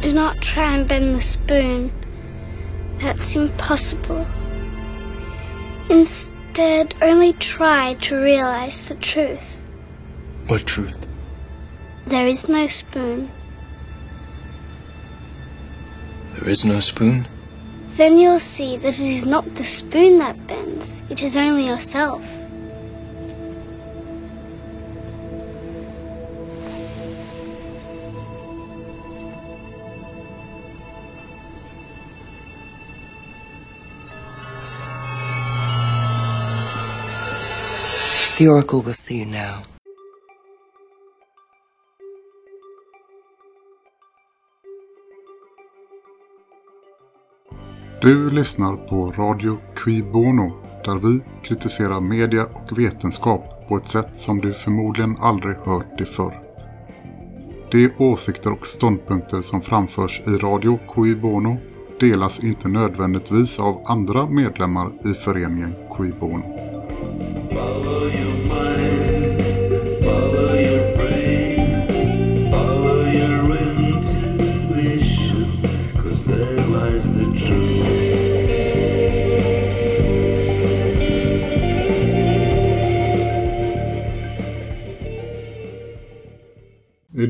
Do not try and bend the spoon. That's impossible. Instead, only try to realize the truth. What truth? There is no spoon. There is no spoon? Then you'll see that it is not the spoon that bends, it is only yourself. The Oracle will see you now. Du lyssnar på Radio Qui Bono där vi kritiserar media och vetenskap på ett sätt som du förmodligen aldrig hört det förr. De åsikter och ståndpunkter som framförs i Radio Qui Bono delas inte nödvändigtvis av andra medlemmar i föreningen Qui Bono.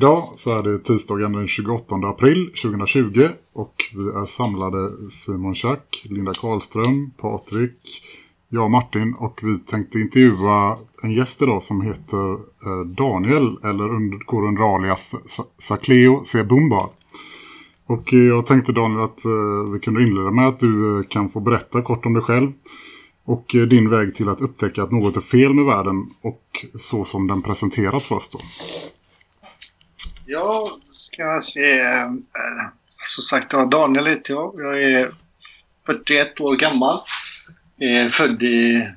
Idag så är det tisdagen den 28 april 2020 och vi är samlade Simon Schack, Linda Karlström, Patrik, jag Martin och vi tänkte intervjua en gäst idag som heter eh, Daniel eller under, går under alias Sakleo Sacleo Sebumba. Och jag tänkte Daniel att eh, vi kunde inleda med att du eh, kan få berätta kort om dig själv och din väg till att upptäcka att något är fel med världen och så som den presenteras först då. Ja, ska jag se. Eh, som sagt, jag Daniel heter jag. Jag är 41 år gammal. Är född i,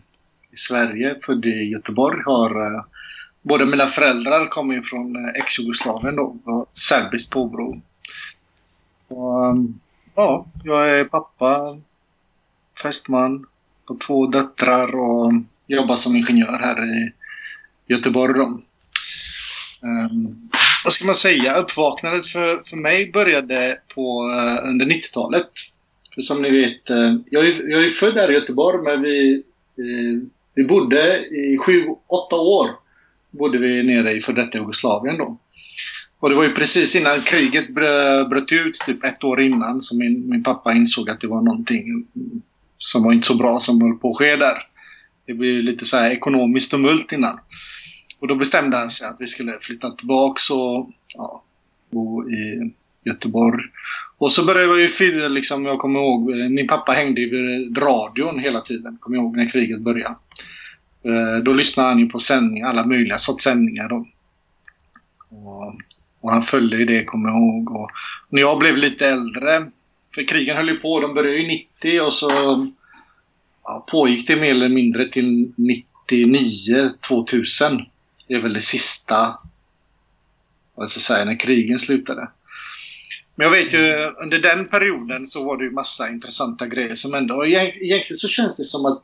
i Sverige, född i Göteborg. Har, eh, båda mina föräldrar kommer ju från ex-Jugoslavien då. Serbiskt påbrå. Och, ehm, ja, jag är pappa, fästman, har två döttrar och jobbar som ingenjör här i Göteborg. Då. Ehm, vad ska man säga? Uppvaknandet för, för mig började på, uh, under 90-talet. För som ni vet, uh, jag, är, jag är född här i Göteborg men vi, uh, vi bodde i sju, åtta år bodde vi nere i före detta Jugoslavien då. Och det var ju precis innan kriget brö, bröt ut, typ ett år innan, som min, min pappa insåg att det var någonting som var inte så bra som höll på att ske där. Det blev lite så här ekonomiskt tumult innan. Och då bestämde han sig att vi skulle flytta tillbaks och ja, bo i Göteborg. Och så började vi fylla, liksom, jag kommer ihåg, eh, min pappa hängde vid radion hela tiden, kommer jag ihåg när kriget började. Eh, då lyssnade han ju på sändningar, alla möjliga sorts sändningar då. Och, och han följde ju det, kommer jag ihåg. Och när jag blev lite äldre, för krigen höll ju på, de började ju 90 och så ja, pågick det mer eller mindre till 99, 2000. Det är väl det sista, vad ska jag säga, när krigen slutade. Men jag vet ju, under den perioden så var det ju massa intressanta grejer som hände. Och egentligen så känns det som att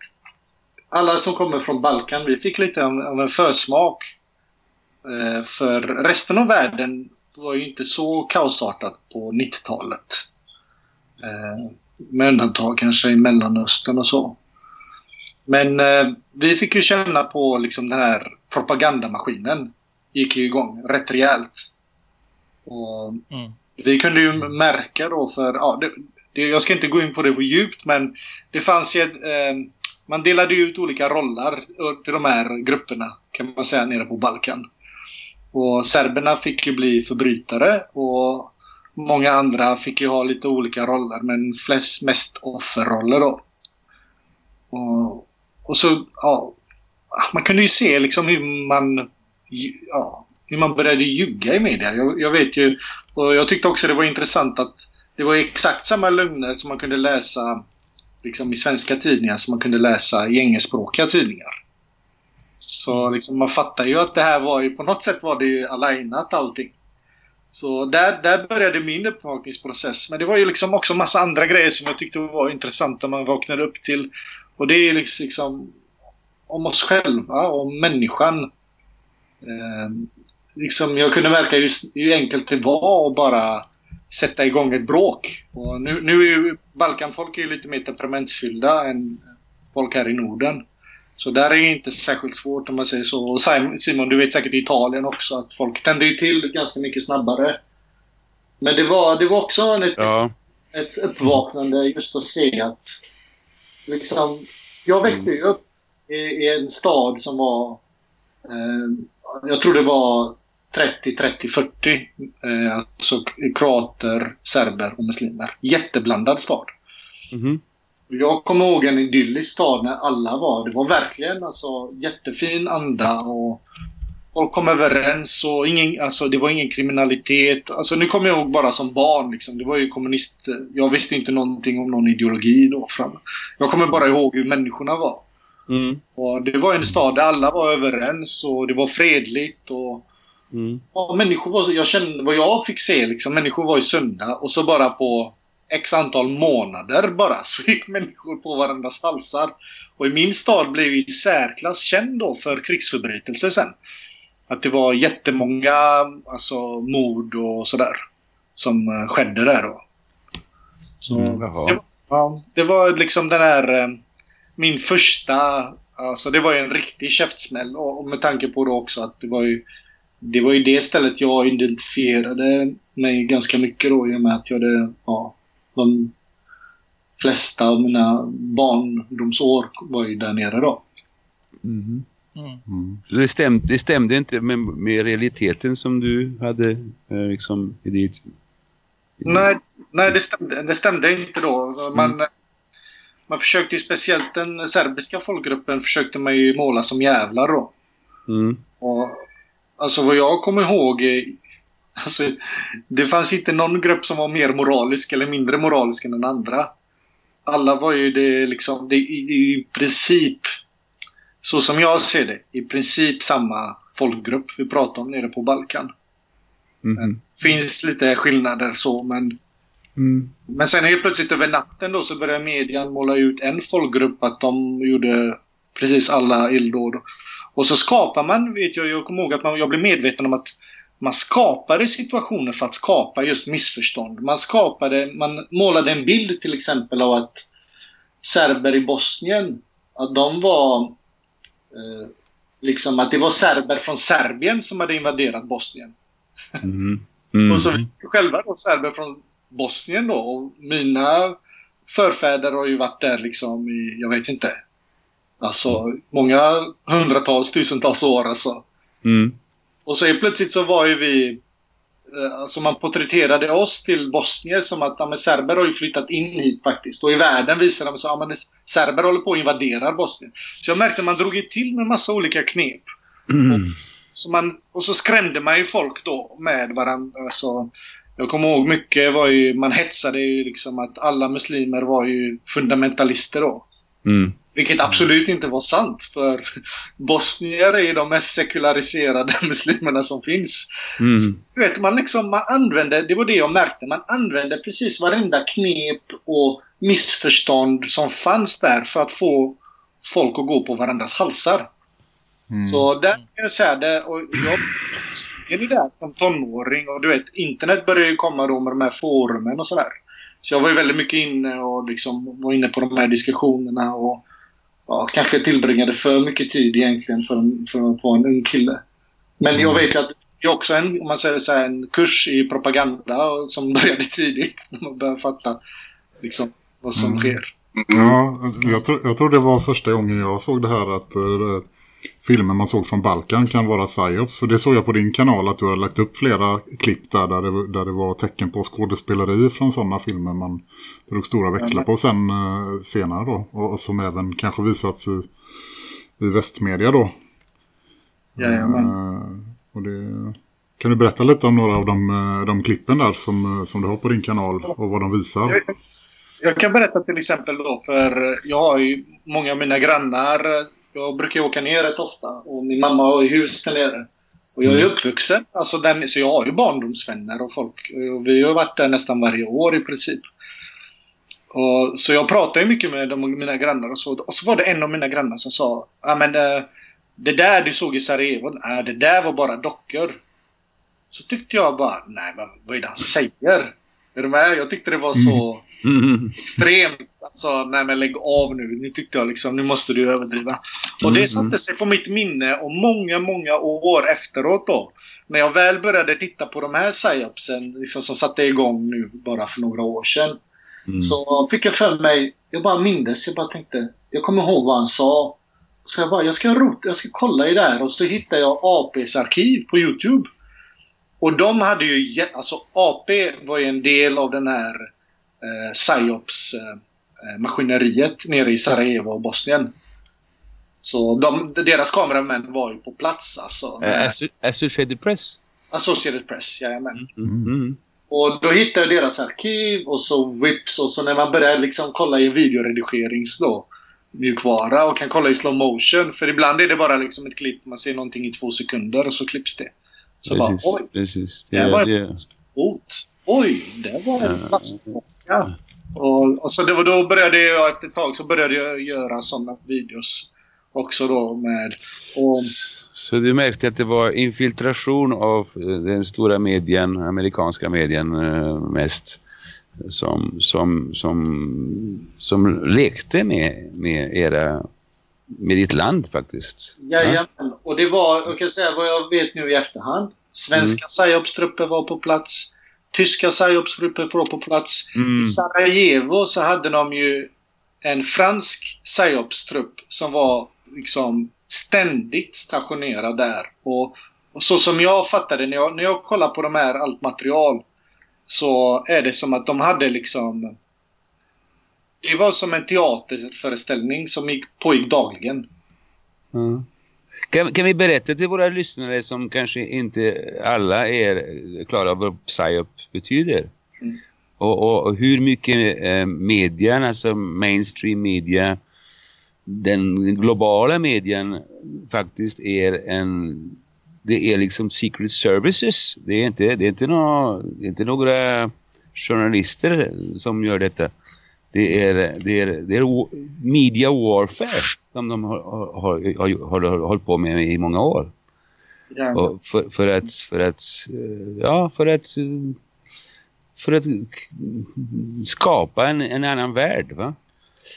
alla som kommer från Balkan, vi fick lite av en försmak. Eh, för resten av världen var ju inte så kaosartat på 90-talet. Eh, med undantag kanske i Mellanöstern och så. Men eh, vi fick ju känna på liksom den här propagandamaskinen. Gick ju igång rätt rejält. Och Mm. vi kunde ju märka då för, ja, det, det, jag ska inte gå in på det på djupt men det fanns ju ett, eh, man delade ut olika roller till de här grupperna kan man säga nere på Balkan. Och serberna fick ju bli förbrytare och många andra fick ju ha lite olika roller men flest, mest offerroller då. Och, och så, ja, man kunde ju se liksom hur man, ja, hur man började ljuga i media. Jag, jag vet ju, och jag tyckte också det var intressant att det var exakt samma lögner som man kunde läsa liksom, i svenska tidningar som man kunde läsa i engelskspråkiga tidningar. Så liksom, man fattar ju att det här var ju på något sätt var det ju alignat allting. Så där, där började min uppvakningsprocess. Men det var ju liksom också massa andra grejer som jag tyckte var intressanta man vaknade upp till. Och det är liksom om oss själva, om människan. Eh, liksom, jag kunde märka hur, enkelt det var att bara sätta igång ett bråk. Och nu, nu är ju Balkanfolk är ju lite mer temperamentsfyllda än folk här i Norden. Så där är det inte särskilt svårt om man säger så. Och Sim- Simon, du vet säkert i Italien också att folk tänder ju till ganska mycket snabbare. Men det var, det var också ett, Ja. ett uppvaknande just att se att liksom, jag växte ju upp i, i en stad som var eh, jag tror det var 30, 30, 40 eh, alltså kroater, serber och muslimer. Jätteblandad stad. Mhm. Jag kommer ihåg en idyllisk stad när alla var. Det var verkligen alltså jättefin anda och folk kom överens och ingen, alltså, det var ingen kriminalitet. Alltså, nu kommer jag ihåg bara som barn. Liksom. Det var ju kommunist... Jag visste inte någonting om någon ideologi då. Fram. Jag kommer bara ihåg hur människorna var. Mm. Och det var en stad där alla var överens och det var fredligt. Och, Mm. och människor var, jag kände, vad jag fick se, liksom, människor var ju sunda och så bara på x antal månader bara så gick människor på varandras halsar. Och i min stad blev i särklass känd då för krigsförbrytelser sen. Att det var jättemånga alltså, mord och sådär som eh, skedde där då. Så, Mm, Jaha. Ja, det var liksom den här... Min första... Alltså det var ju en riktig käftsmäll. Och, och med tanke på då också att det var ju... Det var ju det stället jag identifierade mig ganska mycket då i och med att jag hade... Ja, de flesta av mina barndomsår var ju där nere då. Mhm. Mm. Det, stämde, det stämde inte med, med realiteten som du hade eh, liksom i ditt... Nej, nej det, stämde, det stämde inte då. Man, man försökte ju speciellt den serbiska folkgruppen försökte man ju måla som jävlar då. Mm. Och, alltså vad jag kommer ihåg är, alltså, det fanns inte någon grupp som var mer moralisk eller mindre moralisk än den andra. Alla var ju det liksom, det i, i princip, så som jag ser det, i princip samma folkgrupp vi pratar om nere på Balkan. Mhm. Finns lite skillnader så, men Mm. men sen helt plötsligt över natten då så började median måla ut en folkgrupp att de gjorde precis alla illdåd. Och så skapar man, vet jag, jag kommer ihåg att man, jag blev medveten om att man skapade situationer för att skapa just missförstånd. Man skapade, man målade en bild till exempel av att serber i Bosnien, att de var eh, liksom att det var serber från Serbien som hade invaderat Bosnien. Mm. Mm. Och så själva då serber från Bosnien då. Och mina förfäder har ju varit där liksom i, jag vet inte. Alltså många hundratals, tusentals år alltså. Mm. Och så plötsligt så var ju vi... eh, Alltså man porträtterade oss till Bosnien som att ja, men serber har ju flyttat in hit faktiskt. Och i världen visade de så att ja, men serber håller på att invadera Bosnien. Så jag märkte att man drog ju till med massa olika knep. Mm. Så man, och så skrämde man ju folk då med varandra. Alltså, jag kommer ihåg mycket var ju, man hetsade ju liksom att alla muslimer var ju fundamentalister då. Mm. Vilket absolut inte var sant för bosnier är de mest sekulariserade muslimerna som finns. Mm. Du vet, man liksom, man använde, det var det jag märkte, man använde precis varenda knep och missförstånd som fanns där för att få folk att gå på varandras halsar. Mm. Så där kan jag säga det. Och jag är där som tonåring och du vet, internet började ju komma då med de här forumen och sådär. Så jag var ju väldigt mycket inne och liksom var inne på de här diskussionerna och ja, kanske tillbringade för mycket tid egentligen för, en- för att vara en ung kille. Men jag vet att det är också en, om man säger så här, en kurs i propaganda som började tidigt. När man började fatta liksom, vad som Mm. sker. Ja, jag tror, jag tror det var första gången jag såg det här att uh, filmer man såg från Balkan kan vara psyops. För det såg jag på din kanal att du har lagt upp flera klipp där där det, där det var tecken på skådespeleri från sådana filmer man drog stora växlar på sen eh, senare då. Och, och som även kanske visats i, i västmedia då. Jajamän. Eh, och det, kan du berätta lite om några av de, eh, de klippen där som, som du har på din kanal och vad de visar? Jag, jag kan berätta till exempel då, för jag har ju många av mina grannar. Jag brukar åka ner rätt ofta och min mamma har hus där nere. Och jag är Mm. uppvuxen, alltså den, så jag har ju barndomsvänner och folk. Och vi har varit där nästan varje år i princip. Och, så jag pratar ju mycket med de, mina grannar och så. Och så var det en av mina grannar som sa ja men eh, det där du såg i Sarajevo, nej, det där var bara dockor. Så tyckte jag bara, nej men vad är det han säger? Är du med? Jag tyckte det var så Mm. extremt. Alltså, nej men lägg av nu. Nu tyckte jag liksom, nu måste du överdriva. Och det satte sig på mitt minne och många, många år efteråt då. När jag väl började titta på de här psyopsen liksom, som satte igång nu bara för några år sedan. Mm. Så fick jag för mig, jag bara mindes, jag bara tänkte, jag kommer ihåg vad han sa. Så jag bara, jag ska rota, jag ska kolla i det här och så hittade jag APs arkiv på YouTube. Och de hade ju, alltså AP var ju en del av den här eh, psyops eh, maskineriet nere i Sarajevo och Bosnien. Så de, deras kameramän var ju på plats alltså. Eh, Assu- Associated Press. Associated Press, jajamän. Mm. Mm. Och då hittade jag deras arkiv och så Whips och så när man börjar liksom kolla i videoredigerings då mjukvara och kan kolla i slow motion. För ibland är det bara liksom ett klipp, man ser någonting i två sekunder och så klipps det. Så bara, Precis. oj, precis. det Det, var det, ett plastbot. Oj, det var en plastbåt. Och, och så det var då började jag efter ett tag så började jag göra sådana videos också då med... Och, så du märkte att det var infiltration av eh, den stora medien, amerikanska medien eh, mest, som, som, som, som lekte med, med era med ditt land faktiskt. Jajamän. Och det var, jag kan säga vad jag vet nu i efterhand. Svenska psyops-trupper var på plats. Tyska psyops-trupper var på plats. Mm. I Sarajevo så hade de ju en fransk psyops-trupp som var liksom ständigt stationerad där. Och, och så som jag fattade när jag, när jag kollar på de här allt material så är det som att de hade liksom det var som en teaterföreställning som gick, pågick dagligen. Ja. Kan, kan vi berätta till våra lyssnare som kanske inte alla är klara över vad psyop betyder? Mm. Och, och, och hur mycket eh, medien, alltså mainstream media, den globala medien faktiskt är en det är liksom secret services. Det är inte, det är inte, nå, det är inte några journalister som gör detta. Det är, det är, det är media warfare som de har, har, har, har, har hållit på med i många år. Och för, för att för att ja för att för att skapa en, en annan värld va?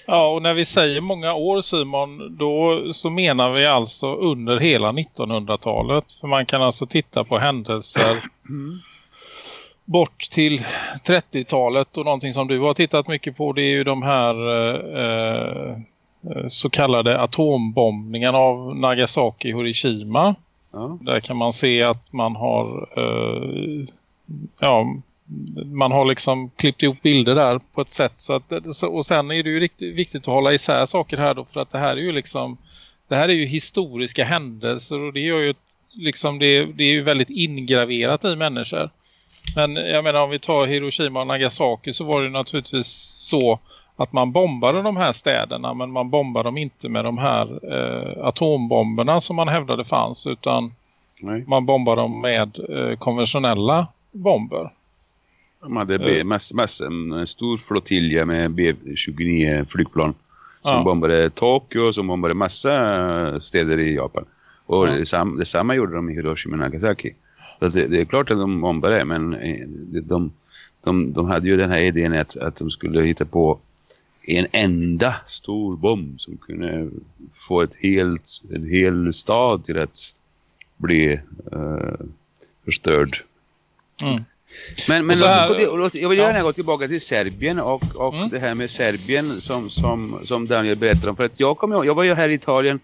Ja, och när vi säger många år Simon, då så menar vi alltså under hela 1900-talet. För man kan alltså titta på händelser bort till 30-talet och någonting som du har tittat mycket på det är ju de här eh, eh, så kallade atombombningarna av Nagasaki och Hiroshima. Ja. Där kan man se att man har eh, ja, man har liksom klippt ihop bilder där på ett sätt så att, så- och sen är det ju riktigt viktigt att hålla isär saker här då för att det här är ju liksom det här är ju historiska händelser och det gör ju liksom det, det är ju väldigt ingraverat i människor. Men jag menar om vi tar Hiroshima och Nagasaki så var det naturligtvis så att man bombade de här städerna men man bombade dem inte med de här eh, atombomberna som man hävdade fanns utan Nej. man bombade dem med eh, konventionella bomber. De hade B, mass, mass, en stor flottilja med B-29 flygplan som Ja. bombade Tokyo som bombade massa städer i Japan. Och Ja. detsamma, detsamma gjorde de i Hiroshima och Nagasaki. Så det, det är klart att de bombade men eh, de, de, de hade ju den här idén att, att de skulle hitta på en enda stor bomb som kunde få ett helt, en hel stad till att bli eh, förstörd. Mm. Men, men här- jag vill Ja. gärna gå tillbaka till Serbien och, och Mm. det här med Serbien som, som, som Daniel berättade om. För att jag, kom, jag var ju här i Italien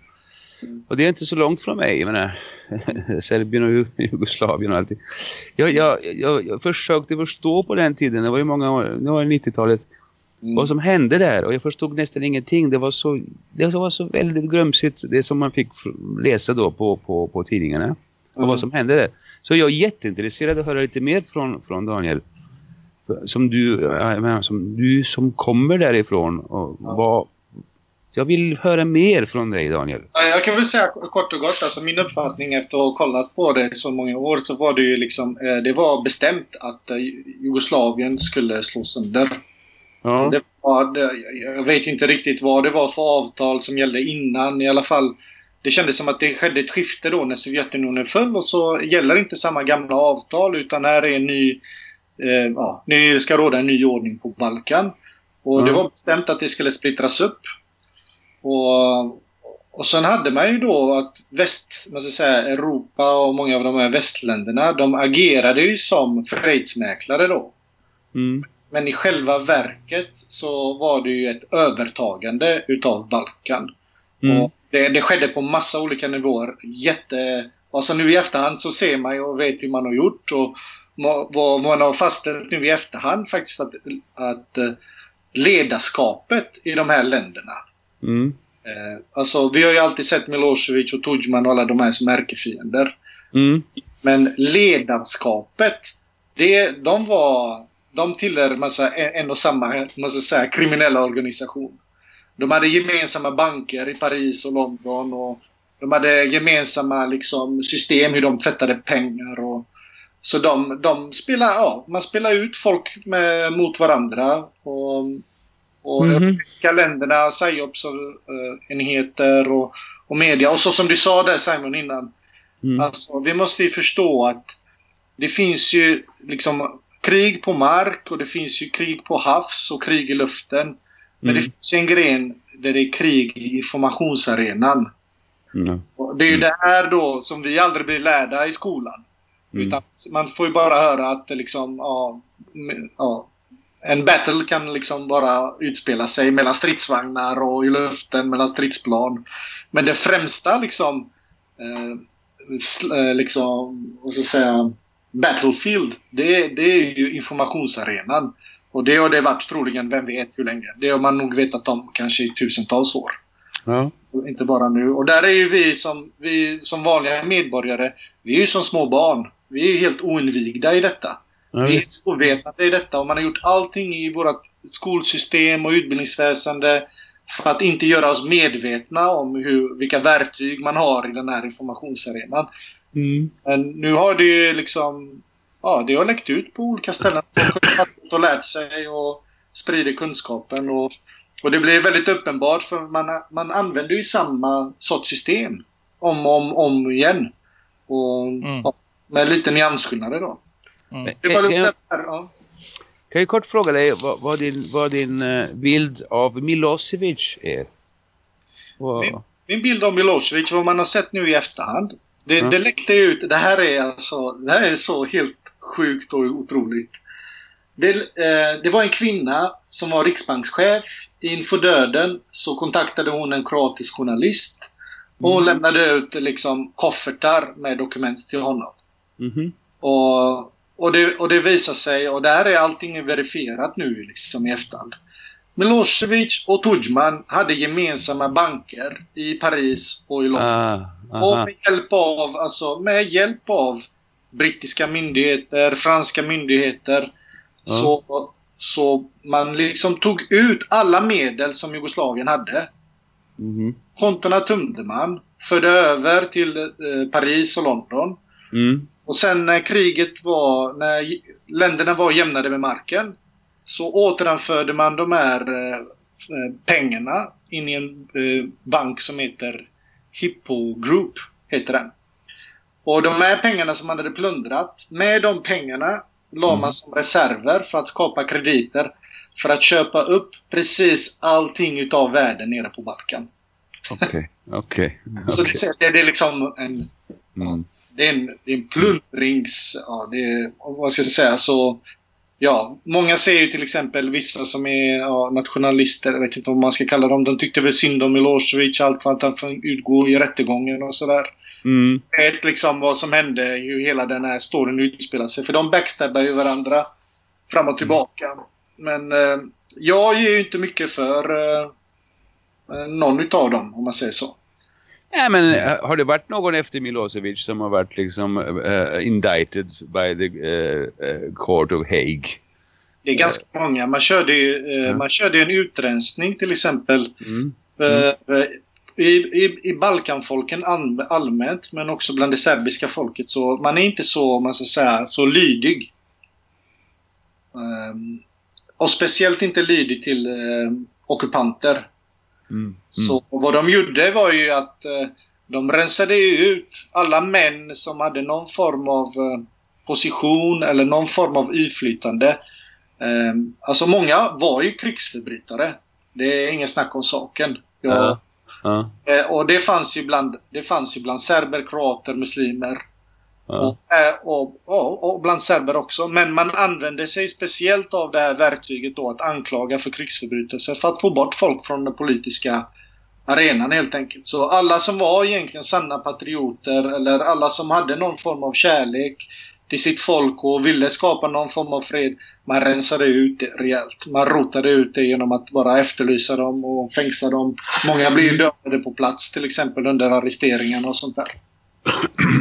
och det är inte så långt från mig. Menar, Serbien och Ju- Jugoslavien och allting. Jag, jag, jag, jag försökte förstå på den tiden, det var ju många år, det var 90-talet, vad som hände där. Och jag förstod nästan ingenting. Det var så, det var så väldigt grumsigt det som man fick läsa då på, på, på tidningarna. Och vad som hände där. Så jag är jätteintresserad att höra lite mer från, från Daniel. Som du, menar, som du som kommer därifrån. Och vad, jag vill höra mer från dig Daniel. Ja, Jag kan väl säga kort och gott, alltså min uppfattning efter att ha kollat på det så många år så var det ju liksom, eh, det var bestämt att eh, Jugoslavien skulle slås sönder. Ja. Det var, det, jag vet inte riktigt vad det var för avtal som gällde innan. I alla fall, det kändes som att det skedde ett skifte då när Sovjetunionen föll och så gäller inte samma gamla avtal utan här är en ny, eh, ja, nu ska råda en ny ordning på Balkan. Och det Ja. var bestämt att det skulle splittras upp. Och, och sen hade man ju då att väst, man ska säga, Europa och många av de här västländerna, de agerade ju som fredsmäklare då. Mm. Men i själva verket så var det ju ett övertagande utav Balkan. Mm. Och det, det skedde på massa olika nivåer. Jätte... Alltså nu i efterhand så ser man ju och vet hur man har gjort. Och vad man har fastställt nu i efterhand faktiskt att, att eh, ledarskapet i de här länderna. Mm. Eh, alltså vi har ju alltid sett Milosevic och Tudjman och alla de här som ärkefiender. Mm. Men ledarskapet, det, de var... De tillhör massa, en, och samma man ska säga, kriminella organisation. De hade gemensamma banker i Paris och London. och De hade gemensamma liksom, system hur de tvättade pengar. Och, så de, de spelar, ja, man spelar ut folk med, mot varandra. Och, och de olika länderna, psyops-enheter och, och media. Och så som du sa där Simon innan. Mm. Alltså, vi måste ju förstå att det finns ju liksom krig på mark och det finns ju krig på havs och krig i luften. Men det Mm. finns ju en gren där det är krig i informationsarenan. Mm. Det är ju det här då som vi aldrig blir lärda i skolan. Mm. Utan man får ju bara höra att det liksom, ja, ja, en battle kan liksom bara utspela sig mellan stridsvagnar och i luften mellan stridsplan. Men det främsta liksom, eh, eh, liksom, vad ska jag säga, battlefield, det, det är ju informationsarenan. Och det har det varit troligen, vem vet hur länge. Det har man nog vetat om kanske i tusentals år. Ja. Inte bara nu. Och där är ju vi som, vi som vanliga medborgare, vi är ju som små barn. Vi är helt oinvigda i detta. Ja, vi är ovetande i detta och man har gjort allting i vårt skolsystem och utbildningsväsende för att inte göra oss medvetna om hur, vilka verktyg man har i den här informationsarenan. Mm. Men nu har det ju liksom... Ja, det har läckt ut på olika ställen. Folk har och lärt sig och sprider kunskapen. Och, och det blir väldigt uppenbart för man, man använder ju samma sorts system om och om, om igen. Och, Mm. ja, med lite nyansskillnader då. Mm. Det var Eh, lite eh, där, ja. Kan jag kort fråga dig vad, vad din, vad din eh, bild av Milosevic är? Vad- Min- Min bild av Milosevic, vad man har sett nu i efterhand. Det, Ja. det läckte ut. Det här är alltså, det här är så helt sjukt och otroligt. Det, eh, det var en kvinna som var riksbankschef. Inför döden så kontaktade hon en kroatisk journalist. Och hon lämnade ut liksom koffertar med dokument till honom. Mhm. Och, och, det, och det visar sig, och där är allting verifierat nu liksom i efterhand. Milosevic och Tudjman hade gemensamma banker i Paris och i London. Ah, Och aha. med hjälp av, alltså, med hjälp av brittiska myndigheter, franska myndigheter, Ja. så, så man liksom tog ut alla medel som Jugoslavien hade. Mhm. Kontona tömde man, förde över till eh, Paris och London. Mm. Och sen när kriget var, när länderna var jämnade med marken så återanförde man de här eh, eh, pengarna in i en eh, bank som heter Hippo Group. Heter den. Och de här pengarna som man hade plundrat, med de pengarna la man som reserver för att skapa krediter för att köpa upp precis allting utav världen nere på Balkan. Okej, okej. Så det, det är liksom en Mm. det är en, det är en plundrings... Ja, det är, vad ska jag säga? Så, ja, många ser ju till exempel vissa som är ja, nationalister, jag vet inte vad man ska kalla dem. De tyckte väl synd om Milosevic, allt för att han får utgå i rättegången och sådär. Mm. Vet liksom vad som hände, hur hela den här storyn utspelar sig. För de backstabbar ju varandra fram och tillbaka. Men eh, jag ger ju inte mycket för eh, någon utav dem, om man säger så. Ja, men eh, har det varit någon efter Milosevic som har varit liksom eh, indicted by the eh, Court of Hague? Det är ganska många. Man körde ju Ja. man körde en utrensning till exempel Mm. eh, i, i, i Balkanfolken all, allmänt men också bland det serbiska folket. Så man är inte så, man ska säga, så lydig. Ehm, och speciellt inte lydig till ockupanter. Mm. Så vad de gjorde var ju att eh, de rensade ut alla män som hade någon form av eh, position eller någon form av inflytande. Eh, alltså många var ju krigsförbrytare. Det är ingen snack om saken. Jag, Ja. Ja. och det fanns, ju bland, det fanns ju bland serber, kroater, muslimer. Ja. Och, eh, och, och, och bland serber också. Men man använde sig speciellt av det här verktyget då att anklaga för krigsförbrytelser för att få bort folk från den politiska arenan helt enkelt. Så alla som var egentligen sanna patrioter eller alla som hade någon form av kärlek till sitt folk och ville skapa någon form av fred. Man rensade ut det rejält. Man rotade ut det genom att bara efterlysa dem och fängsla dem. Många blev dömda på plats till exempel under arresteringarna och sånt där.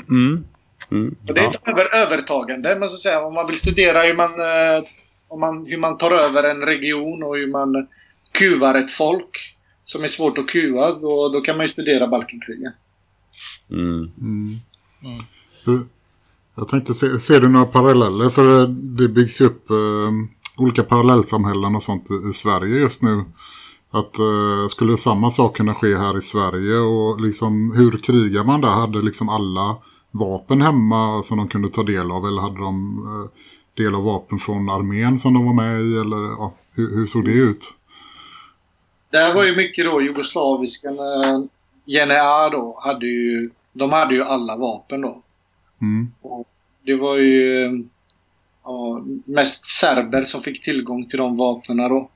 Mm. Mm. Och det är ett över, övertagande. Man ska säga, om man vill studera hur man, eh, om man, hur man tar över en region och hur man kuvar ett folk som är svårt att kuva, då, då kan man ju studera Balkankrigen. Mm. Mm. Hur- Jag tänkte, se, ser du några paralleller? För eh, det byggs ju upp eh, olika parallellsamhällen och sånt i, i Sverige just nu. Att eh, skulle samma sak kunna ske här i Sverige och liksom hur krigar man där? Hade liksom alla vapen hemma som de kunde ta del av eller hade de eh, del av vapen från armén som de var med i eller ja, hur, hur såg det ut? Det här var ju mycket då jugoslaviska eh, GNA då hade ju, de hade ju alla vapen då. Mm. Och det var ju eh, ja, mest serber som fick tillgång till de vapnen då.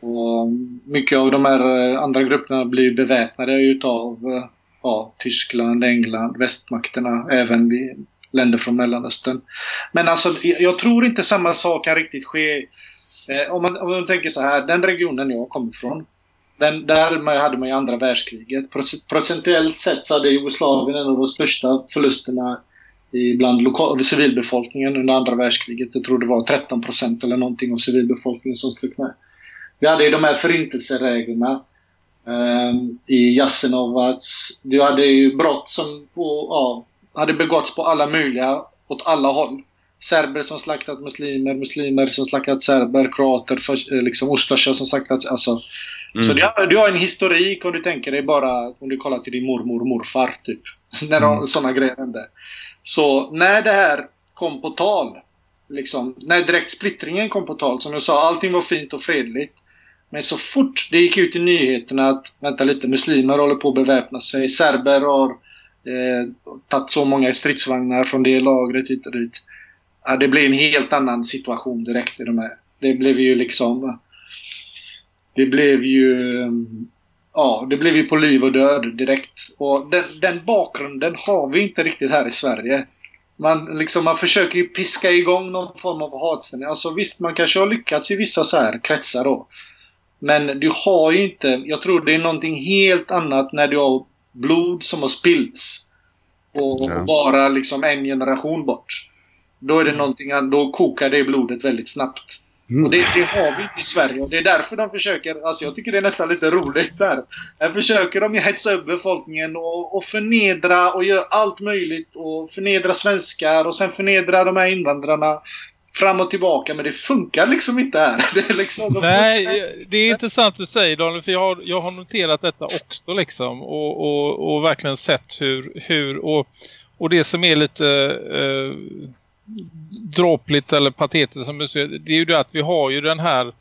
Och mycket av de här eh, andra grupperna blir beväpnade utav eh, ja, Tyskland, England, västmakterna, även vid länder från Mellanöstern. Men alltså, jag tror inte samma sak kan riktigt ske. Eh, om, man, om man tänker så här, den regionen jag kommer ifrån, den, där hade man ju andra världskriget. Procentuellt sett så hade Jugoslavien en av de största förlusterna bland lokal, civilbefolkningen under andra världskriget. Jag tror det var 13 procent eller någonting av civilbefolkningen som stod med. Vi hade ju de här förintelsereglerna i Jasenovac. Du hade ju brott som på, ja, hade begåtts på alla möjliga, åt alla håll. Serber som slaktat muslimer, muslimer som slaktat serber, kroater, för, eh, liksom Ustasja som slaktat... Alltså, Så du har, du har en historik om du tänker dig bara om du kollar till din mormor och morfar typ. När de, sådana grejer hände. Så när det här kom på tal, liksom, när direkt splittringen kom på tal, som jag sa, allting var fint och fredligt. Men så fort det gick ut i nyheterna att, vänta lite, muslimer håller på att beväpna sig, serber har eh, tagit så många stridsvagnar från det lagret hit och dit. Ja, det blev en helt annan situation direkt i de här. Det blev ju liksom... Det blev ju... Ja, det blev ju på liv och död direkt. Och den, den bakgrunden har vi inte riktigt här i Sverige. Man, liksom, man försöker ju piska igång någon form av hatstämning. Alltså visst, man kanske har lyckats i vissa så här kretsar då. Men du har ju inte... Jag tror det är någonting helt annat när du har blod som har spillts. Och Ja. bara liksom en generation bort. Då är det någonting, an- då kokar det blodet väldigt snabbt. Och det, det har vi inte i Sverige och det är därför de försöker, alltså jag tycker det är nästan lite roligt där. Här försöker de ju hetsa upp befolkningen och, och förnedra och göra allt möjligt och förnedra svenskar och sen förnedra de här invandrarna fram och tillbaka men det funkar liksom inte här. Det är liksom, de Nej, det är intressant du säger Daniel för jag har, jag har noterat detta också liksom och, och, och verkligen sett hur, hur och, och det som är lite eh, dråpligt eller patetiskt som du säger, det är ju det att vi har ju den här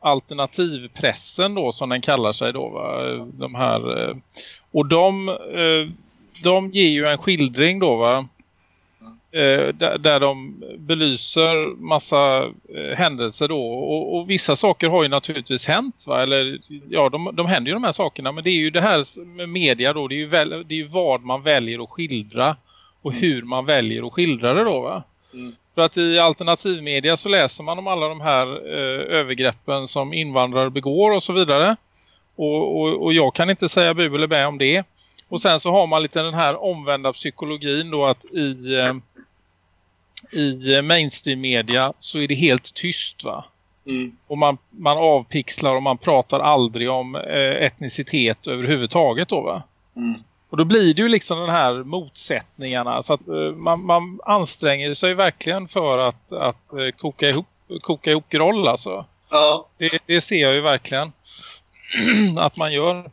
alternativpressen då som den kallar sig då va? De här, eh, och de, eh, de ger ju en skildring då va där, där de belyser massa eh, händelser då. Och, och vissa saker har ju naturligtvis hänt va? Eller ja de, de händer ju de här sakerna. Men det är ju det här med media då. Det är ju, väl, det är vad man väljer att skildra och hur man väljer att skildra det då va? Mm. för att i alternativmedia så läser man om alla de här eh, övergreppen som invandrare begår och så vidare. Och, och, och jag kan inte säga bu eller bä om det. Och sen så har man lite den här omvända psykologin då att i eh, i eh, mainstream-media så är det helt tyst va? Mm. Och man, man avpixlar och man pratar aldrig om eh, etnicitet överhuvudtaget då va? Mm. Och då blir det ju liksom den här motsättningarna så att eh, man, man anstränger sig verkligen för att, att eh, koka, ihop, koka ihop groll alltså. Ja. Det, det ser jag ju verkligen att man gör.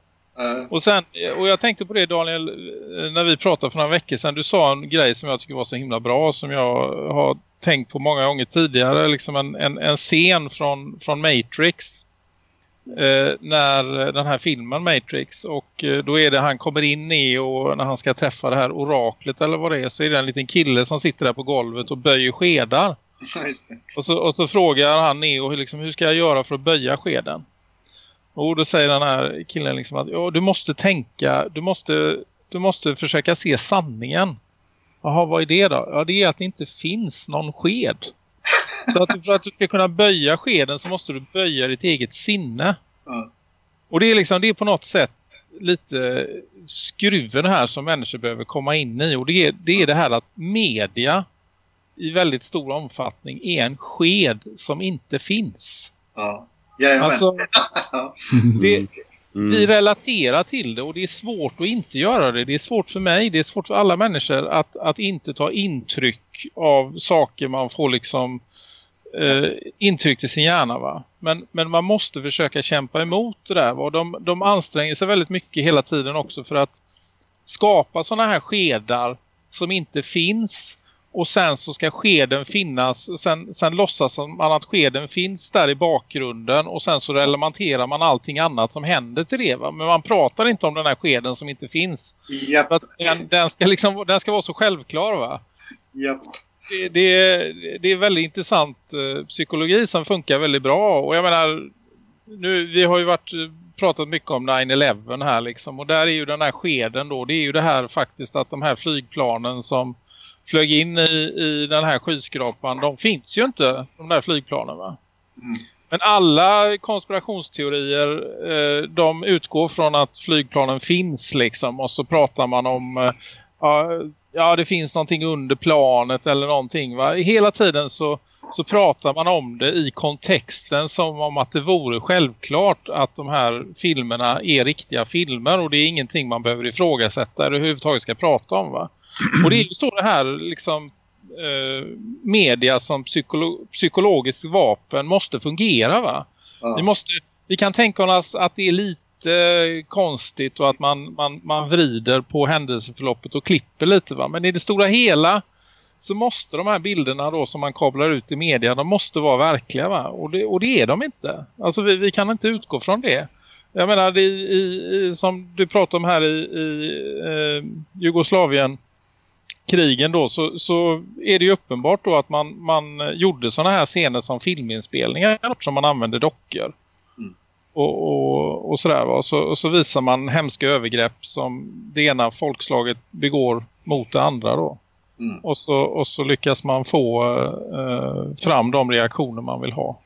Och, sen, och jag tänkte på det Daniel, eh, när vi pratade för några veckor sedan. Du sa en grej som jag tycker var så himla bra. Som jag har tänkt på många gånger tidigare. Liksom en, en, en scen från, från Matrix. Eh, när den här filmen Matrix. Och eh, då är det han kommer in i och när han ska träffa det här oraklet eller vad det är. Så är det en liten kille som sitter där på golvet och böjer skedar. Och så, och så frågar han Neo liksom, hur ska jag göra för att böja skeden? Och då säger den här killen liksom att ja, du måste tänka, du måste, du måste försöka se sanningen. Jaha, vad är det då? Ja, det är att det inte finns någon sked. Så att för att du ska kunna böja skeden så måste du böja ditt eget sinne. Ja. Och det är liksom, det är på något sätt lite skruven här som människor behöver komma in i. Och det är det, är det här att media i väldigt stor omfattning är en sked som inte finns. Ja. Jajamän. Alltså, det, Mm. vi relaterar till det och det är svårt att inte göra det. Det är svårt för mig, det är svårt för alla människor att, att inte ta intryck av saker man får liksom eh, intryck till sin hjärna va. Men, men man måste försöka kämpa emot det där. Va? De, de anstränger sig väldigt mycket hela tiden också för att skapa sådana här skedar som inte finns och sen så ska skeden finnas, sen, sen låtsas man att skeden finns där i bakgrunden och sen så relevanterar man allting annat som händer till det va? Men man pratar inte om den här skeden som inte finns. Att den, den, ska liksom, den ska vara så självklar va? Japp. Det, det, är- det är väldigt intressant eh, psykologi som funkar väldigt bra och jag menar nu, vi har ju varit eh, pratat mycket om 9-11 här liksom och där är ju den här skeden då, det är ju det här faktiskt att de här flygplanen som flög in i, i den här skyskrapan, de finns ju inte de där flygplanen va? Mm. Men alla konspirationsteorier eh, de utgår från att flygplanen finns liksom och så pratar man om eh, ja, det finns någonting under planet eller någonting va. Hela tiden så, så pratar man om det i kontexten som om att det vore självklart att de här filmerna är riktiga filmer och det är ingenting man behöver ifrågasätta eller överhuvudtaget ska prata om va. Och det är ju så det här liksom eh, media som psykolo psykologiskt vapen måste fungera va. Ja. Vi, måste, vi kan tänka oss att det är lite konstigt och att man, man, man vrider på händelseförloppet och klipper lite va. Men i det stora hela så måste de här bilderna då som man kablar ut i media, de måste vara verkliga va. Och det, och det är de inte. Alltså vi, vi kan inte utgå från det. Jag menar det i, i, som du pratar om här i, i eh, Jugoslavien krigen då så, så är det ju uppenbart då att man, man gjorde sådana här scener som filminspelningar som man använde dockor. Mm. Och, och, och sådär va. Och så, och så visar man hemska övergrepp som det ena folkslaget begår mot det andra då. Mm. Och, så, och så lyckas man få eh, fram de reaktioner man vill ha.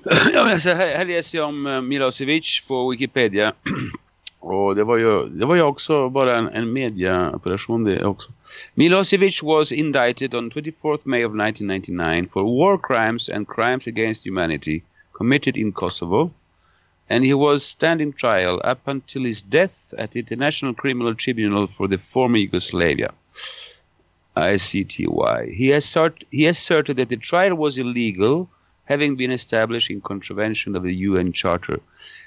Ja, men så här, här läser jag om eh, Milosevic på Wikipedia. Och det var ju, det var ju också bara en, en mediaoperation det också. Milosevic was indicted on 24th May of 1999 for war crimes and crimes against humanity committed in Kosovo. And he was standing trial up until his death at the International Criminal Tribunal for the former Yugoslavia. ICTY. He, assert, he asserted that the trial was illegal having been established in contravention of the UN Charter.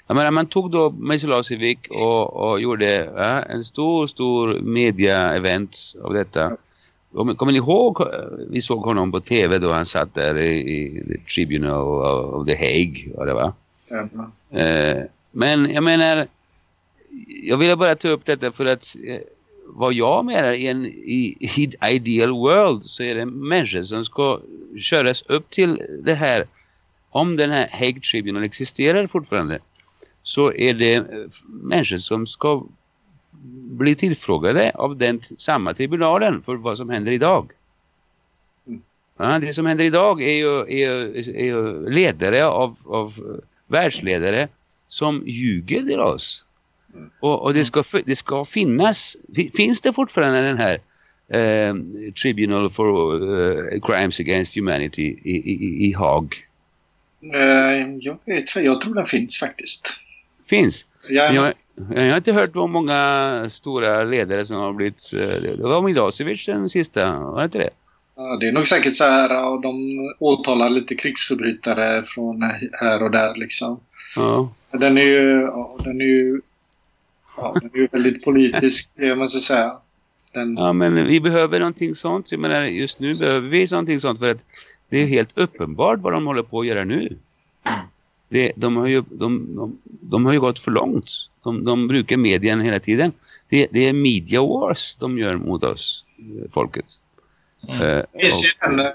Jag menar, man tog då Milosevic och, och gjorde ja, en stor, stor media-event av detta. Kommer ni ihåg, vi såg honom på tv då han satt där i, i the Tribunal of the Hague, var det va? Eh, men jag menar, jag ville bara ta upp detta för att eh, vad jag menar i en i, i ideal world så är det människor som ska köras upp till det här. Om den här Hague Tribunal existerar fortfarande så är det eh, människor som ska bli tillfrågade av den samma tribunalen för vad som händer idag. Ja, det som händer idag är ju, är ju, är ju ledare av, av eh, världsledare som ljuger till oss. Och, och det, ska, fi- det ska finnas, fi- finns det fortfarande den här eh, Tribunal for eh, Crimes Against Humanity i, i, i- Haag? Eh, Jag vet jag tror den finns faktiskt. Finns. Jag, jag, jag har inte hört om många stora ledare som har blivit... eh, Det var Milosevic den sista, var inte det? Ja, det är nog säkert så här och de åtalar lite krigsförbrytare från här och där liksom. Ja. Den är ju, ja, den är ju, ja, den är ju väldigt politisk, det man ska säga. Den, Ja, men vi behöver någonting sånt. Jag menar, just nu behöver vi någonting sånt för att det är helt uppenbart vad de håller på att göra nu. Det, de, har ju, de, de, de har ju gått för långt. De, de brukar medien hela tiden. Det, det är media wars de gör mot oss, eh, folket. Eh, Det finns och- eh,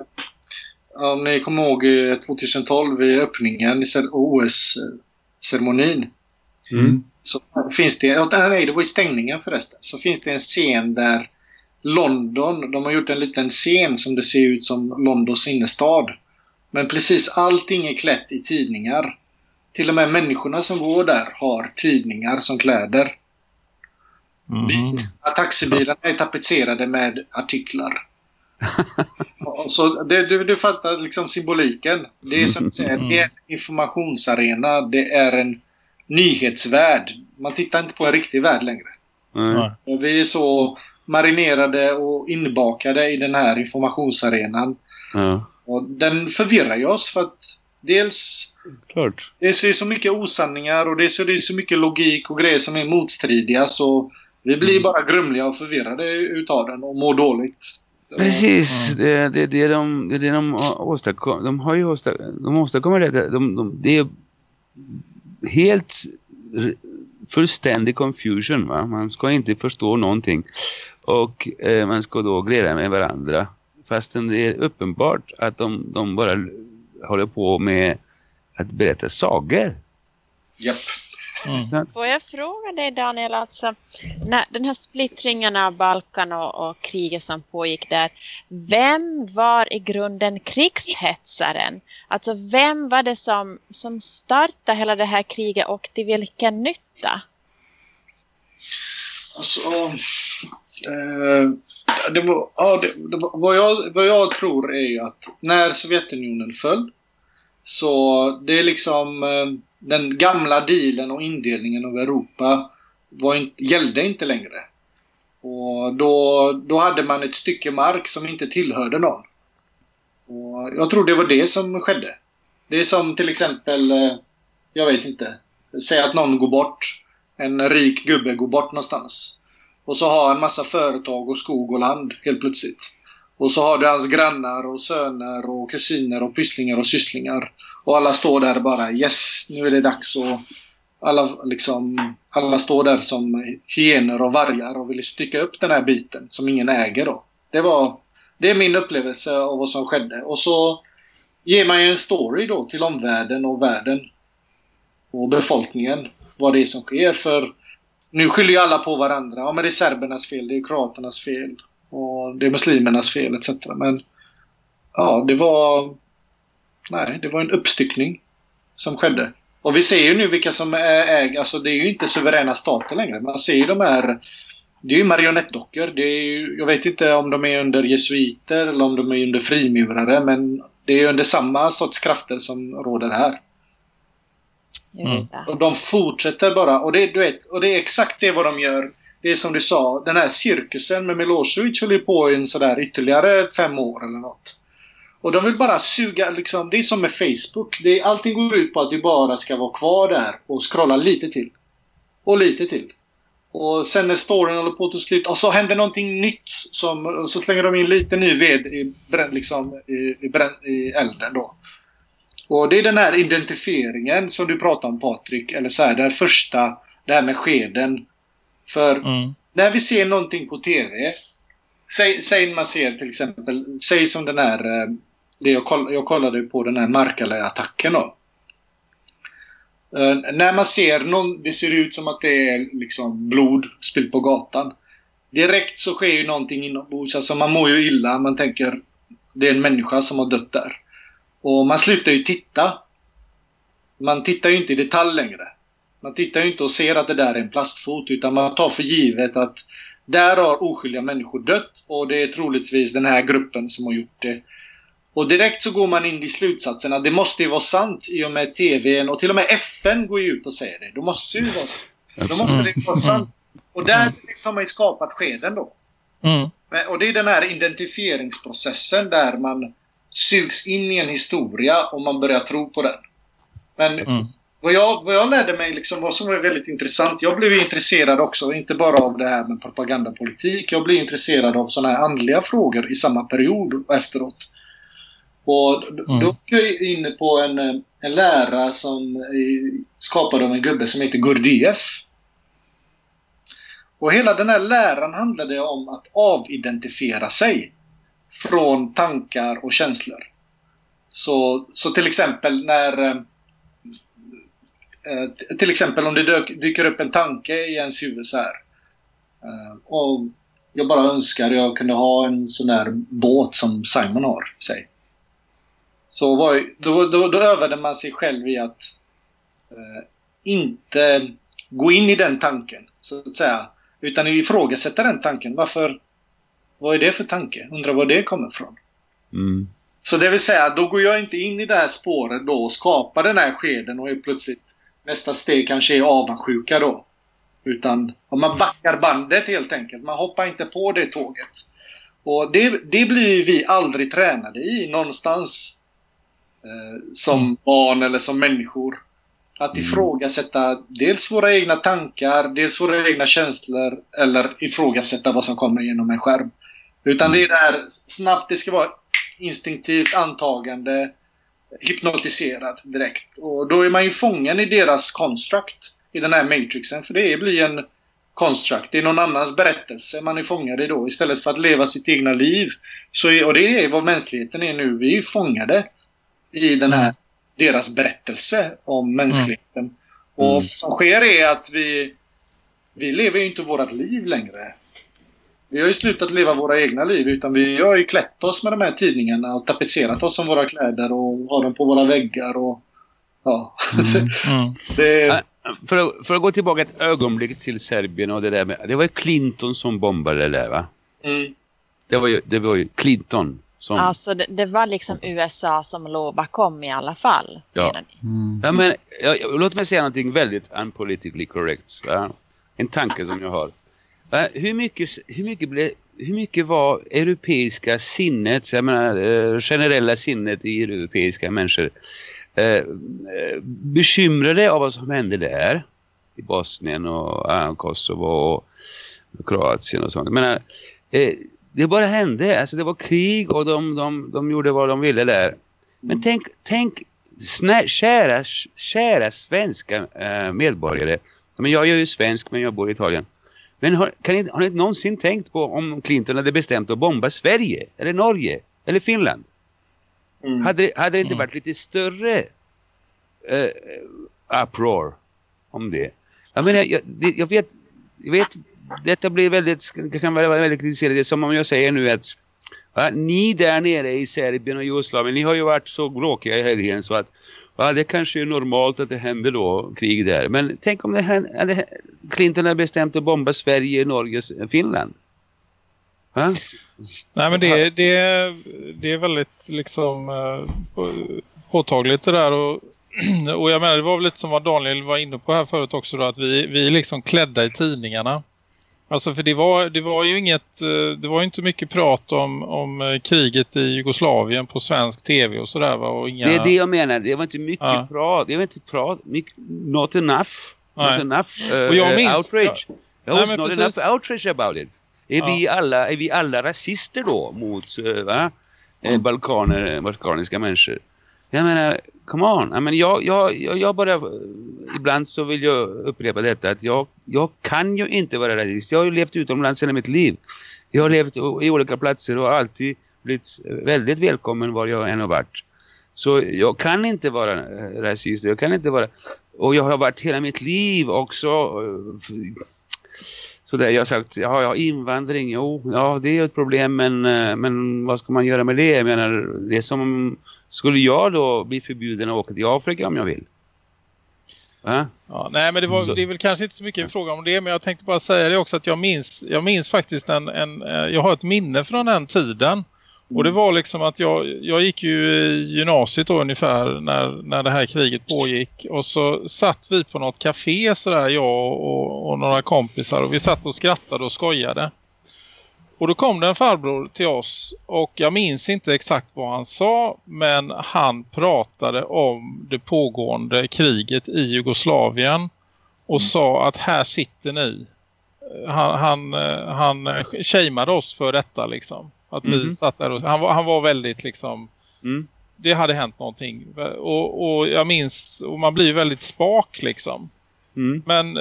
om ni kommer ihåg eh, 2012 i öppningen i OS-ceremonin. Mm. Så finns det, nej det var i stängningen förresten, så finns det en scen där London, de har gjort en liten scen som det ser ut som Londons innerstad. Men precis allting är klätt i tidningar. Till och med människorna som går där har tidningar som kläder. Mhm. Taxibilarna är tapetserade med artiklar. Så det, du, du fattar liksom symboliken. Det är som att säga, det är en informationsarena. Det är en nyhetsvärld. Man tittar inte på en riktig värld längre. Mm. Vi är så marinerade och inbakade i den här informationsarenan. Ja, Och den förvirrar ju oss för att dels klart. det är så- så mycket osanningar och det är så, det är så mycket logik och grejer som är motstridiga så vi blir bara grumliga och förvirrade utav den och mår dåligt. Precis, det, det, det, de, det är det de åstadkom. De har ju åstadkom, de åstadkommer det. De, de, det är helt fullständig confusion. Va? Man ska inte förstå någonting. Och eh, man ska då glädja med varandra. Fastän det är uppenbart att de, de bara håller på med att berätta sagor. Japp. Får jag fråga dig Daniel, alltså, när den här splittringen av Balkan och, och kriget som pågick där, vem var i grunden krigshetsaren? Alltså vem var det som, som startade hela det här kriget och till vilken nytta? Alltså, eh, det var, ja, det, det var, vad, jag, vad jag tror är att när Sovjetunionen föll så det är liksom eh, den gamla dealen och indelningen av Europa var in, gällde inte längre. Och då, då hade man ett stycke mark som inte tillhörde någon. Och jag tror det var det som skedde. Det är som till exempel, eh, jag vet inte, säg att någon går bort en rik gubbe går bort någonstans. Och så har en massa företag och skog och land helt plötsligt. Och så har du hans grannar och söner och kusiner och pysslingar och sysslingar. Och alla står där bara yes, nu är det dags och alla liksom alla står där som hyenor och vargar och vill stycka upp den här biten som ingen äger då. Det var det är min upplevelse av vad som skedde. Och så ger man ju en story då till omvärlden och världen och befolkningen vad det är som sker. För nu skyller ju alla på varandra. Ja, men det är serbernas fel, det är kroaternas fel och det är muslimernas fel etc. Men ja, det var... Nej, det var en uppstyckning som skedde. Och vi ser ju nu vilka som äger... Alltså det är ju inte suveräna stater längre. Man ser ju de här... Det är ju marionettdockor. Det är ju, jag vet inte om de är under jesuiter eller om de är under frimurare men det är ju under samma sorts krafter som råder här. Just det. Och de fortsätter bara. Och det, du vet, och det är exakt det vad de gör. Det är som du sa, den här cirkusen med Milosevic höll ju på i en sådär ytterligare fem år eller något. Och de vill bara suga, liksom, det är som med Facebook. Det är, allting går ut på att du bara ska vara kvar där och scrolla lite till. Och lite till. Och sen när storyn håller på att ta slut, och så händer någonting nytt. Som, och så slänger de in lite ny ved i, liksom, i, i, brän, i elden då. Och det är den här identifieringen som du pratade om Patrik. Eller så här, den första, det här med skeden. För Mm. när vi ser någonting på TV. Säg, säg man ser till exempel, säg som den här, eh, det jag, koll, jag kollade på den här Markale-attacken då. Eh, när man ser någon, det ser ut som att det är liksom blod spillt på gatan. Direkt så sker ju någonting inombords. Alltså man mår ju illa. Man tänker det är en människa som har dött där. Och man slutar ju titta. Man tittar ju inte i detalj längre. Man tittar ju inte och ser att det där är en plastfot utan man tar för givet att där har oskyldiga människor dött och det är troligtvis den här gruppen som har gjort det. Och direkt så går man in i slutsatsen att det måste ju vara sant i och med TVn och till och med FN går ju ut och säger det. Då måste, ju vara, då måste det vara sant. Och där liksom har man ju skapat skeden då. Mm. Och det är den här identifieringsprocessen där man sugs in i en historia och man börjar tro på den. Men Mm. Vad, jag, vad jag lärde mig, liksom, vad som var väldigt intressant. Jag blev intresserad också, inte bara av det här med propagandapolitik. Jag blev intresserad av sådana här andliga frågor i samma period efteråt. Och Mm. då gick jag inne på en, eh, en lära som är skapad av en gubbe som heter Gurdjieff. Och hela den här läran handlade om att avidentifiera sig från tankar och känslor. Så, så till exempel när... eh, till exempel om det dök, dyker upp en tanke i ens huvud så här. Eh, och jag bara önskar jag kunde ha en sån där båt som Simon har, säg. Så var, då, då, då övade man sig själv i att eh, inte gå in i den tanken, så att säga. Utan ifrågasätta den tanken. Varför? Vad är det för tanke? Undrar var det kommer ifrån. Mm. Så det vill säga, då går jag inte in i det här spåret då och skapar den här skeden och är plötsligt nästa steg kanske är avundsjuka då. Utan man backar bandet helt enkelt. Man hoppar inte på det tåget. Och det, det blir vi aldrig tränade i någonstans. Eh, som barn eller som människor. Att ifrågasätta dels våra egna tankar, dels våra egna känslor eller ifrågasätta vad som kommer genom en skärm. Utan det är där snabbt, det ska vara instinktivt antagande, hypnotiserad direkt. Och då är man ju fången i deras construct, i den här matrixen. För det blir en construct, det är någon annans berättelse man är fångad i då. Istället för att leva sitt egna liv. Så är, och det är vad mänskligheten är nu. Vi är fångade i den här, deras berättelse om mänskligheten. Och Mm. vad som sker är att vi, vi lever ju inte vårt liv längre. Vi har ju slutat leva våra egna liv utan vi har ju klätt oss med de här tidningarna och tapetserat oss som våra kläder och har dem på våra väggar och ja. Mm. det, För, att, för att gå tillbaka ett ögonblick till Serbien och det där med, det var ju Clinton som bombade det där va? mm, Det var ju, det var ju Clinton som... Alltså det, det var liksom USA som låg bakom i alla fall. Ja. Mm. Ja, men, ja, ja, låt mig säga någonting väldigt unpolitically correct. Va? En tanke som jag har. Va? Hur, mycket, hur, mycket ble, hur mycket var europeiska sinnet, jag menar, eh, generella sinnet i europeiska människor eh, eh, bekymrade av vad som hände där i Bosnien och Kosovo och Kroatien och sånt. Jag menar, eh, det bara hände, alltså det var krig och de, de, de gjorde vad de ville där. Men tänk, tänk snä, kära, kära svenska eh, medborgare. Men jag är ju svensk men jag bor i Italien. Men har, kan ni, har ni någonsin tänkt på om Clinton hade bestämt att bomba Sverige eller Norge eller Finland? mm. Hade, det- hade det inte Mm. varit lite större eh, uproar om det? Jag menar, jag, det, jag vet, jag vet, detta blir väldigt, kan vara väldigt kritiserat. Det är som om jag säger nu att va, ni där nere i Serbien och Jugoslavien, ni har ju varit så bråkiga i helgen så att ja, det kanske är normalt att det händer då krig där. Men tänk om det hade Clinton hade bestämt att bomba Sverige, Norge och Finland. Va? Nej men det, det, det är väldigt liksom eh, på- påtagligt det där och, och jag menar det var väl lite som vad Daniel var inne på här förut också då, att vi, vi är liksom klädda i tidningarna. Alltså för det var, det var ju inget, eh, det var ju inte mycket prat om, om eh, kriget i Jugoslavien på svensk tv och sådär va och inga... Det är det jag menar. Det var inte mycket Ja. prat. Det var inte prat. Mycket, not enough. Not Nej. enough uh, Och jag uh, minns- outrage. There Nej, was not precis. enough outrage about it. Är, Ja. vi alla, är vi alla rasister då mot va? Eh, balkaner, balkaniska människor? Jag menar, come on. Jag, menar, jag, jag, jag, jag bara, ibland så vill jag upprepa detta att jag, jag kan ju inte vara rasist. Jag har ju levt utomlands hela mitt liv. Jag har levt i olika platser och alltid blivit väldigt välkommen var jag än har varit. Så jag kan inte vara eh, rasist. Jag kan inte vara... Och jag har varit hela mitt liv också. Eh, så där, jag har sagt, ja, ja, invandring, jo, ja, det är ett problem, men, eh, men vad ska man göra med det? Jag menar, det som, skulle jag då bli förbjuden att åka till Afrika om jag vill? Va? Ja, nej men det, var, det är väl kanske inte så mycket en fråga om det men jag tänkte bara säga det också att jag minns, jag minns faktiskt en, en eh, jag har ett minne från den tiden och det var liksom att jag, jag gick ju i gymnasiet då ungefär när, när det här kriget pågick. Och så satt vi på något café sådär jag och, och några kompisar. Och vi satt och skrattade och skojade. Och då kom det en farbror till oss. Och jag minns inte exakt vad han sa men han pratade om det pågående kriget i Jugoslavien. Och sa att här sitter ni. Han, han, eh, han shameade oss för detta liksom. Att vi Mhm. satt där och, han, var, han var väldigt liksom Mm. det hade hänt någonting. Och, och jag minns, och man blir väldigt spak liksom. Mm. Men,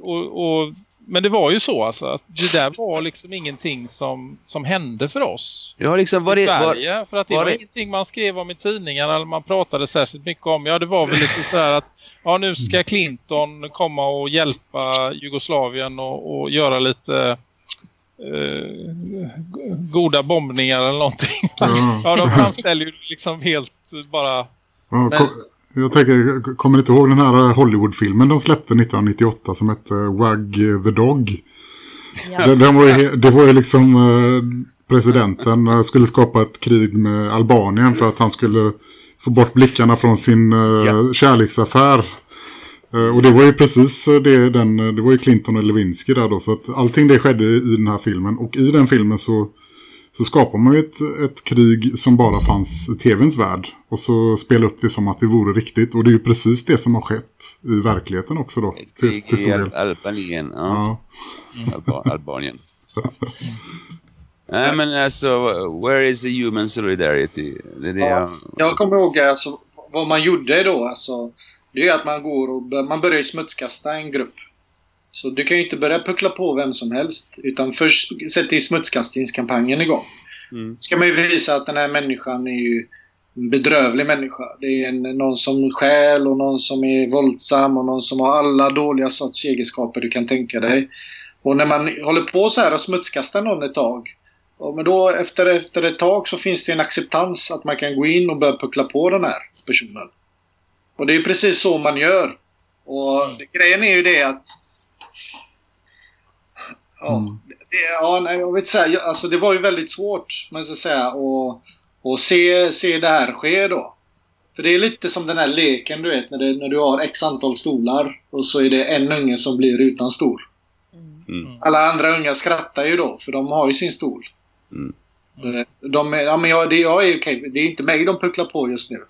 och, och, men det var ju så alltså, att det där var liksom ingenting som, som hände för oss har liksom i varit... Var, Sverige. för att det var var, det- ingenting man skrev om i tidningarna eller man pratade särskilt mycket om. Ja, det var väl lite så här att ja, nu ska Clinton komma och hjälpa Jugoslavien och, och göra lite goda bombningar eller någonting. Ja. ja, de framställer ju liksom helt bara Ja, kom, jag tänker, kommer inte ihåg den här Hollywood-filmen de släppte 1998 som hette Wag the Dog. Ja. Den, den var ju, det var ju liksom eh, presidenten eh, skulle skapa ett krig med Albanien för att han skulle få bort blickarna från sin eh, Ja. kärleksaffär. Eh, och det var ju precis eh, det, den, eh, det var ju Clinton och Lewinsky där då. Så att allting det skedde i den här filmen. Och i den filmen så, så skapar man ju ett, ett krig som bara fanns i tvns värld. Och så spelar upp det som att det vore riktigt. Och det är ju precis det som har skett i verkligheten också då. ett Till, krig till i stor Al. Albanien. Ja. Ja. Alba Albanien. Nej men alltså, where is the human solidarity? Det är det Ja, jag... Jag kommer ihåg alltså, vad man gjorde då. Alltså, det är att man går och man börjar smutskasta en grupp. Så du kan ju inte börja puckla på vem som helst. Utan först sätter ju smutskastningskampanjen igång. Mm. ska man ju visa att den här människan är ju en bedrövlig människa. Det är en, någon som stjäl och någon som är våldsam och någon som har alla dåliga sorts egenskaper du kan tänka dig. Och när man håller på så här och smutskastar någon ett tag. Och men då efter, efter ett tag så finns det en acceptans att man kan gå in och börja puckla på den här personen. Och det är precis så man gör. Och grejen är ju det att... Ja, Mm. det, ja nej, jag vet inte säga, alltså det var ju väldigt svårt, men så att säga, att, att se, se det här ske då. För det är lite som den här leken, du vet, när, det, när du har x antal stolar och så är det en unge som blir utan stol. Mm. Alla andra unga skrattar ju då, för de har ju sin stol. Mm. De, är- ja, men jag, det, jag är okej, det är inte mig de pucklar på just nu.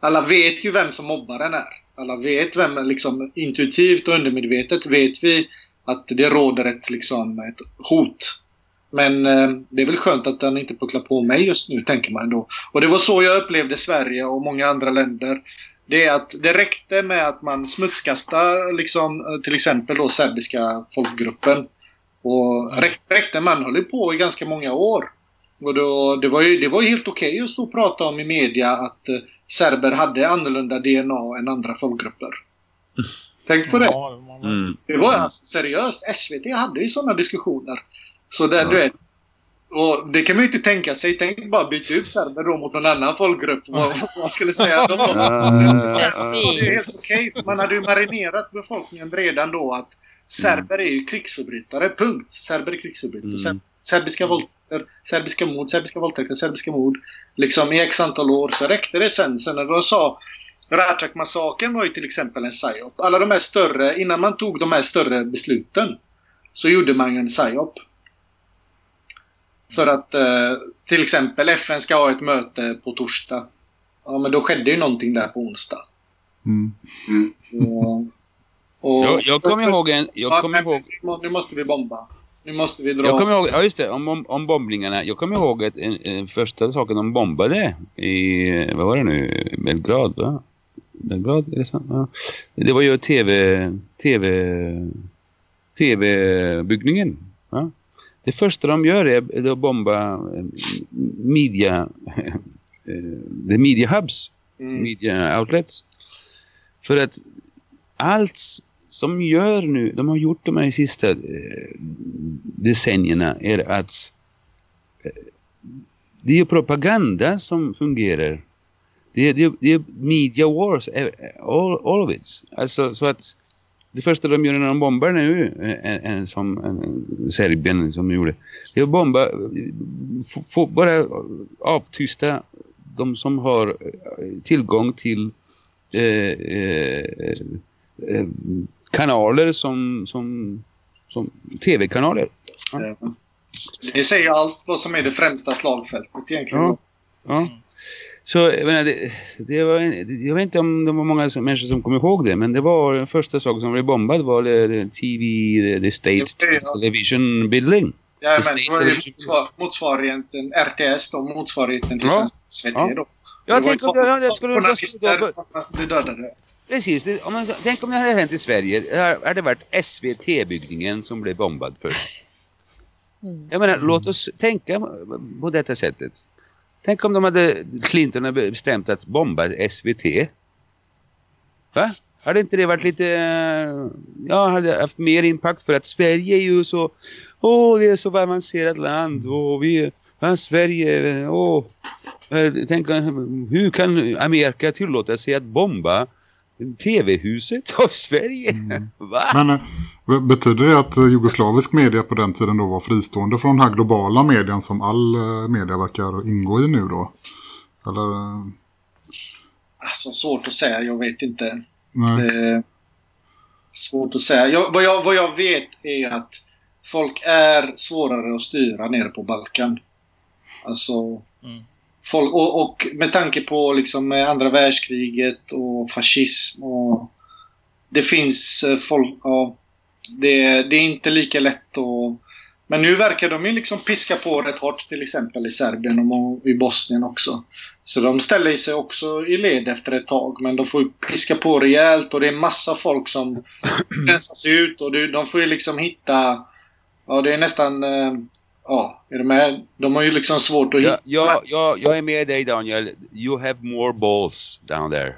Alla vet ju vem som mobbaren är. Alla vet vem, liksom intuitivt och undermedvetet vet vi att det råder ett, liksom, ett hot. Men eh, det är väl skönt att den inte pucklar på mig just nu, tänker man då. Och det var så jag upplevde Sverige och många andra länder. Det är att det räckte med att man smutskastar liksom, eh, till exempel då serbiska folkgruppen. Och räckte, man höll ju på i ganska många år. Och då, det, var ju, det var ju helt okej att stå och prata om i media att eh, serber hade annorlunda DNA än andra folkgrupper. Tänk på det. Ja, det var- Mm. Det var alltså seriöst. SVT hade ju sådana diskussioner. Så där, du vet. Och det kan man ju inte tänka sig. Tänk bara byta ut serber då mot någon annan folkgrupp. Vad vad man skulle säga. De var, Ah, det är helt okej. Man hade ju marinerat befolkningen redan då att serber är ju krigsförbrytare. Punkt. Serber är krigsförbrytare. Mm. Serbiska våldtäkter, serbiska mord, serbiska våldtäkter, serbiska mord. Liksom i x antal år så räckte det sen. Sen när de sa Racak-massakern var ju till exempel en psyop. Alla de här större, innan man tog de här större besluten så gjorde man ju en psyop. För att eh, till exempel FN ska ha ett möte på torsdag. Ja men då skedde ju någonting där på onsdag. Mm. Och, och, Jag, jag kommer ihåg en... Ja, Jag kommer men ihåg... Nu måste vi bomba. Nu måste vi dra. Jag kommer ihåg, ja just det, om, om, om bombningarna. Jag kommer ihåg att en, en första saken de bombade i, vad var det nu, Belgrad va? Belgrad, är det sant? Ja. Det var ju TV, TV, TV-byggningen. Ja. Det första de gör är att bomba eh, media, eh, the media hubs, Mm. media outlets. För att allt som gör nu, de har gjort de här sista eh, decennierna är att eh, det är propaganda som fungerar. Det är, det är, det är media wars, eh, all, all of it. Alltså så att det första de gör när de bombar nu, en, en, som en, Serbien som gjorde, det är att bomba, få, få bara avtysta de som har tillgång till eh, eh, eh, kanaler som, som, som tv-kanaler. Ja. Det säger allt vad som är det främsta slagfältet egentligen. Ja. Ja. Så jag, menar, det, det var, jag vet inte om det var många som- människor som kommer ihåg det. Men det var den första saken som blev bombad var det, det TV, the, the State Ja. Television Building. Ja, men det var ju motsvar- motsvarigheten RTS då, motsvarigheten till Ja. SVT Ja. då. Jag Det tänker om det, det skulle, det som blev dödade. Precis, det, om man, tänk om det hade hänt i Sverige. Det hade varit SVT-byggningen som blev bombad först. Mm. Jag menar, låt oss tänka på detta sättet. Tänk om de hade, Clinton hade bestämt att bomba SVT. Va? Hade inte det varit lite, eh, ja, hade haft mer impact för att Sverige är ju så, åh, det är så avancerat land och vi, ja, Sverige, åh, eh, tänk, hur kan Amerika tillåta sig att bomba TV-huset av Sverige? Va? Men eh, be- betyder det att eh, jugoslavisk media på den tiden då var fristående från den här globala medien som all eh, media verkar ingå i nu då? Eller? Alltså svårt att säga, jag vet inte. Nej. Det är svårt att säga. Jag, vad, jag, vad jag vet är att folk är svårare att styra nere på Balkan. Alltså... Mm. Folk, och, och med tanke på liksom eh, andra världskriget och fascism och... Det finns eh, folk... Ja, det, det är inte lika lätt att... Men nu verkar de ju liksom piska på rätt hårt till exempel i Serbien och i Bosnien också. Så de ställer sig också i led efter ett tag. Men de får ju piska på rejält och det är massa folk som rensas ut. Och de får ju liksom hitta... Ja, det är nästan... Eh, Ja, är du med? De har ju liksom svårt att Ja, hitta... ja, ja, jag är med dig Daniel. You have more balls down there.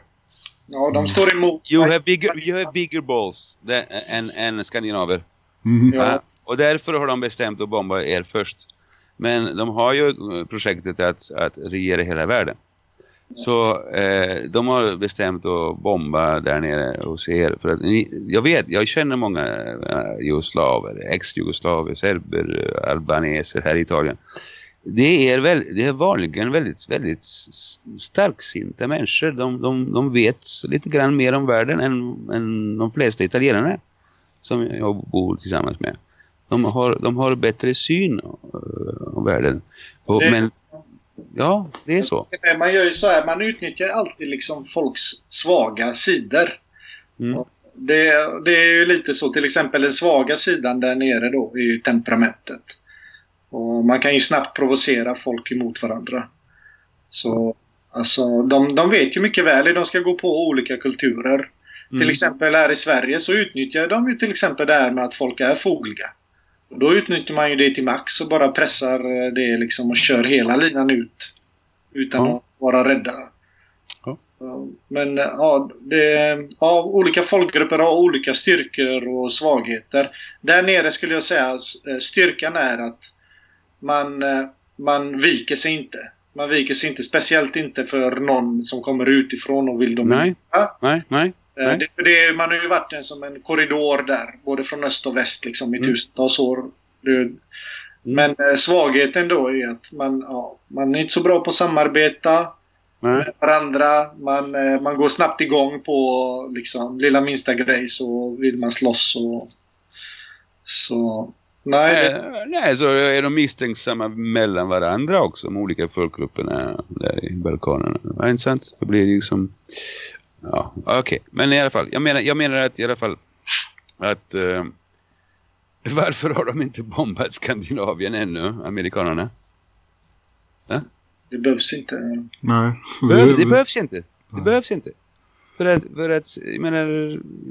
Ja, de står emot. You have bigger, you have bigger balls than, än, än skandinaver. Mm. Ja. Ja, och därför har de bestämt att bomba er först. Men de har ju projektet att, att regera hela världen. Så eh, de har bestämt att bomba där nere hos er. För att ni, jag vet, jag känner många eh, jugoslaver, ex-jugoslaver, serber, eh, albaneser här i Italien. Det är, väl, det är vanligen väldigt, väldigt starksinta människor. De, de, de vet lite grann mer om världen än, än de flesta italienare som jag bor tillsammans med. De har, de har bättre syn uh, om världen. Och, men ja, det är så. Man gör ju så här, man utnyttjar alltid liksom folks svaga sidor. Mm. Det, det är ju lite så, till exempel den svaga sidan där nere då är ju temperamentet. Och man kan ju snabbt provocera folk emot varandra. Så alltså, de, de vet ju mycket väl hur de ska gå på olika kulturer. Mm. Till exempel här i Sverige så utnyttjar de ju till exempel det här med att folk är fogliga. Och då utnyttjar man ju det till max och bara pressar eh, det liksom och kör hela linan ut. Utan Ja. att vara rädda. Ja. Ja, Men eh, ja, det, ja, olika folkgrupper har olika styrkor och svagheter. Där nere skulle jag säga eh, styrkan är att man, eh, man viker sig inte. Man viker sig inte, speciellt inte för någon som kommer utifrån och vill dominera. Nej, nej, nej. Eh. Det, det, man har ju varit en, som en korridor där, både från öst och väst liksom, i Mm. tusentals år. Det, men eh, svagheten då är att man, ja, man är inte så bra på att samarbeta nej. med varandra. Man, eh, man går snabbt igång på liksom, lilla minsta grej så vill man slåss. Och, så nej, nej, så är de misstänksamma mellan varandra också, de olika folkgrupperna där i Balkanerna. Det inte sant? Det blir liksom... Ja, okej. Men i alla fall, jag menar, jag menar att i alla fall att... eh, varför har de inte bombat Skandinavien ännu, amerikanerna? det behövs inte. Nej. Behöv, Vi- det behövs inte. Det Nej. behövs inte. För att, för att jag menar,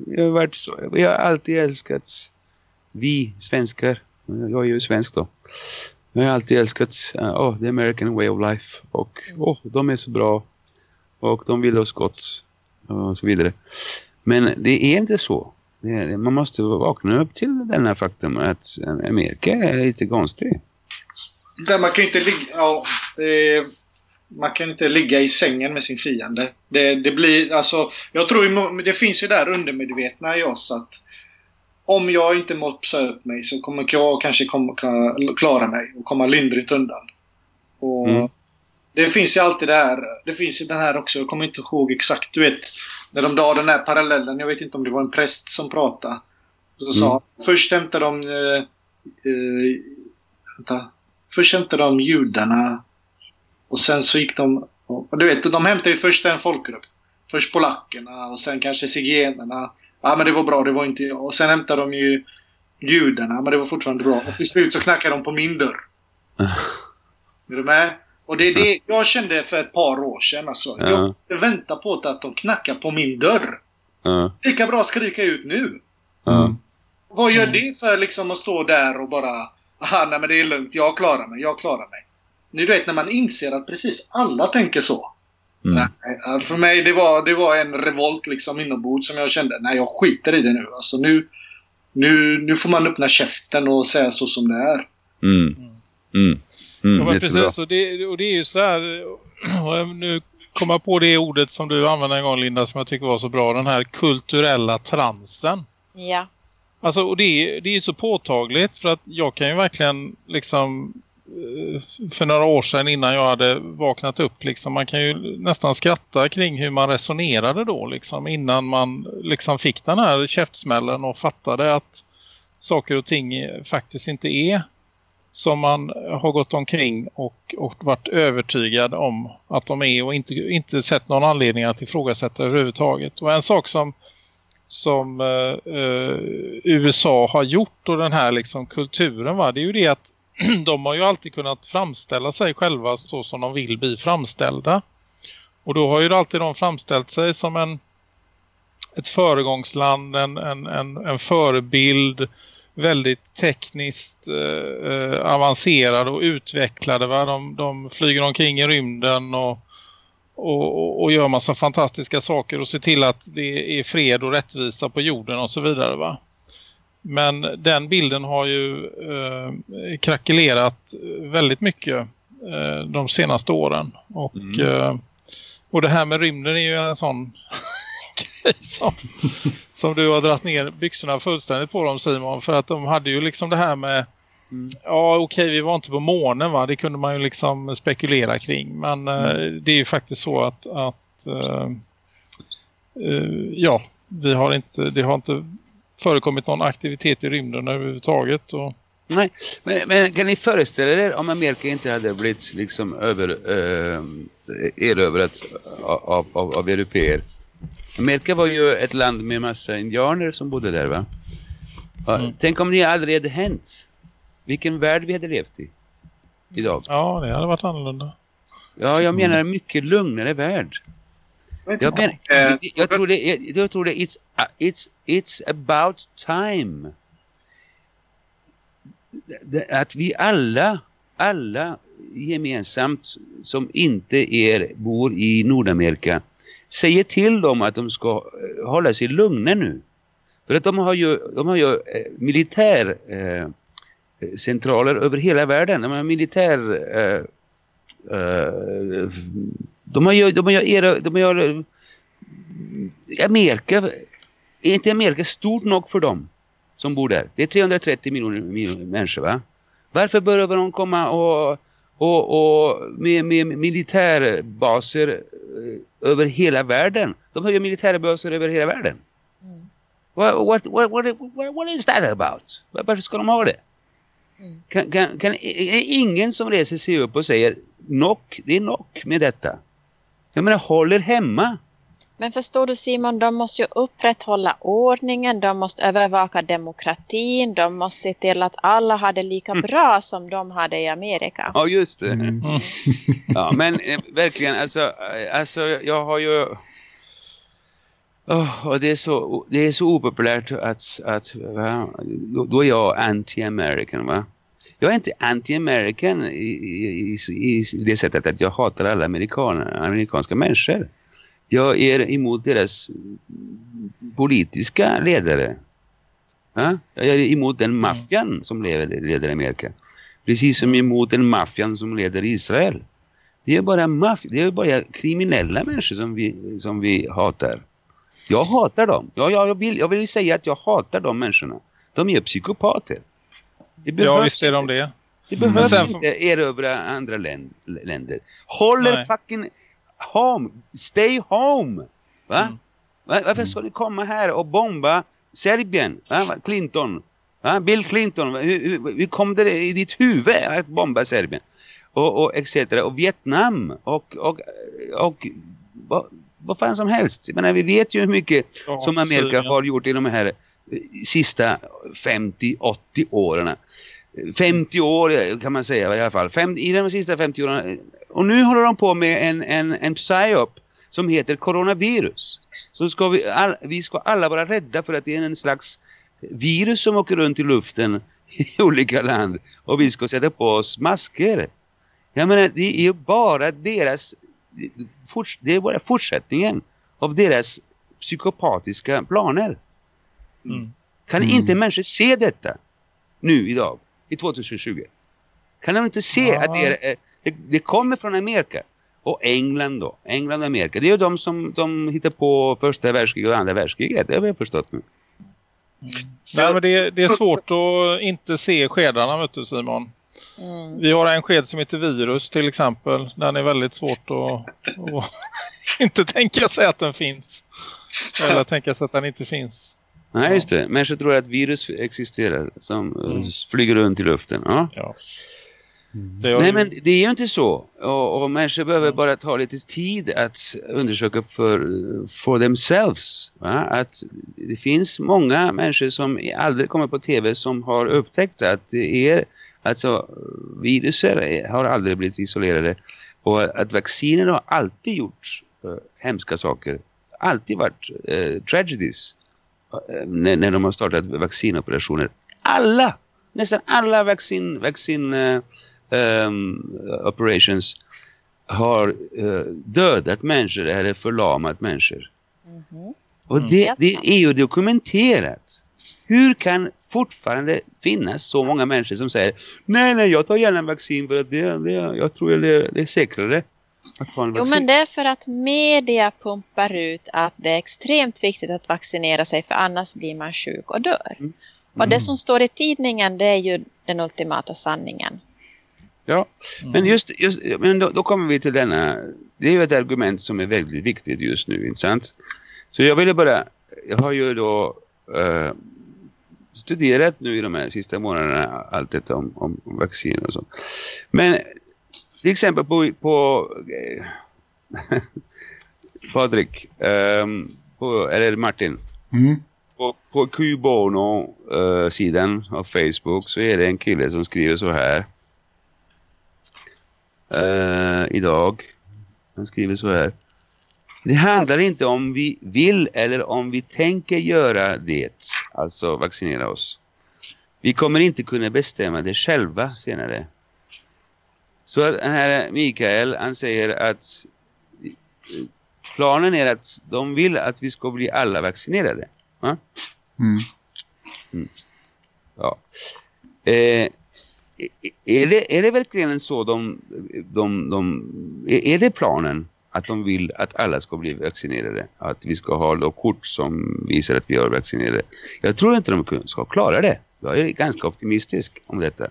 jag har, varit så, jag har alltid älskat vi svenskar. Jag är ju svensk då. Jag har alltid älskat uh, oh, the American way of life. Och oh, de är så bra. Och de vill oss gott. Och så vidare. Men det är inte så. Är, man måste vakna upp till denna faktum att Amerika är lite konstig. Där man kan inte ligga... Ja, det, man kan inte ligga i sängen med sin fiende. Det, det blir alltså... Jag tror det finns ju där undermedvetna i oss att om jag inte mopsar upp mig så kommer jag kanske komma, klara mig och komma lindrigt undan. Och Mm. Det finns ju alltid det här. Det finns ju den här också. Jag kommer inte ihåg exakt. Du vet, när de drar den här parallellen. Jag vet inte om det var en präst som pratade. Så sa, först hämtar de... Eh, eh, vänta. Först hämtade de judarna och sen så gick de... Och du vet, de hämtade ju först en folkgrupp. Först polackerna och sen kanske zigenarna. Ja, men det var bra, det var inte jag. Och sen hämtade de ju judarna, men det var fortfarande bra. Och till slut så knackade de på min dörr. Är du med? Och det är det jag kände för ett par år sedan. Alltså. Ja. Jag väntar på att de knackar på min dörr. Ja, Lika bra skrika ut nu. ja. Vad gör det för liksom att stå där och bara... Aha, nej men det är lugnt. Jag klarar mig. Jag klarar mig. Nu du vet när man inser att precis alla tänker så. Mm. Nej, för mig det var, det var en revolt liksom inombords som jag kände. Nej, jag skiter i det nu. Alltså nu, nu, nu får man öppna käften och säga så som det är. Mm. Mm. Ja, Mm. men Jättebra. precis, och det, och det är ju så här, och nu kommer jag på det ordet som du använde en gång Linda som jag tycker var så bra, den här kulturella transen. Ja. Alltså, och det är, det är ju så påtagligt för att jag kan ju verkligen liksom eh, för några år sedan innan jag hade vaknat upp liksom, man kan ju nästan skratta kring hur man resonerade då liksom innan man liksom fick den här käftsmällen och fattade att saker och ting faktiskt inte är som man har gått omkring och, och varit övertygad om att de är och inte, inte sett någon anledning att ifrågasätta överhuvudtaget. Och en sak som som eh, eh USA har gjort och den här liksom kulturen va, det är ju det att de har ju alltid kunnat framställa sig själva så som de vill bli framställda. Och då har ju alltid de framställt sig som en ett föregångsland, en, en, en, en förebild, väldigt tekniskt eh, eh, avancerade och utvecklade. Va? De, de flyger omkring i rymden och, och, och- gör massa fantastiska saker och ser till att det är fred och rättvisa på jorden och så vidare va. Men den bilden har ju eh, krackelerat väldigt mycket eh, de senaste åren. Och, Mm. eh, och det här med rymden är ju en sån som, som du har dragit ner byxorna fullständigt på dem Simon. För att de hade ju liksom det här med Mm. Ja okej vi var inte på månen va. Det kunde man ju liksom spekulera kring. Men eh, det är ju faktiskt så att, att eh, eh, ja vi har inte, det har inte förekommit någon aktivitet i rymden överhuvudtaget. Och, Nej, men, men kan ni föreställa er om Amerika inte hade blivit liksom över, eh, erövrat av, av, av europeer? Amerika var ju ett land med massa indianer som bodde där va? Ja, Mm. Tänk om det aldrig hade hänt. Vilken värld vi hade levt i idag. ja det hade varit annorlunda. Ja, jag menar en mycket lugnare värld. Jag, men, Eh, jag tror det, jag, jag tror det it's, uh, it's, it's about time. Att vi alla, alla gemensamt som inte är, bor i Nordamerika säger till dem att de ska eh, hålla sig lugna nu. För att de har ju, de har ju eh, militär eh, eh, centraler över hela världen. De har militär eh, de har ju, de har ju de har ju, Amerika, är inte Amerika stort nog för dem som bor där? Det är 330 miljoner, miljoner människor va? Varför behöver de komma och, och, och med, med militärbaser eh, över hela världen? De har ju militärbaser över hela världen. Mm. What, what, what, what, what, is that about? Varför ska de ha det? Mm. Kan, kan, kan, ingen som reser sig upp och säger knock, det är knock med detta? Jag menar, håller hemma. Men förstår du Simon, de måste ju upprätthålla ordningen, de måste övervaka demokratin, de måste se till att alla har det lika bra som de hade i Amerika. Ja, just det. Mm. Ja, men eh, verkligen, alltså, eh, alltså jag har ju... Åh, och det är så, det är så opopulärt att, att va? Då, då är jag anti-American va. Jag är inte anti-American i, i, i, i det sättet att jag hatar alla amerikaner, amerikanska människor. Jag är emot deras politiska ledare. Ja? Jag är emot den maffian som leder, leder Amerika. Precis som emot den maffian som leder Israel. Det är bara maff- det är bara kriminella människor som vi, som vi hatar. Jag hatar dem. Jag, jag, jag, vill, jag vill säga att jag hatar de människorna. De är psykopater. Det Ja behövs visst är de det. det behövs Men sen- inte erövra andra län- länder. Håll er Nej. fucking home. Stay home. Va? Mm. Va? Varför ska ni komma här och bomba Serbien? Va? Va? Clinton. Va? Bill Clinton, hur, hur, hur kom det i ditt huvud att bomba Serbien? Och, och etc. Och Vietnam och, och, och vad, vad fan som helst. Jag menar, vi vet ju hur mycket Ja, som Amerika har gjort i de här sista 50-80 åren. 50 år kan man säga i alla fall. Fem, I de sista 50 åren. Och nu håller de på med en, en, en psyop som heter coronavirus. Så ska vi, all, vi ska alla vara rädda för att det är en slags virus som åker runt i luften i olika land. Och vi ska sätta på oss masker. Jag menar, det är ju bara deras... Det är bara fortsättningen av deras psykopatiska planer. Mm. Kan Mm. inte människor se detta nu idag, i 2020? Kan de inte se Ja. att det, är, eh, det, det kommer från Amerika? Och England då, England och Amerika. Det är ju de som de hittar på första världskriget och andra världskriget, det har vi förstått nu. Nej, men det, det är svårt att inte se skedarna vet du Simon. Mm. Vi har en sked som heter virus till exempel. Den är väldigt svårt att, att inte tänka sig att den finns. Eller tänka sig att den inte finns. Nej, Ja. just det. Människor tror att virus existerar som eh, Mm. flyger runt i luften. Ja. Ja. Det har Nej, ju- men det är ju inte så. Och, och människor behöver bara ta lite tid att undersöka för, for themselves. Va? Att det finns många människor som aldrig kommer på tv som har upptäckt att det är, alltså viruser har aldrig blivit isolerade och att vacciner har alltid gjort eh, hemska saker. Alltid varit eh, tragedies när, när de har startat vaccinoperationer. Alla, nästan alla vaccin, vaccin eh, ehm, operations har eh, dödat människor eller förlamat människor. Mhm. Och Mm. det, det är ju dokumenterat. Hur kan fortfarande finnas så många människor som säger nej, nej, jag tar gärna vaccin för att det, det, jag tror det, det är säkrare Jo, vaccin. men det är för att media pumpar ut att det är extremt viktigt att vaccinera sig för annars blir man sjuk och dör. Mm. Och det som står i tidningen det är ju den ultimata sanningen. Ja, Mm. men just, just men då, då kommer vi till denna, det är ju ett argument som är väldigt viktigt just nu, inte sant? Så jag ville bara, jag har ju då eh, studerat nu i de här sista månaderna allt detta om, om, om vaccin och så. Men till exempel på, på eh, Patrik, ehm, på, eller Martin, Mm. på, på Cubono-sidan av Facebook så är det en kille som skriver så här. Eh, idag. Han skriver så här. Det handlar inte om vi vill eller om vi tänker göra det, alltså vaccinera oss. Vi kommer inte kunna bestämma det själva senare. Så den här Mikael, han säger att planen är att de vill att vi ska bli alla vaccinerade. Va? Mm. Ja. Eh, är, det, är det verkligen så de, de, de, är det planen att de vill att alla ska bli vaccinerade? Att vi ska ha då kort som visar att vi är vaccinerade? Jag tror inte de ska klara det. Jag är ganska optimistisk om detta.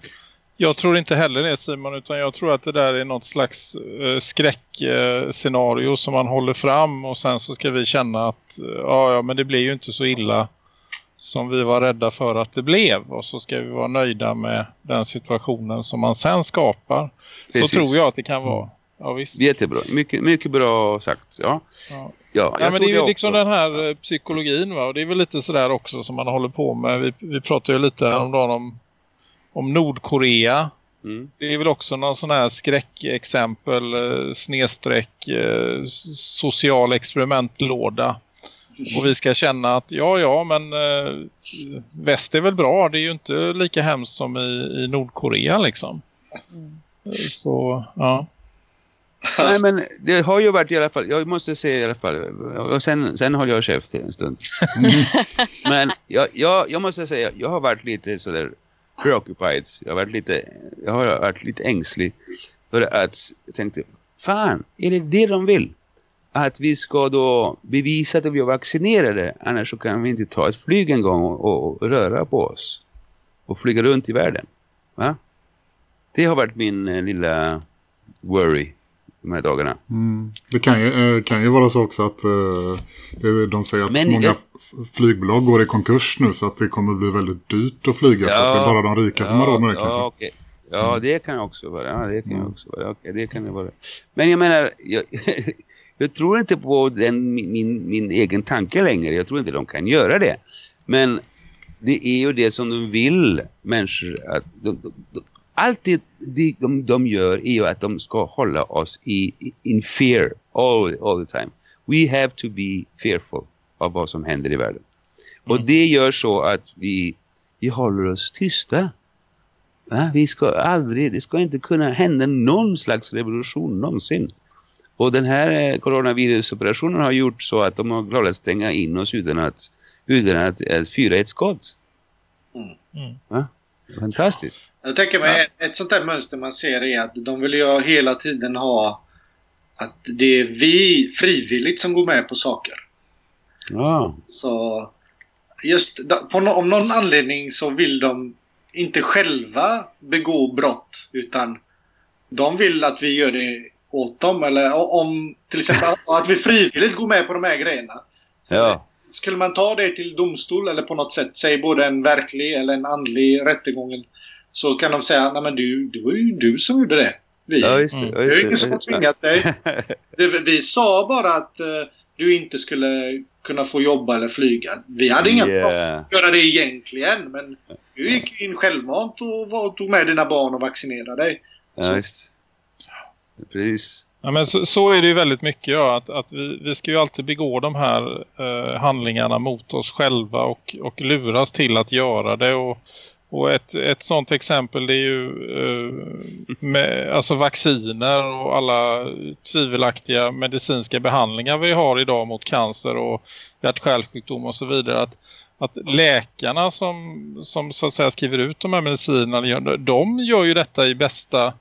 Jag tror inte heller det Simon utan jag tror att det där är något slags eh, skräckscenario som man håller fram och sen så ska vi känna att eh, ja, ja men det blir ju inte så illa som vi var rädda för att det blev och så ska vi vara nöjda med den situationen som man sen skapar. Precis. Så tror jag att det kan vara. Ja visst. Jättebra. Mycket, mycket bra sagt. Ja, Ja. ja, jag men det är ju också. liksom den här eh, psykologin va? och det är väl lite sådär också som man håller på med. Vi, vi pratade ju lite häromdagen om, om Nordkorea. Mm. Det är väl också någon sån här skräckexempel, eh, snedsträck, eh, social experimentlåda. Och vi ska känna att ja, ja, men eh, väst är väl bra. Det är ju inte lika hemskt som i, i Nordkorea liksom. Mm. Så, ja. Nej, men det har ju varit i alla fall, jag måste säga i alla fall, och sen, sen håller jag käft en stund. men jag, jag, jag måste säga, jag har varit lite sådär preoccupied. Jag har varit lite, jag har varit lite ängslig för att jag tänkte, fan, är det det de vill? Att vi ska då bevisa att vi är vaccinerade, annars så kan vi inte ta ett flyg en gång och, och röra på oss och flyga runt i världen. Va? Det har varit min eh, lilla worry de här dagarna. Mm. Det kan ju, eh, kan ju vara så också att eh, det- de säger att Men många flygbolag går i konkurs nu så att det kommer bli väldigt dyrt att flyga. så att det är bara de rika som har råd med det ja, kanske. okej. Ja, det kan också vara. Ja, det kan också vara. Okej, det kan det vara. Men jag menar, jag, jag tror inte på den, min, min, egen tanke längre. Jag tror inte de kan göra det. Men det är ju det som de vill, människor. Att de, de, de, allt det de, de, de gör är ju att de ska hålla oss i, i- in fear all, all the time. We have to be fearful av vad som händer i världen. Och det gör så att vi, vi håller oss tysta. Va? Vi ska aldrig, det ska inte kunna hända någon slags revolution någonsin. Och den här eh, coronavirusoperationen har gjort så att de har klarat att stänga in oss utan att, utan att, att fyra ett skott. Mm. Va? Fantastiskt. Jag tänker mig ett, ett sånt där mönster man ser är att de vill ju hela tiden ha att det är vi frivilligt som går med på saker. Ja. Så just no, om någon anledning så vill de inte själva begå brott utan de vill att vi gör det åt dem. Eller om till exempel att vi frivilligt går med på de här grejerna. Ja. Skulle man ta det till domstol eller på något sätt, säg både en verklig eller en andlig rättegång så kan de säga nej men du, det var ju du som gjorde det. Vi. Ja, just det. Mm. Ja, Det just är det. ingen som har tvingat dig. Vi sa bara att eh, du inte skulle kunna få jobba eller flyga. Vi hade inga problem Yeah. att göra det egentligen, men du gick in självmant och var, tog med dina barn och vaccinerade dig. Ja, just. Precis. Ja, men så, så är det ju väldigt mycket ja, att, att vi, vi ska ju alltid begå de här eh, handlingarna mot oss själva och, och luras till att göra det. Och, och ett, ett sånt exempel det är ju eh, med, alltså vacciner och alla tvivelaktiga medicinska behandlingar vi har idag mot cancer och hjärt-kärlsjukdom och så vidare att, att läkarna som, som så att säga skriver ut de här medicinerna de gör ju detta i bästa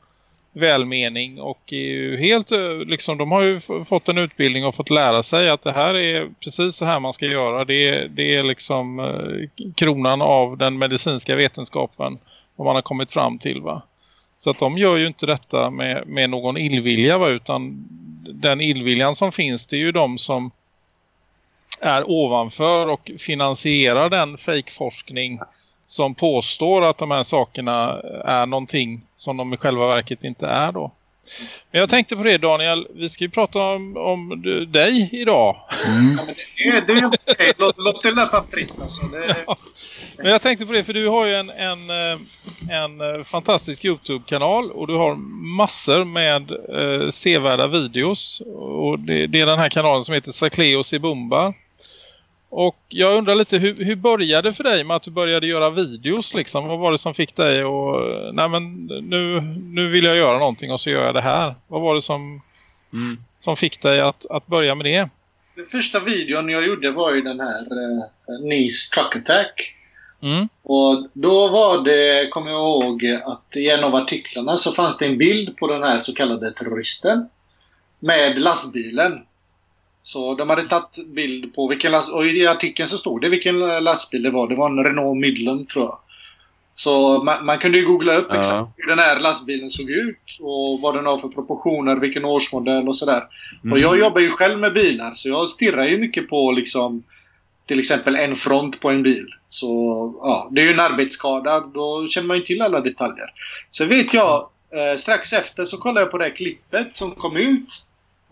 välmening och är ju helt eh, liksom de har ju fått en utbildning och fått lära sig att det här är precis så här man ska göra. Det är, det är liksom eh, kronan av den medicinska vetenskapen vad man har kommit fram till va. Så att de gör ju inte detta med, med någon illvilja va utan den illviljan som finns det är ju de som är ovanför och finansierar den fejkforskning som påstår att de här sakerna är någonting som de i själva verket inte är då. Men jag tänkte på det Daniel, vi ska ju prata om, om dig idag. Mm. Ja, men det, är- det okej. Låt, låt det löpa fritt alltså. Det, Men jag tänkte på det för du har ju en, en, eh, en eh, fantastisk Youtube-kanal och du har massor med eh, sevärda videos. Och det, det är den här kanalen som heter Sacleo Sibumba. Och jag undrar lite, hur, hur började det för dig med att du började göra videos liksom? Vad var det som fick dig och nej men nu, nu vill jag göra någonting och så gör jag det här. Vad var det som, Mm. som fick dig att, att börja med det? den första videon jag gjorde var ju den här uh, Nice Truck Attack. Mm. Och då var det, kommer jag ihåg, att i en av artiklarna så fanns det en bild på den här så kallade terroristen. Med lastbilen. Så de hade tagit bild på vilken last... Och i artikeln så stod det vilken lastbil det var. Det var en Renault Midland tror jag. Så man, man kunde ju googla upp Ja. exakt hur den här lastbilen såg ut. Och vad den har för proportioner, vilken årsmodell och sådär. Mm. Och jag jobbar ju själv med bilar så jag stirrar ju mycket på liksom till exempel en front på en bil. Så ja, det är ju en arbetsskada. Då känner man ju till alla detaljer. Så vet jag, eh, strax efter så kollade jag på det här klippet som kom ut.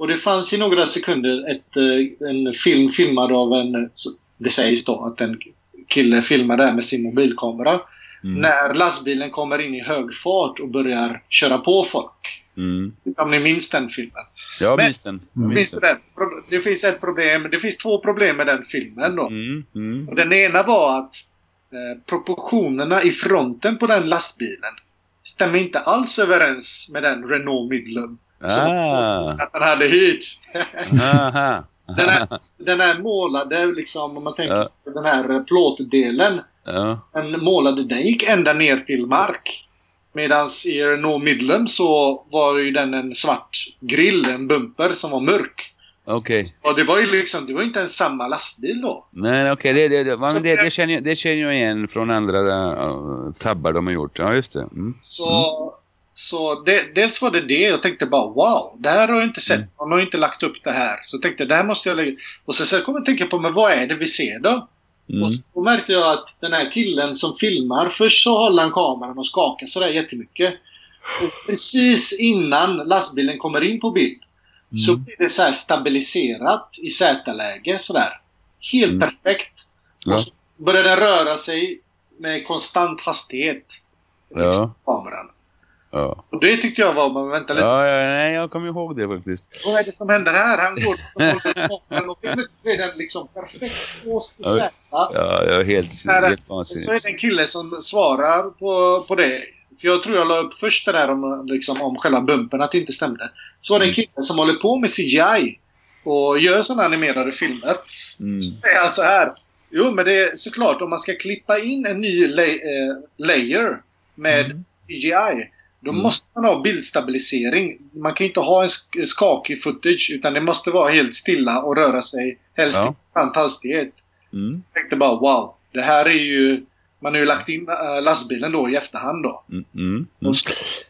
Och det fanns i några sekunder ett, eh, en film filmad av en, det sägs då att en kille filmar det här med sin mobilkamera. Mm. När lastbilen kommer in i hög fart och börjar köra på folk. Mm. Om ni minns den filmen. Jag Men- minns den. Jag minns den. det finns ett problem. Det finns två problem med den filmen då. Mm. Mm. Och den ena var att eh, proportionerna i fronten på den lastbilen stämmer inte alls överens med den Renault Midland. Ah. att den hade hyrt. Aha. Den är, den är målade, liksom, om man tänker Ja. sig den här eh, plåtdelen. Ja. Den målade, den gick ända ner till mark. Medan i Renault Midland så var ju den en svart grill, en bumper som var mörk. Okej. Och det var ju liksom, det var inte ens samma lastbil då. Men okej, det, det, det, Så det, det, känner det känner jag igen från andra uh, tabbar de har gjort. Ja, just det. Mm. Så Så det, dels var det det. Jag tänkte bara wow, det här har jag inte sett. Mm. Man har inte lagt upp det här. Så jag tänkte det här måste jag lägga... Och sen, sen kom jag att tänka på, men vad är det vi ser då? Mm. Och så märkte jag att den här killen som filmar, först så håller han kameran och skakar sådär jättemycket. Och precis innan lastbilen kommer in på bild så Mm. blir det så här stabiliserat i Z-läge sådär. Helt Mm. perfekt. Ja. Och så börjar den röra sig med konstant hastighet. Ja. Kameran. Ja. Och det tyckte jag var, men vänta lite. Ja, ja, nej, jag kommer ihåg det faktiskt. Vad är det som händer här? Han går och och är den liksom perfekt låst i Ja. Ja, helt, Här är- helt Och så är det vansinnigt. en kille som svarar på, på det. För jag tror jag la upp först det där om, liksom, om själva bumpen, att det inte stämde. Så var det en kille som håller på med CGI och gör sådana animerade filmer. Mm. Så säger han så här. Jo, men det är såklart om man ska klippa in en ny la eh, layer med CGI. Då Mm. måste man ha bildstabilisering. Man kan inte ha en sk- skakig footage utan det måste vara helt stilla och röra sig helst Ja. i hastighet. Mm. Jag tänkte bara wow, det här är ju... Man har ju lagt in äh, lastbilen då i efterhand då. Mm. Mm. Och så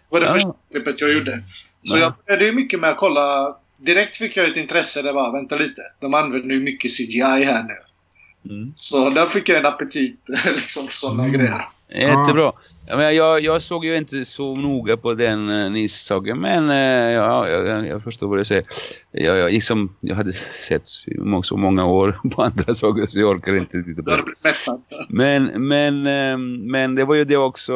var det Ja. första klippet jag gjorde. Så Ja. jag började mycket med att kolla... Direkt fick jag ett intresse. Det var, vänta lite. De använder ju mycket CGI här nu. Mm. Så där fick jag en appetit liksom på sådana Mm. grejer. Jättebra. Jag, menar, jag, jag såg ju inte så noga på den uh, Niss-sagan, men eh, ja, jag, jag förstår vad du säger. Jag, jag, liksom, jag hade sett så många år på andra saker så jag orkar inte titta på det. Men, men, ehm, men det var ju det också,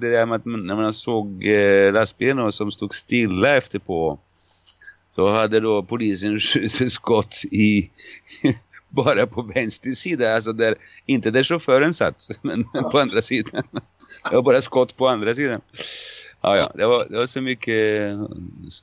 det där med att när man såg eh, lastbilen som stod stilla efter på så hade då polisen skjutit skott i bara på vänster sida, alltså där, inte där chauffören satt, men på andra sidan. Det var bara skott på andra sidan. Ja, ja, det var, det var så mycket...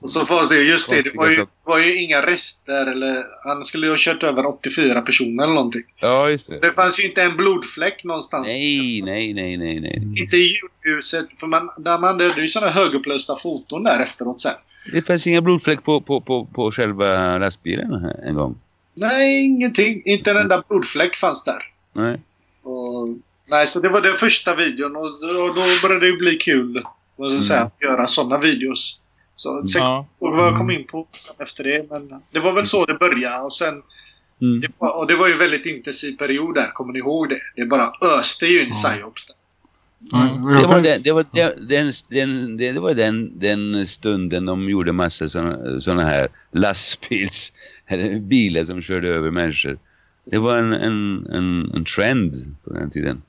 Och så var det just det. Det var ju, var ju inga rester eller... Han skulle ju ha kört över 84 personer eller någonting. Ja, just det. Det fanns ju inte en blodfläck någonstans. Nej, nej, nej, nej, nej. Inte i ljudhuset. För man, där man hade ju sådana högupplösta foton där efteråt sen. Det fanns inga blodfläck på, på, på, på själva lastbilen en gång. Nej, ingenting. Inte en enda blodfläck fanns där. Nej. Och, nej, så det var den första videon och då, då började det bli kul vad ska jag säga, att göra sådana videos. Så Ja. och vad jag kom in på sen efter det. Men det var väl så det började. Och, sen, Mm. det var, och det var ju en väldigt intensiv period där. Kommer ni ihåg det? Det bara öste ju in psyops. där. Nej, Det var, den, det, var den, den, den, det, det var den, den stunden de gjorde massa såna här lastbils bilar som körde över människor. Det var en, en, en, en trend på den tiden.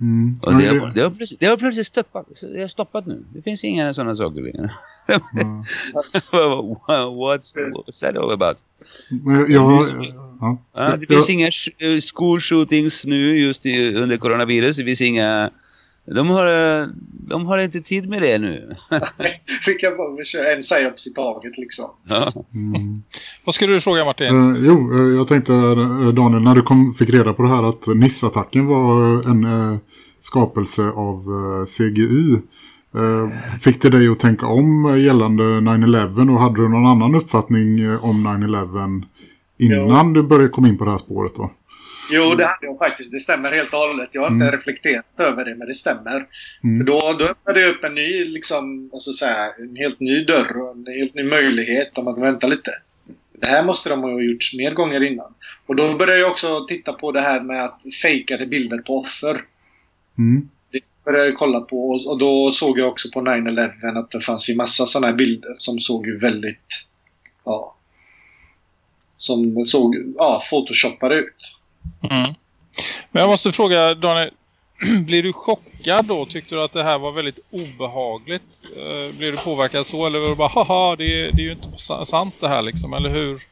Mm. Och det, jag- har, det, har plötsligt, det har plötsligt stoppat, det har stoppat nu. Det finns inga sådana saker längre. Ja. what's, what's that all about? Jag, jag, ja. Ja, det Jag- finns inga sh- eh, school shootings nu just i, under coronavirus. Det finns inga... De har, eh, de har inte tid med det nu. Vi kan bara köra en psyops i taget liksom. Ja. Mm. Vad skulle du fråga Martin? Eh, jo, eh, jag tänkte eh, Daniel, när du kom, fick reda på det här att NIS-attacken var en eh, skapelse av eh, CGI. Eh, fick det dig att tänka om gällande 9-11 och hade du någon annan uppfattning om 9-11 innan du började komma in på det här spåret då? Jo, det hade jag faktiskt. Det stämmer helt och hållet. Jag har inte Mm. reflekterat över det, men det stämmer. Mm. Då, då öppnade det upp en ny, liksom, ska jag säga, en helt ny dörr och en helt ny möjlighet om att vänta lite. Det här måste de ha gjort mer gånger innan. Och då började jag också titta på det här med att fejkade bilder på offer. Mm. Det började jag kolla på och, och då såg jag också på 9-11 att det fanns ju massa sådana här bilder som såg ju väldigt, ja, som såg, ja, photoshoppade ut. Mm. Men jag måste fråga Daniel, blir du chockad då? Tyckte du att det här var väldigt obehagligt? Eh, Blev du påverkad så eller var det bara haha det, är- det är ju inte sa- sant det här liksom, eller hur?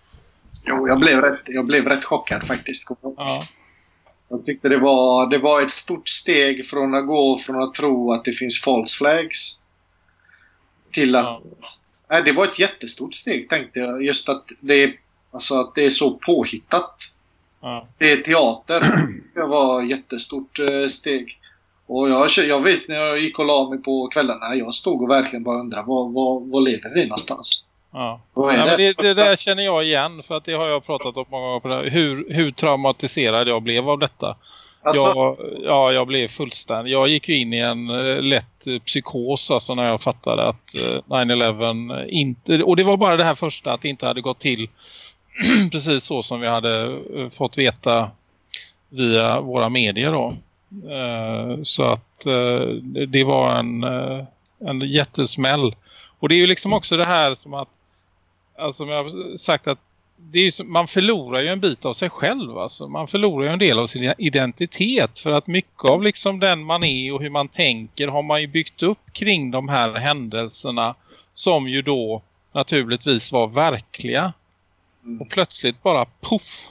Jo, jag blev rätt, jag blev rätt chockad faktiskt. Ja. Jag tyckte det var, det var ett stort steg från att gå från att tro att det finns false flags till att... Ja. Nej, det var ett jättestort steg tänkte jag. Just att det alltså att det är så påhittat. Ja. Det är teater. Det var ett jättestort eh, steg. Och jag, jag vet när jag gick och la mig på kvällarna, jag stod och verkligen bara undrade var, var, var lever vi någonstans? Ja. Vad är men det? det, det där känner jag igen för att det har jag pratat om många gånger på det. Hur, hur traumatiserad jag blev av detta. Alltså, Jag, ja, jag blev fullständig. Jag gick ju in i en eh, lätt eh, psykos alltså när jag fattade att eh, 9-11 inte... Och det var bara det här första att det inte hade gått till precis så som vi hade eh, fått veta via våra medier då. Eh, så att eh, det- var en, en jättesmäll. Och det är ju liksom också det här som att alltså som jag har sagt att det är ju som, man förlorar ju en bit av sig själv alltså. Man förlorar ju en del av sin identitet för att mycket av liksom den man är och hur man tänker har man ju byggt upp kring de här händelserna som ju då naturligtvis var verkliga. Och plötsligt bara puff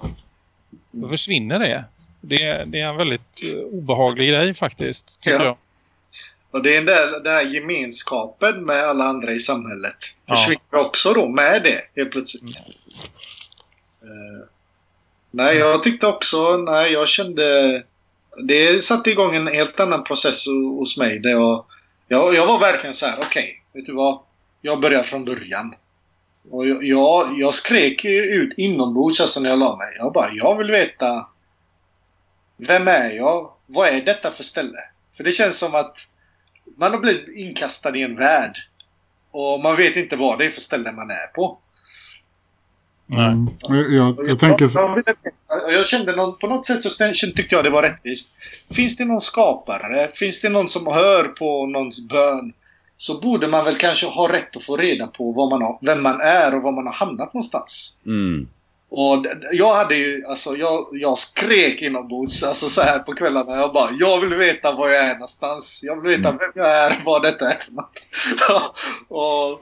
då försvinner det. Det, det är en väldigt eh, obehaglig grej faktiskt tycker Ja. jag. och det är den där, den här gemenskapen med alla andra i samhället. Ja. Försvinner också då med det helt plötsligt. Eh, nej, jag tyckte också, nej, jag kände... Det satte igång en helt annan process hos mig. Där jag, jag, jag var verkligen så här, okej, vet du vad? Jag börjar från början. Och jag, jag, jag skrek ju ut inombords alltså när jag la mig. Jag bara, jag vill veta vem är jag? Vad är detta för ställe? För det känns som att man har blivit inkastad i en värld. Och man vet inte vad det är för ställe man är på. Nej. Mm. Jag, jag, jag tänker så, Jag, kände någon, på något sätt så kände- tyckte jag det var rättvist. Finns det någon skapare? Finns det någon som hör på någons bön? Så borde man väl kanske ha rätt att få reda på vad man har, vem man är och var man har hamnat någonstans. Mm. Och jag hade ju, alltså jag, jag skrek inombords, alltså så här på kvällarna. Jag bara, jag vill veta var jag är någonstans. Jag vill veta vem jag är, vad detta är och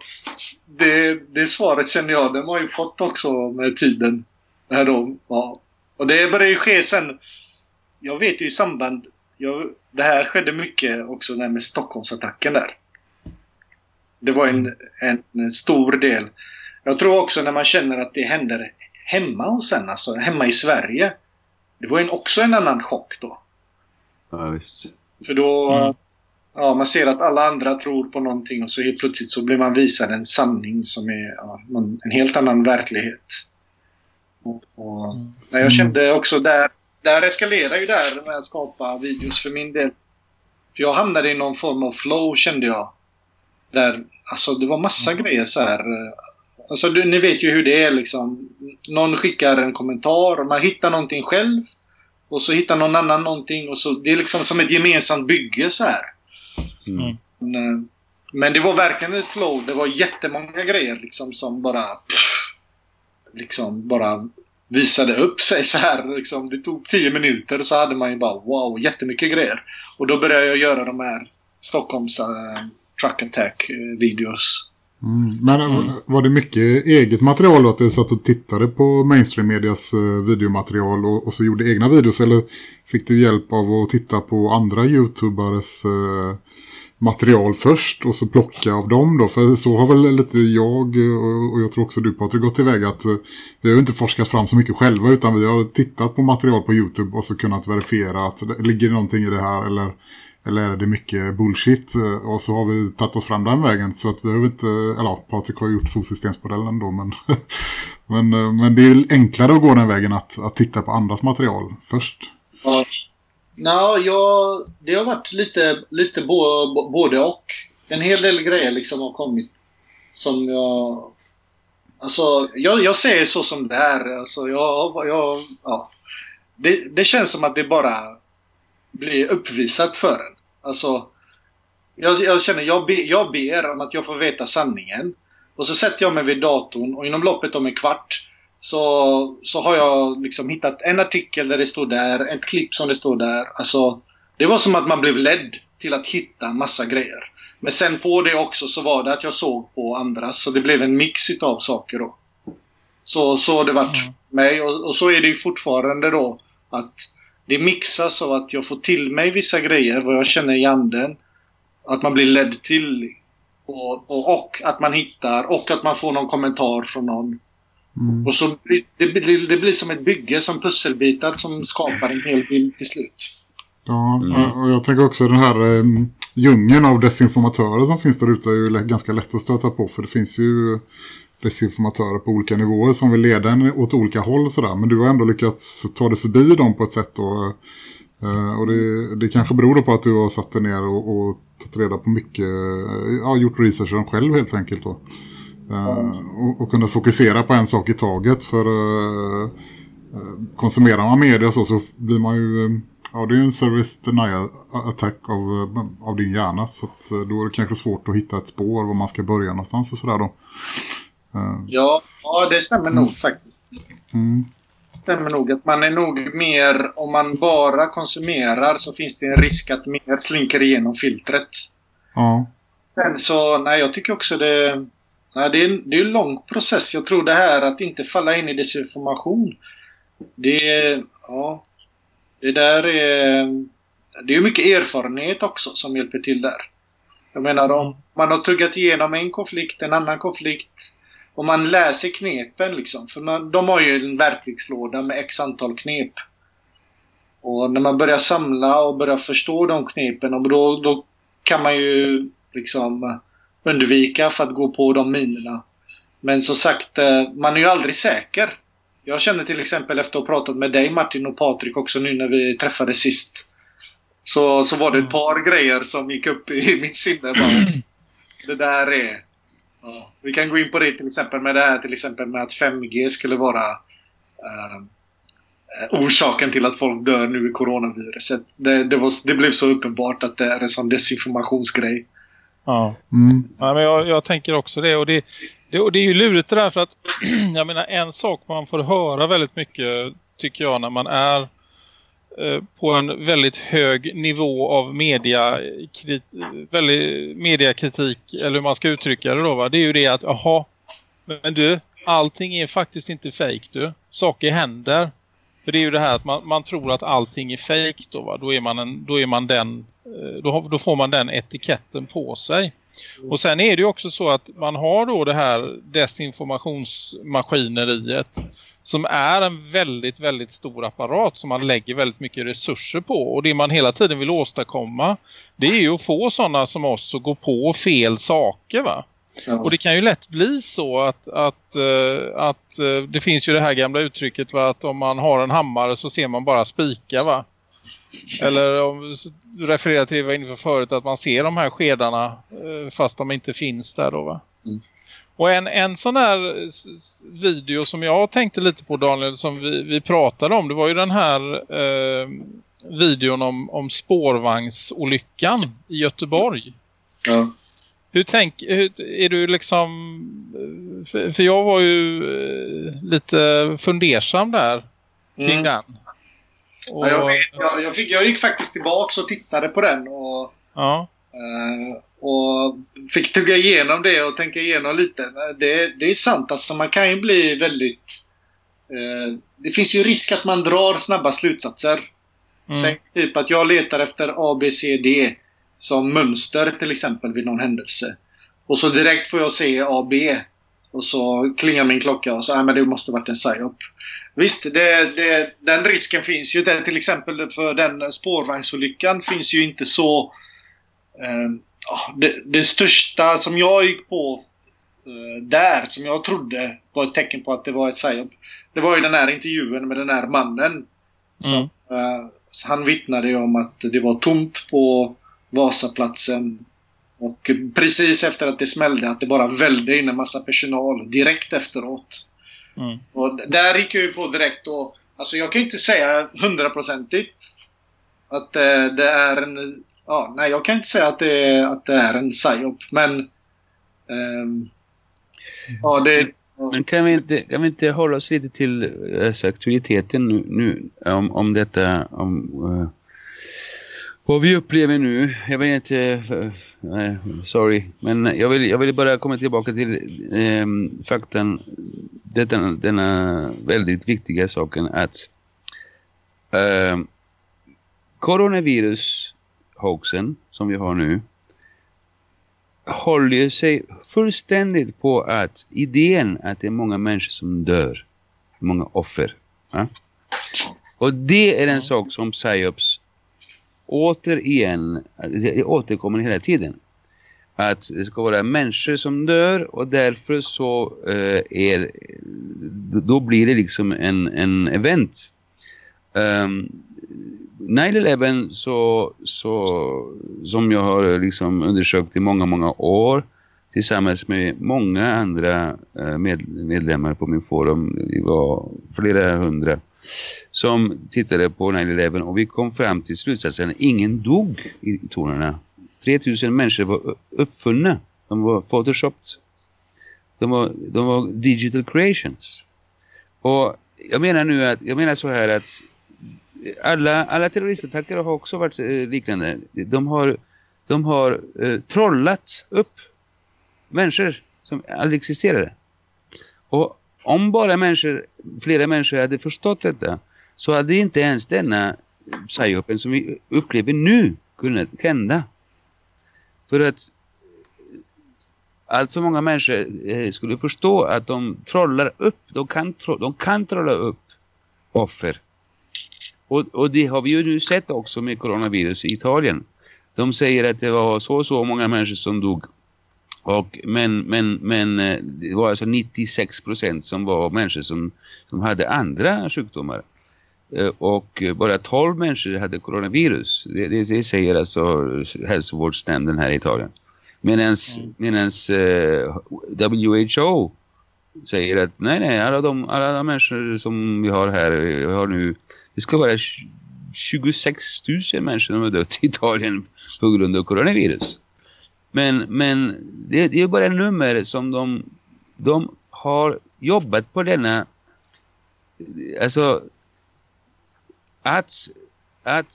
det, det svaret känner jag, det har ju fått också med tiden. Här då, ja. Och det började ju ske sen, jag vet ju i samband, jag, det här skedde mycket också när med Stockholmsattacken där. Det var en, en, stor del. Jag tror också när man känner att det händer hemma hos en, alltså hemma i Sverige. Det var ju en, också en annan chock då. Ja, visst. För då, Mm. ja, man ser att alla andra tror på någonting och så helt plötsligt så blir man visad en sanning som är ja, en helt annan verklighet. Och, och, Mm. nej, jag kände också där, där eskalerar ju där med att skapa videos för min del. För jag hamnade i någon form av flow kände jag. Där, alltså det var massa grejer så här. eh, Alltså du, ni vet ju hur det är liksom. Någon skickar en kommentar och man hittar någonting själv. Och så hittar någon annan någonting och så det är liksom som ett gemensamt bygge så här. Mm. Men, eh, men det var verkligen ett flow. Det var jättemånga grejer liksom som bara... Pff, liksom bara visade upp sig så här. Liksom, det tog tio minuter så hade man ju bara wow, jättemycket grejer. Och då började jag göra de här Stockholms uh, truck attack-videos. Eh, mm. Men mm. var det mycket eget material då? Att du satt och tittade på mainstream medias eh, videomaterial och, och så gjorde egna videos? Eller fick du hjälp av att titta på andra youtubares eh, material först och så plocka av dem då? För så har väl lite jag och, och jag tror också du Patrik gått iväg att vi har inte forskat fram så mycket själva utan vi har tittat på material på Youtube och så kunnat verifiera att det- ligger det någonting i det här eller eller är det mycket bullshit? Eh, och så har vi tagit oss fram den vägen. Så att vi har inte... Eller ja, Patrik har gjort solsystemsmodellen då. Men, men, eh, men det är enklare att gå den vägen att, att titta på andras material först. Ja. No, jag, det har varit lite, lite bo, bo, både och. En hel del grejer liksom har kommit som jag... Alltså, jag, jag säger så som det är. Alltså, jag, jag, ja. det, det känns som att det bara blir uppvisat för en. Alltså, jag, jag känner, jag, be, jag ber om att jag får veta sanningen. Och så sätter jag mig vid datorn och inom loppet om en kvart så, så har jag liksom hittat en artikel där det står där, ett klipp som det står där. Alltså, det var som att man blev ledd till att hitta massa grejer. Men sen på det också så var det att jag såg på andra så det blev en mix av saker då. Så, så har det varit Mm. mig och, och så är det ju fortfarande då att det mixas av att jag får till mig vissa grejer, vad jag känner i anden. Att man blir ledd till. Och, och, och att man hittar och att man får någon kommentar från någon. Mm. Och så det, blir, det blir som ett bygge, som pusselbitar som skapar en hel bild till slut. Ja, Mm. och jag tänker också den här eh, djungeln av desinformatörer som finns där ute är ju ganska lätt att stöta på. För det finns ju desinformatörer på olika nivåer som vill leda en åt olika håll sådär. Men du har ändå lyckats ta dig förbi dem på ett sätt och eh, och det, det kanske beror på att du har satt dig ner och, och tagit reda på mycket, eh, ja, gjort researchen själv helt enkelt då. Eh, och, och kunna fokusera på en sak i taget för konsumerar man media så, så blir man ju, ja det är ju en service denial attack av, av din hjärna så att, då är det kanske svårt att hitta ett spår var man ska börja någonstans och sådär då. Ja, ja det stämmer nog faktiskt. mm, stämmer nog att man är nog mer, om man bara konsumerar så finns det en risk att mer slinker igenom filtret. ja, Sen så, nej jag tycker också det, nej, det, är, det är en lång process. Jag tror det här att inte falla in i desinformation. Det, är- ja, det där är, det är mycket erfarenhet också som hjälper till där. Jag menar om man har tuggat igenom en konflikt, en annan konflikt och man läser knepen liksom. För man, de har ju en verktygslåda med x antal knep. Och när man börjar samla och börjar förstå de knepen, och då, då kan man ju liksom undvika för att gå på de minerna. Men som sagt, eh, man är ju aldrig säker. Jag känner till exempel efter att ha pratat med dig Martin och Patrik också nu när vi träffades sist. Så, så var det ett par grejer som gick upp i mitt sinne. Bara, det där är... Ja, vi kan gå in på det till exempel med det här till exempel med att 5G skulle vara eh, orsaken till att folk dör nu i coronaviruset. Det, det, var, det blev så uppenbart att det är en sån desinformationsgrej. Ja. mm, Ja, men jag, jag tänker också det och, det det och det är ju lurigt det där för att jag menar en sak man får höra väldigt mycket tycker jag när man är Eh, på en väldigt hög nivå av media, krit, väldigt, mediakritik eller hur man ska uttrycka det då va? Det är ju det att jaha, men du, allting är faktiskt inte fake du. Saker händer. För det är ju det här att man, man tror att allting är fake då va? Då är man, en, då är man den eh, då, då får man den etiketten på sig. Och sen är det ju också så att man har då det här desinformationsmaskineriet som är en väldigt, väldigt stor apparat som man lägger väldigt mycket resurser på. Och det man hela tiden vill åstadkomma det är ju att få sådana som oss att gå på fel saker va. Och det kan ju lätt bli så att, att, eh, att eh, det finns ju det här gamla uttrycket va, att om man har en hammare så ser man bara spika va. Eller om du refererar till det vi var inne på förut att man ser de här skedarna eh, fast de inte finns där då va. Mm. Och en, en sån här s- video som jag tänkte lite på Daniel som vi, vi pratade om det var ju den här eh, videon om, om spårvagnsolyckan i Göteborg. Ja. Hur tänk, hur, är du liksom, för, för jag var ju eh, lite fundersam där kring Mm. den. Och, Ja, jag, vet, jag, jag, fick, jag gick faktiskt tillbaka och tittade på den och, ja, eh, och fick tugga igenom det och tänka igenom lite. Det, det är sant, alltså man kan ju bli väldigt... Eh, det finns ju risk att man drar snabba slutsatser. mm, Säg typ att jag letar efter A, B, C, D som mönster till exempel vid någon händelse. Och så direkt får jag se A, B. Och så klingar min klocka och så, nej men det måste varit en psyop. Visst, det, det, den risken finns ju. Det, till exempel för den spårvagnsolyckan finns ju inte så... Eh, det, det största som jag gick på eh, där, som jag trodde var ett tecken på att det var ett psyop. Det var ju den här intervjun med den här mannen. Som, Mm. han vittnade ju om att det var tomt på Vasaplatsen. Och precis efter att det smällde att det bara välde in en massa personal direkt efteråt. mm, Och där gick jag ju på direkt och alltså jag kan inte säga hundraprocentigt att eh, det är en... Ja, nej, jag kan inte säga att det är, att det är en psyop, men... ehm, ja, det... Men kan vi inte, kan vi inte hålla oss lite till alltså, aktualiteten nu, nu om, om detta, om eh, vad vi upplever nu. Jag vet inte, nej, sorry, men jag vill, jag vill bara komma tillbaka till eh, faktan, detta, denna väldigt viktiga saken att ehm, Coronavirus hoaxen som vi har nu håller sig fullständigt på att idén att det är många människor som dör, många offer. Ja? Och det är en sak som psyops återigen, det återkommer hela tiden. Att det ska vara människor som dör och därför så eh, är då blir det liksom en, en event. Um, 9-11 så, så som jag har eh, liksom undersökt i många, många år tillsammans med många andra eh, med, medlemmar på min forum. det var flera hundra som tittade på 9-11 och vi kom fram till slutsatsen att ingen dog i, i tornen. 3000 människor var uppfunna. De var photoshopped. De var, de var digital creations. Och jag menar nu att, jag menar så här att alla, alla terroristattacker har också varit eh, liknande. De har, de har eh, trollat upp människor som aldrig existerade. Och om bara människor, flera människor hade förstått detta så hade inte ens denna psyopen som vi upplever nu kunnat hända. För att eh, allt för många människor eh, skulle förstå att de trollar upp, de kan, tro, de kan trolla upp offer. Och, och det har vi ju nu sett också med coronavirus i Italien. De säger att det var så och så många människor som dog. Och, men, men, men eh, det var alltså 96% som var människor som, som hade andra sjukdomar. Eh, Och bara 12 människor hade coronavirus. Det, det, det säger alltså hälsovårdsnämnden här i Italien. Medan medans, eh, WHO säger att nej, nej, alla de, alla människor som vi har här, vi har nu, det ska vara 26 000 människor som har dött i Italien på grund av coronavirus. Men, men det, det är bara nummer som de, de har jobbat på denna, alltså att, att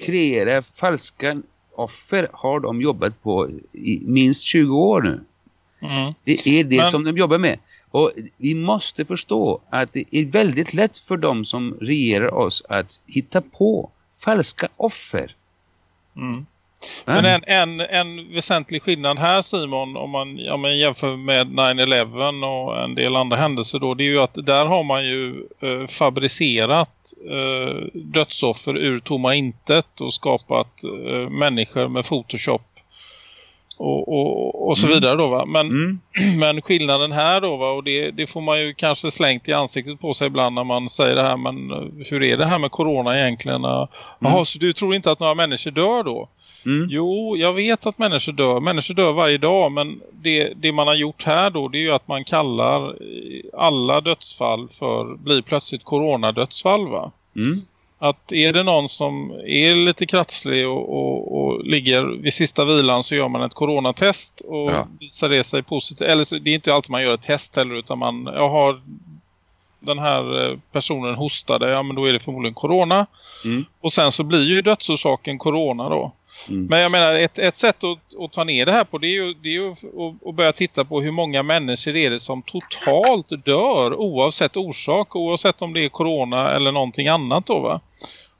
kreera falska offer har de jobbat på i minst 20 år nu. Mm. Det är det Men- som de jobbar med. Och vi måste förstå att det är väldigt lätt för dem som regerar oss att hitta på falska offer. Mm. Men en, en, en väsentlig skillnad här Simon om man ja, men jämför med 9-11 och en del andra händelser då det är ju att där har man ju eh, fabricerat eh, dödsoffer ur tomma intet och skapat eh, människor med Photoshop och, och, och så Mm. vidare då va. Men, Mm. men skillnaden här då va och det, det får man ju kanske slängt i ansiktet på sig ibland när man säger det här men eh, hur är det här med corona egentligen? Eh, Jaha, så du tror inte att några människor dör då? Mm. Jo, jag vet att människor dör. Människor dör varje dag. Men det, det man har gjort här då det är ju att man kallar alla dödsfall för blir plötsligt coronadödsfall va? Att är det någon som är lite kratslig och, och, och ligger vid sista vilan så gör man ett coronatest och Ja. visar det sig positivt. Eller så, det är inte alltid man gör ett test heller utan man, jag har den här eh, personen hostade, ja men då är det förmodligen corona. Mm. Och sen så blir ju dödsorsaken corona då. Mm. Men jag menar, ett, ett sätt att, att ta ner det här på det är ju, det är ju att, att börja titta på hur många människor är det som totalt dör oavsett orsak, oavsett om det är corona eller någonting annat då va.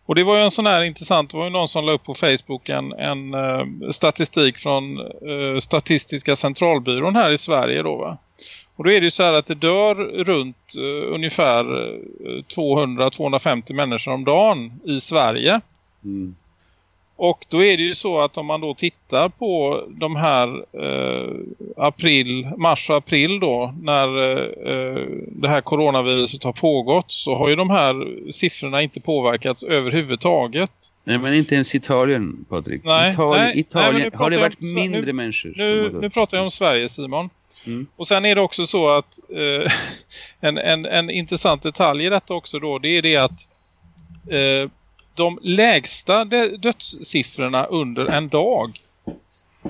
Och det var ju en sån här intressant, det var ju någon som la upp på Facebook en, en eh, statistik från eh, Statistiska centralbyrån här i Sverige då va. Och då är det ju så här att det dör runt eh, ungefär eh, 200-250 människor om dagen i Sverige. Mm. Och då är det ju så att om man då tittar på de här eh, april, mars och april då när eh, det här coronaviruset har pågått så har ju de här siffrorna inte påverkats överhuvudtaget. Nej, men inte ens Italien, Patrik. Nej, Italien, nej, nej, Italien nu har det varit om- mindre nu- människor Nu, nu pratar jag om Sverige Simon. Mm. Och sen är det också så att eh, en, en, en intressant detalj i detta också då det är det att eh, de lägsta dö- dödssiffrorna under en dag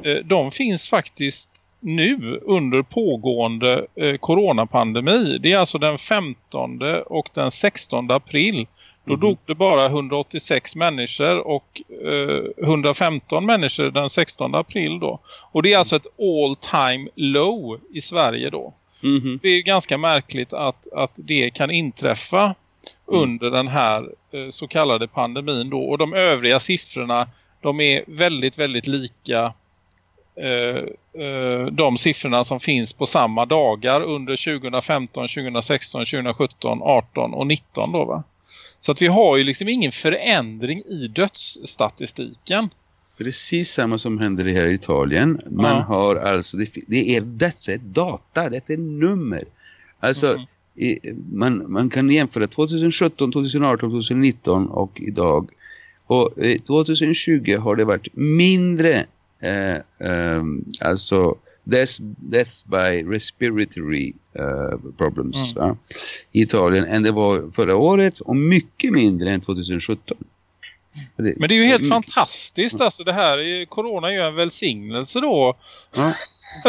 eh, de finns faktiskt nu under pågående eh, coronapandemi. Det är alltså den 15 och den 16 april. Då Mhm. dog det bara 186 människor och eh, 115 människor den 16 april då. Och det är alltså ett all time low i Sverige då. Mhm. Det är ganska märkligt att, att det kan inträffa Mm. Under den här eh, så kallade pandemin då. Och de övriga siffrorna de är väldigt, väldigt lika eh, eh, de siffrorna som finns på samma dagar under 2015, 2016, 2017, 18 och 19 då va. Så att vi har ju liksom ingen förändring i dödsstatistiken. Precis samma som händer här i Italien. Man Ja. har alltså, det, det är detta är data, det är nummer. Alltså, Mhm. i, man, man kan jämföra 2017, 2018, 2019 och idag. Och eh, 2020 har det varit mindre eh, ehm, alltså deaths, deaths by respiratory eh, problems va? i Italien än det var förra året och mycket mindre än 2017. Det- Men det är ju helt Mm. fantastiskt. Alltså det här, är- corona är ju en välsignelse då. Ja.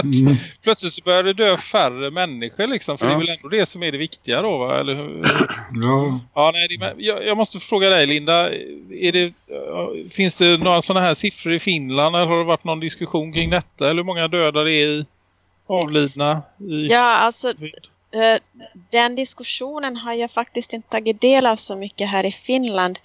Mm. Plötsligt så börjar det dö färre människor liksom. För Ja. det är väl ändå det som är det viktiga då va? Eller, hur? Ja, ja, nej, det, jag, jag måste fråga dig Linda. Är det, finns det några sådana här siffror i Finland? Eller har det varit någon diskussion kring detta? Eller hur många döda det är i avlidna? I, Ja, alltså den diskussionen har jag faktiskt inte tagit del av så mycket här i Finland.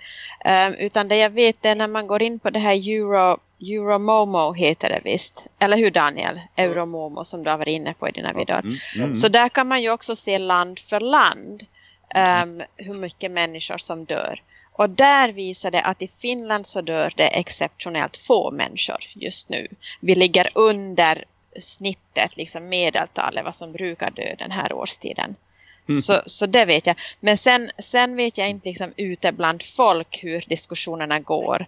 Eh, utan det jag vet är när man går in på det här Euro, Euromomo heter det visst. Eller hur Daniel? Euromomo som du har varit inne på i dina videor. Mm, mm. Så där kan man ju också se land för land ehm, hur mycket människor som dör. Och där visar det att i Finland så dör det exceptionellt få människor just nu. Vi ligger under snittet, liksom medeltalet, vad som brukar dö den här årstiden. Mm. Så, så det vet jag. Men sen, sen vet jag inte liksom ute bland folk hur diskussionerna går.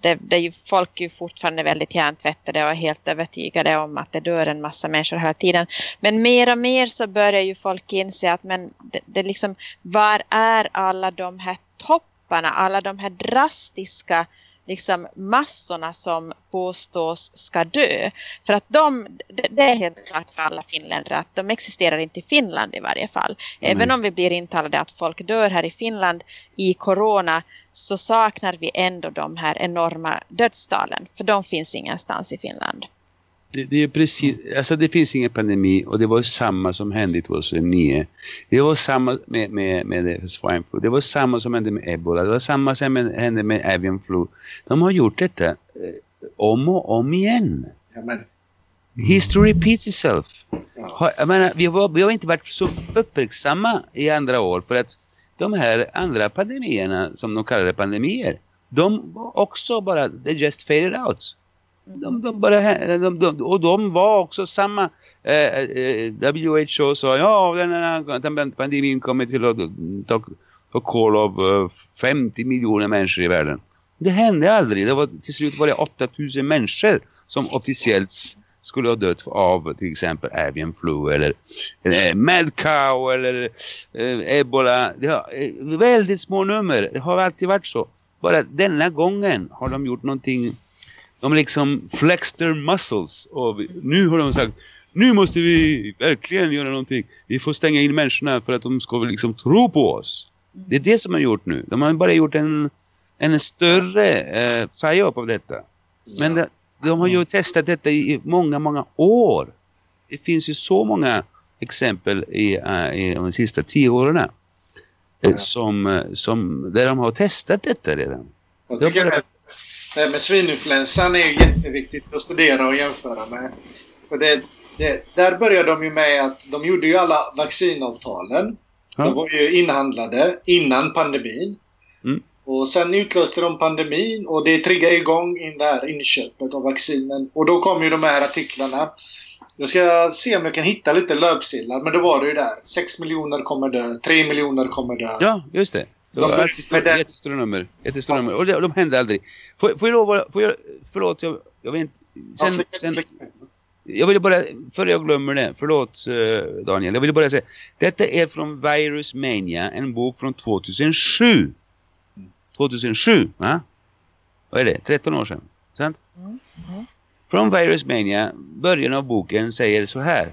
Det, det är ju, folk är ju fortfarande väldigt hjärntvättade och helt övertygade om att det dör en massa människor hela tiden. Men mer och mer så börjar ju folk inse att men det, det liksom, var är alla de här topparna, alla de här drastiska liksom massorna som påstås ska dö. För att de, det, är helt klart för alla finländare att de existerar inte i Finland i varje fall. Även om vi blir intalade att folk dör här i Finland i corona så saknar vi ändå de här enorma dödstalen. För de finns ingenstans i Finland. Det, det är precis, alltså det finns ingen pandemi och det var samma som hände 2009. Det var samma med, med, med swine flu. Det var samma som hände med ebola. Det var samma som hände med avian flu. De har gjort detta eh, om och om igen. Ja, men, History repeats itself. jag menar, vi, var, vi har inte varit så uppmärksamma i andra år för att de här andra pandemierna som de kallar pandemier, de var också bara, they just faded out. De, de bara, de, de, och de var också samma, eh, eh, eh WHO sa ja den här pandemin kommer till att ta, ta koll av eh, 50 miljoner människor i världen. Det hände aldrig, det var, till slut var det 8000 människor som officiellt skulle ha dött av till exempel avian flu eller eh, mad cow eller eh, ebola. Det har, eh, väldigt små nummer, det har alltid varit så. Bara denna gången har de gjort någonting, de liksom flexed their muscles och vi, nu har de sagt nu måste vi verkligen göra någonting. Vi får stänga in människorna för att de ska liksom tro på oss. Det är det som har gjort nu. De har bara gjort en, en större eh, psyop av detta. Men de, de har ju testat detta i många, många år. Det finns ju så många exempel i, eh, i de sista tio åren eh, som, eh, som, där de har testat detta redan. Jag tycker det, det här med svininfluensan är ju jätteviktigt att studera och jämföra med. För det, det, där började de ju med att de gjorde ju alla vaccinavtalen. Ja. De var ju inhandlade innan pandemin. Mm. Och sen utlöste de pandemin och det triggade igång in det här inköpet av vaccinen. Och då kom ju de här artiklarna. Jag ska se om jag kan hitta lite löpsedlar, men det var det ju där. 6 miljoner kommer dö, 3 miljoner kommer dö. Ja, just det. Det var jättestora, med den- jättestora nummer. Jättestora nummer. Och de, de hände aldrig. Får, får jag lov att- får jag, förlåt, jag, jag vet inte. Sen, sen, jag vill bara, för jag glömmer det, förlåt eh, Daniel, jag vill bara säga, detta är från Virus Mania, en bok från 2007. 2007, va? Vad är det? 13 år sedan, sant? Mm, Från Virus Mania, början av boken säger så här.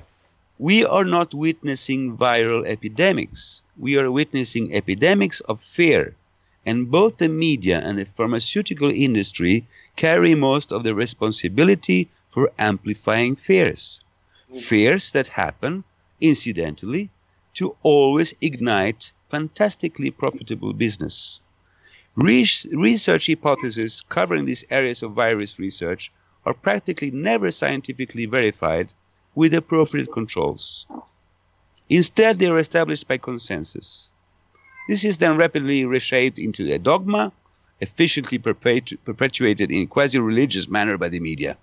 We are not witnessing viral epidemics. We are witnessing epidemics of fear. And both the media and the pharmaceutical industry carry most of the responsibility for amplifying fears. Fears that happen, incidentally, to always ignite fantastically profitable business. Res- research hypotheses covering these areas of virus research are practically never scientifically verified with appropriate controls. Instead, they are established by consensus. This is then rapidly reshaped into a dogma, efficiently perpetu- perpetuated in quasi-religious manner by the media,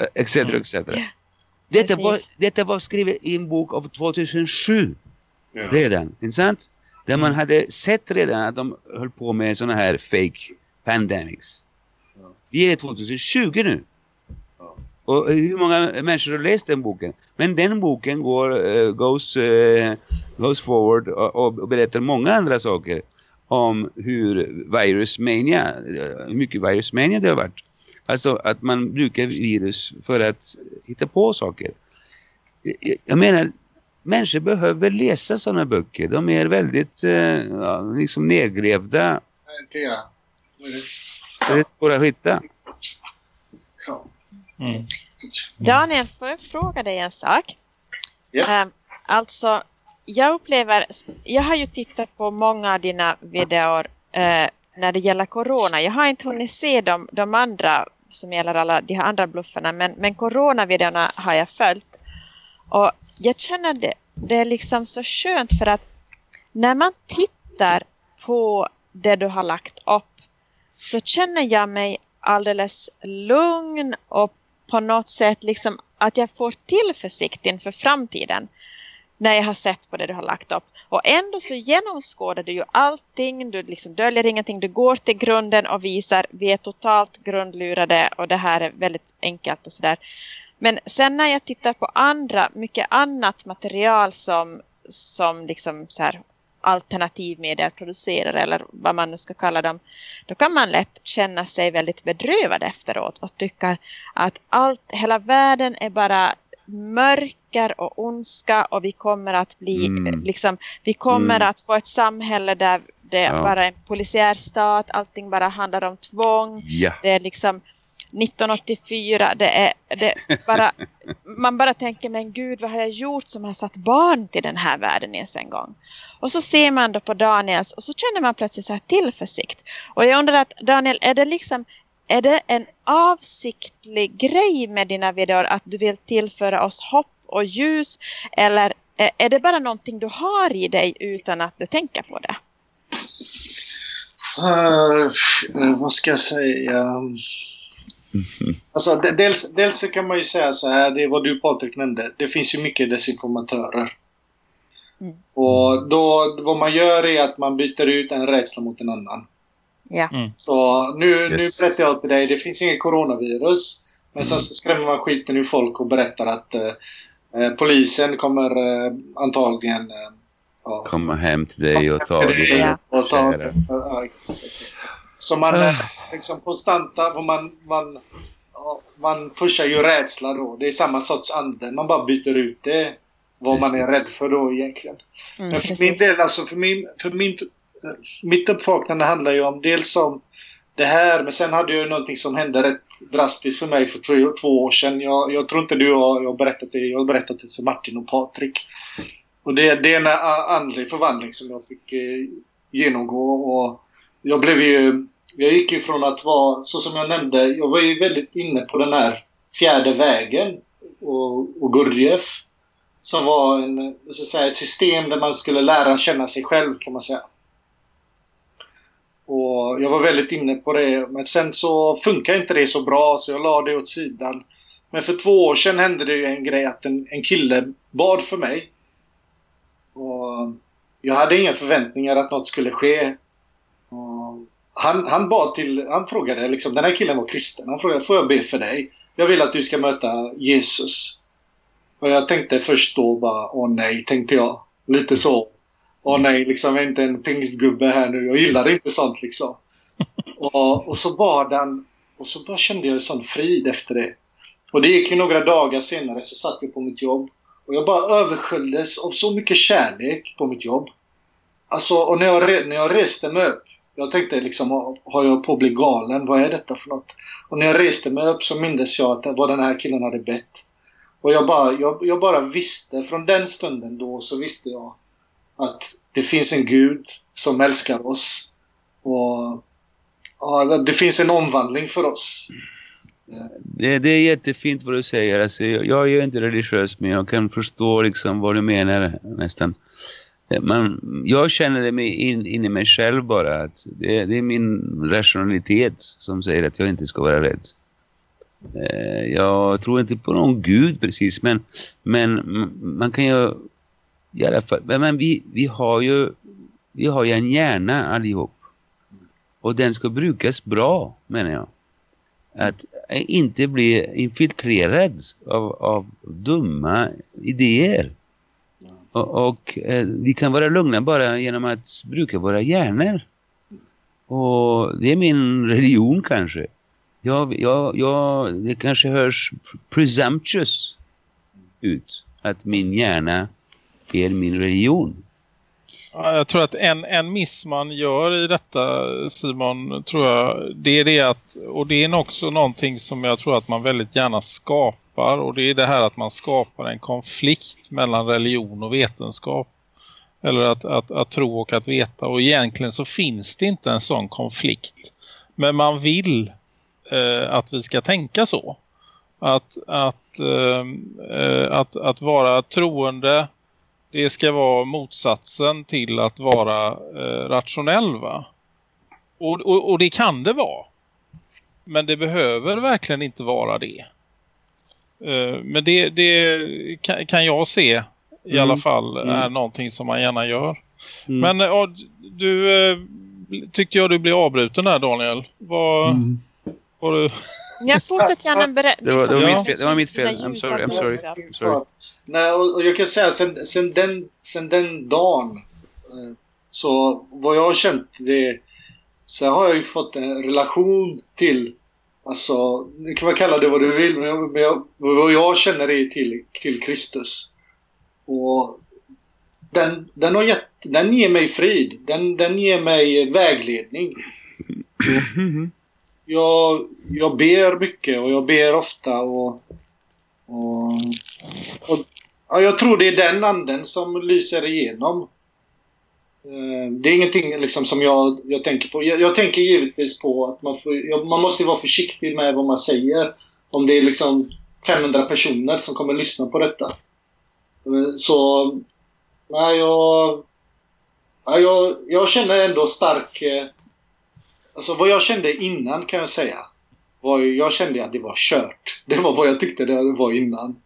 uh, etc. etc. Detta var, Precis. detta var skrivet i en bok av 2007 Ja. redan, inte sant? Där man hade sett redan att de höll på med såna här fake pandemics. Vi är 2020 nu. Och hur många människor har läst den boken? Men den boken går, eh, goes, eh, goes forward och, och berättar många andra saker om hur virusmania, eh, hur mycket virusmania det har varit. Alltså att man brukar virus för att hitta på saker. Jag- menar, människor behöver läsa sådana böcker. De är väldigt eh, ja, liksom nedgrävda. Thea. Vad är det? Det är bara att hitta. Ja. Mm. Daniel, får jag fråga dig en sak? Ja. Ehm, alltså, jag upplever, jag har ju tittat på många av dina videor eh, när det gäller corona. Jag har inte hunnit se de, de andra som gäller alla de här andra bluffarna, men, men coronavideorna har jag följt. Och jag känner det, det är liksom så skönt för att när man tittar på det du har lagt upp så känner jag mig alldeles lugn och på något sätt liksom att jag får tillförsikt inför framtiden när jag har sett på det du har lagt upp. Och ändå så genomskådar du ju allting, du liksom döljer ingenting, du går till grunden och visar vi är totalt grundlurade och det här är väldigt enkelt och sådär. Men sen när jag tittar på andra, mycket annat material som, som liksom så här alternativmedier producerar eller vad man nu ska kalla dem, då kan man lätt känna sig väldigt bedrövad efteråt och tycka att allt, hela världen är bara mörker och ondska och vi kommer att bli Mm. liksom, vi kommer Mm. att få ett samhälle där det Ja. bara är en polisiär stat, allting bara handlar om tvång, Ja. det är liksom 1984, det är, det är bara, man bara tänker men gud vad har jag gjort som har satt barn till den här världen ens en gång. Och så ser man då på Daniels och så känner man plötsligt så här tillförsikt. Och jag undrar att Daniel, är det liksom är det en avsiktlig grej med dina videor att du vill tillföra oss hopp och ljus eller är- det bara någonting du har i dig utan att du tänker på det? Uh, vad ska jag säga? Alltså, dels, dels kan man ju säga så här, det är vad du Patrik nämnde. Det finns ju mycket desinformatörer. Mm. Och då, vad man gör är att man byter ut en rädsla mot en annan. Ja. Så nu, nu Yes. berättar jag till dig, det finns inget coronavirus. Men sen så skrämmer man skiten ur folk och berättar att eh, eh, polisen kommer eh, antagligen eh, ja, Komma hem till dig och ta dig. Ja. och ta, ja, Så man Ah. liksom konstanta, och man, man, man pushar ju rädsla då. Det är samma sorts ande. Man bara byter ut det. Vad man är rädd för då egentligen. Mm, Men för precis. min del, alltså för, min, för min, mitt uppvaknande handlar ju om dels om det här, men sen hade jag ju någonting som hände rätt drastiskt för mig för tre, två år sedan. Jag, jag tror inte du har, jag berättat det. Jag har berättat det för Martin och Patrik. Och det, det är en andlig förvandling som jag fick eh, genomgå. Och jag blev ju... Jag gick ju från att vara, så som jag nämnde, jag var ju väldigt inne på den här fjärde vägen och, och Gurdjieff. Som var en, så att säga, ett system där man skulle lära känna sig själv kan man säga. Och jag var väldigt inne på det. Men sen så funkar inte det så bra så jag la det åt sidan. Men för två år sedan hände det ju en grej att en, en kille bad för mig. Och jag hade inga förväntningar att något skulle ske. Och han, han bad till, han frågade liksom, den här killen var kristen. Han frågade, får jag be för dig? Jag vill att du ska möta Jesus. Och jag tänkte först då bara, åh nej, tänkte jag. Lite så. Åh nej, liksom jag är inte en pingstgubbe här nu. Jag gillar inte sånt liksom. Och, och så bad han och så bara kände jag en sån frid efter det. Och det gick ju några dagar senare så satt jag på mitt jobb. Och jag bara översköljdes av så mycket kärlek på mitt jobb. Alltså, och när jag, när jag reste mig upp. Jag tänkte liksom, har- jag på att bli galen? Vad är detta för något? Och när jag reste mig upp så mindes jag att det var den här killen hade bett. Och jag bara, jag, jag bara visste, från den stunden då så visste jag att det finns en Gud som älskar oss. Och ja, det finns en omvandling för oss. Det, det är jättefint vad du säger. Alltså, jag, jag är ju inte religiös men jag kan förstå liksom vad du menar nästan. Man, jag känner det mig in, in i mig själv bara att det, det är min rationalitet som säger att jag inte ska vara rädd. Eh, jag tror inte på någon gud precis men, men man kan ju i alla fall, men vi, vi har ju vi har ju en hjärna allihop. Och den ska brukas bra, menar jag. Att inte bli infiltrerad av, av dumma idéer. Och, och eh, vi kan vara lugna bara genom att bruka våra hjärnor. Och det är min religion kanske ja, ja, ja, det kanske hörs presumptuous ut att min hjärna är min religion. Ja, Jag tror att en, en miss man gör i detta Simon tror jag det är det att och det är också någonting som jag tror att man väldigt gärna skapar och det är det här att man skapar en konflikt mellan religion och vetenskap eller att, att, att tro och att veta och egentligen så finns det inte en sån konflikt men man vill att vi ska tänka så att, att, eh, eh, att, att vara troende det ska vara motsatsen till att vara eh, rationell va? Och, och, och det kan det vara. Men det behöver verkligen inte vara det. Eh, men det, det kan, jag se i Mm. alla fall Mm. är någonting som man gärna gör. Mm. Men eh, du eh, tyckte jag du blev avbruten där Daniel. Vad Mm. Var du... Jag fortsätter gärna berätta. Det var, det var, Ja. mitt, fel, det var mitt fel. I'm sorry, I'm sorry. I'm sorry. Nej, och, och jag kan säga sen, sen, den, sen den dagen eh, så vad jag har känt det så har jag ju fått en relation till alltså, du kan väl kalla det vad du vill men, jag, men jag, vad jag känner är till, till Kristus. Och den, den, har gett, den ger mig frid. Den, den ger mig vägledning. Jag, jag ber mycket och jag ber ofta och, och, och ja, jag tror det är den anden som lyser igenom. Eh, det är ingenting liksom som jag, jag tänker på. Jag, jag tänker givetvis på att man, får, jag, man måste vara försiktig med vad man säger. Om det är liksom 500 personer som kommer lyssna på detta. Eh, så, nej, jag, ja, jag, jag känner ändå stark... Eh, Alltså vad jag kände innan kan jag säga. Var, ju- jag kände att det var kört. Det var vad jag tyckte det var innan.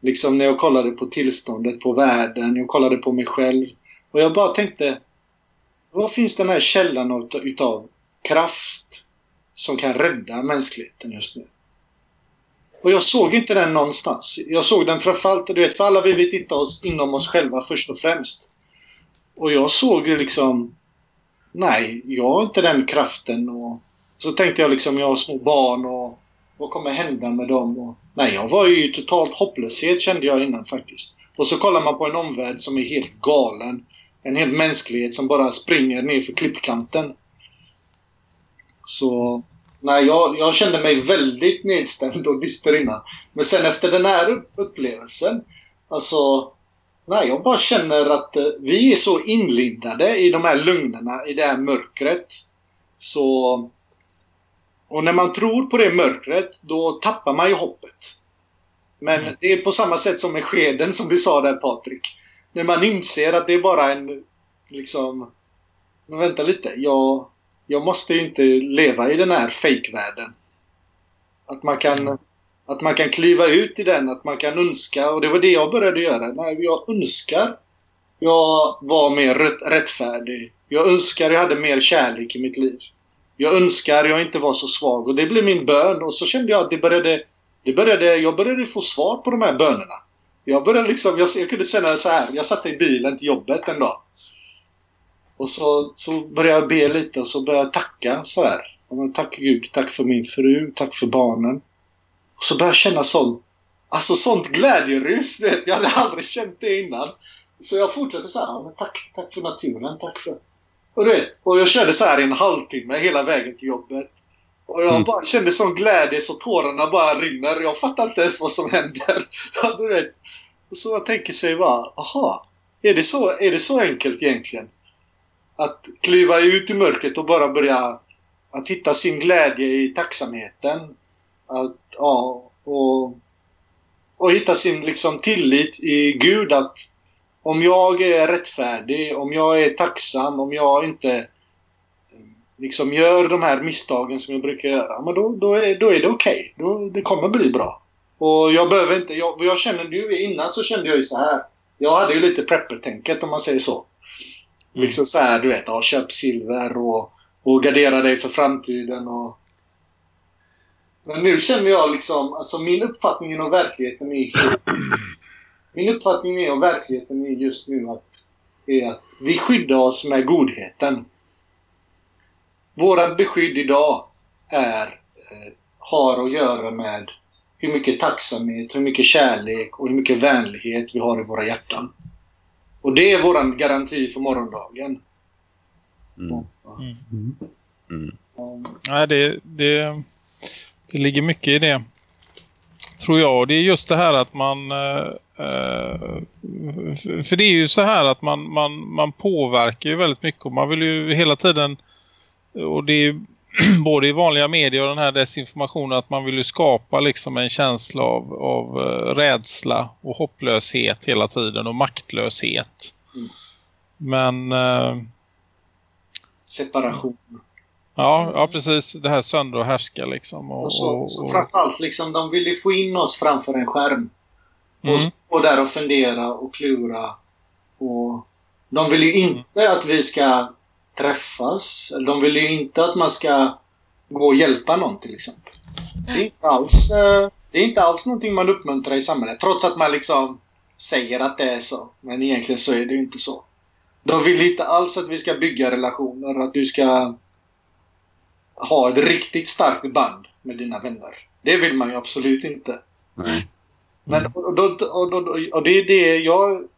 Liksom när jag kollade på tillståndet, på världen, jag kollade på mig själv. Och jag bara tänkte, vad finns den här källan utav, utav kraft som kan rädda mänskligheten just nu? Och jag såg inte den någonstans. Jag såg den framförallt, du vet, för alla vi vill titta oss inom oss själva först och främst. Och jag såg ju liksom, nej, jag har inte den kraften. Och så tänkte jag liksom, jag har små barn och vad kommer hända med dem? Och, nej, jag var ju i totalt hopplöshet kände jag innan faktiskt. Och så kollar man på en omvärld som är helt galen. En hel mänsklighet som bara springer ner för klippkanten. Så nej, jag, jag kände mig väldigt nedstämd och dyster innan. Men sen efter den här upplevelsen, alltså Nej, jag bara känner att eh, vi är så inlindade i de här lögnerna, i det här mörkret. Så... Och när man tror på det mörkret, då tappar man ju hoppet. Men det är på samma sätt som med skeden som vi sa där Patrik. När man inser att det är bara en, liksom... Men vänta lite, jag, jag måste ju inte leva i den här fejkvärlden. Att man kan... Att man kan kliva ut i den, att man kan önska. Och det var det jag började göra. Nej, jag önskar jag var mer rättfärdig. Jag önskar jag hade mer kärlek i mitt liv. Jag önskar jag inte var så svag. Och det blev min bön. Och så kände jag att det började... Det började jag började få svar på de här bönerna. Jag började liksom... Jag, jag kunde känna så här. Jag satt i bilen till jobbet en dag. Och så, så började jag be lite och så började jag tacka så här. Tack Gud, tack för min fru, tack för barnen. Och så började jag känna sån, alltså sånt glädjerus. du vet. Jag hade aldrig känt det innan. Så jag fortsatte så här, men tack, tack för naturen, tack för... Och, vet, och jag körde så här i en halvtimme hela vägen till jobbet. Och jag Mm. bara kände sån glädje så tårarna bara rinner. Jag fattar inte ens vad som händer. Ja, du vet. Och så jag tänker sig bara, aha, är det, så, är det så enkelt egentligen? Att kliva ut i mörkret och bara börja att hitta sin glädje i tacksamheten. Att, ja, och, och hitta sin liksom tillit i Gud att om jag är rättfärdig, om jag är tacksam, om jag inte liksom gör de här misstagen som jag brukar göra, men då, då, är, då är det okej. Då Det kommer bli bra. Och jag behöver inte, jag, jag känner nu, innan så kände jag ju så här. Jag hade ju lite prepper-tänket om man säger så. Liksom så här, du vet, ja, köp silver och och gardera dig för framtiden. Och... Men nu känner jag liksom, alltså min uppfattning om verkligheten är Min uppfattning är om verkligheten är just nu att, är att vi skyddar oss med godheten. Våra beskydd idag är, eh, har att göra med hur mycket tacksamhet, hur mycket kärlek och hur mycket vänlighet vi har i våra hjärtan. Och det är våran garanti för morgondagen. Mm. Mm. Mm. Um, Nej, det, det, det ligger mycket i det. Tror jag. Det är just det här att man... eh, eh, för det är ju så här att man, man, man påverkar ju väldigt mycket. Och man vill ju hela tiden... Och det är ju både i vanliga medier och den här desinformationen att man vill ju skapa liksom en känsla av, av eh, rädsla och hopplöshet hela tiden och maktlöshet. Mm. Men... eh, separation. Ja, ja, precis. Det här sönder och härska liksom. Och, Och så, och, så framförallt liksom, de vill ju få in oss framför en skärm. Mm. Och stå där och fundera och klura. Och de vill ju inte att vi ska träffas. De vill ju inte att man ska gå och hjälpa någon till exempel. Det är inte alls, eh, det är inte alls någonting man uppmuntrar i samhället. Trots att man liksom säger att det är så. Men egentligen så är det ju inte så. De vill inte alls att vi ska bygga relationer. Att du ska ha ett riktigt starkt band med dina vänner. Det vill man ju absolut inte. Nej. Men och, då, och, då, och det är det jag...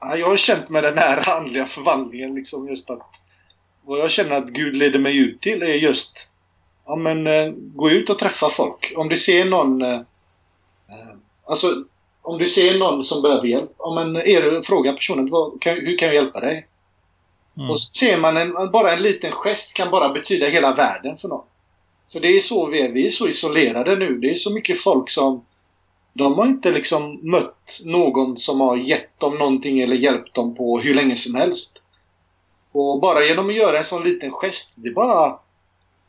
ja, Jag har känt med den här andliga förvandlingen liksom just att... Vad jag känner att Gud leder mig ut till är just... Ja men eh, gå ut och träffa folk. Om du ser någon... eh, eh, Alltså om du ser någon som behöver hjälp. Ja men du, fråga personen vad, kan, hur kan jag hjälpa dig? Mm. Och ser man en, bara en liten gest kan bara betyda hela världen för någon. För det är så vi är. Vi är så isolerade nu. Det är så mycket folk som... De har inte liksom mött någon som har gett dem någonting eller hjälpt dem på hur länge som helst. Och bara genom att göra en sån liten gest, det är bara...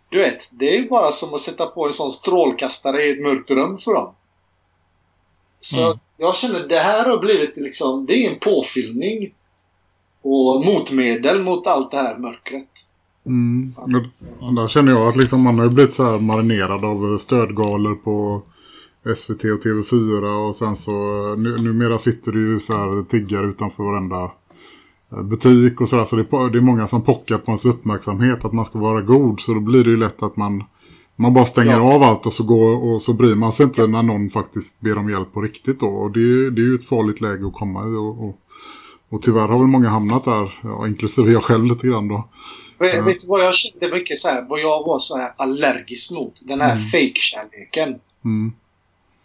Du vet, det är bara som att sätta på en sån strålkastare i ett mörkt rum för dem. Så Mm. jag känner det här har blivit liksom... Det är en påfyllning och motmedel mot allt det här mörkret. Mm. Och Där känner jag att liksom man har ju blivit så här marinerad av stödgalor på SVT och TV4 och sen så nu, numera sitter det ju så här tiggare utanför varenda eh, butik och sådär så det är, på- det är många som pockar på ens uppmärksamhet att man ska vara god så då blir det ju lätt att man man bara stänger Ja. av allt och så går och så bryr man sig inte när någon faktiskt ber om hjälp på riktigt då och det, är- det är ju ett farligt läge att komma i och, och, och tyvärr har väl många hamnat där ja, inklusive jag själv lite grann då Vet, Ja. vet du vad jag kände mycket så här, vad jag var så här allergisk mot? Den här Mm. fake-kärleken. mm.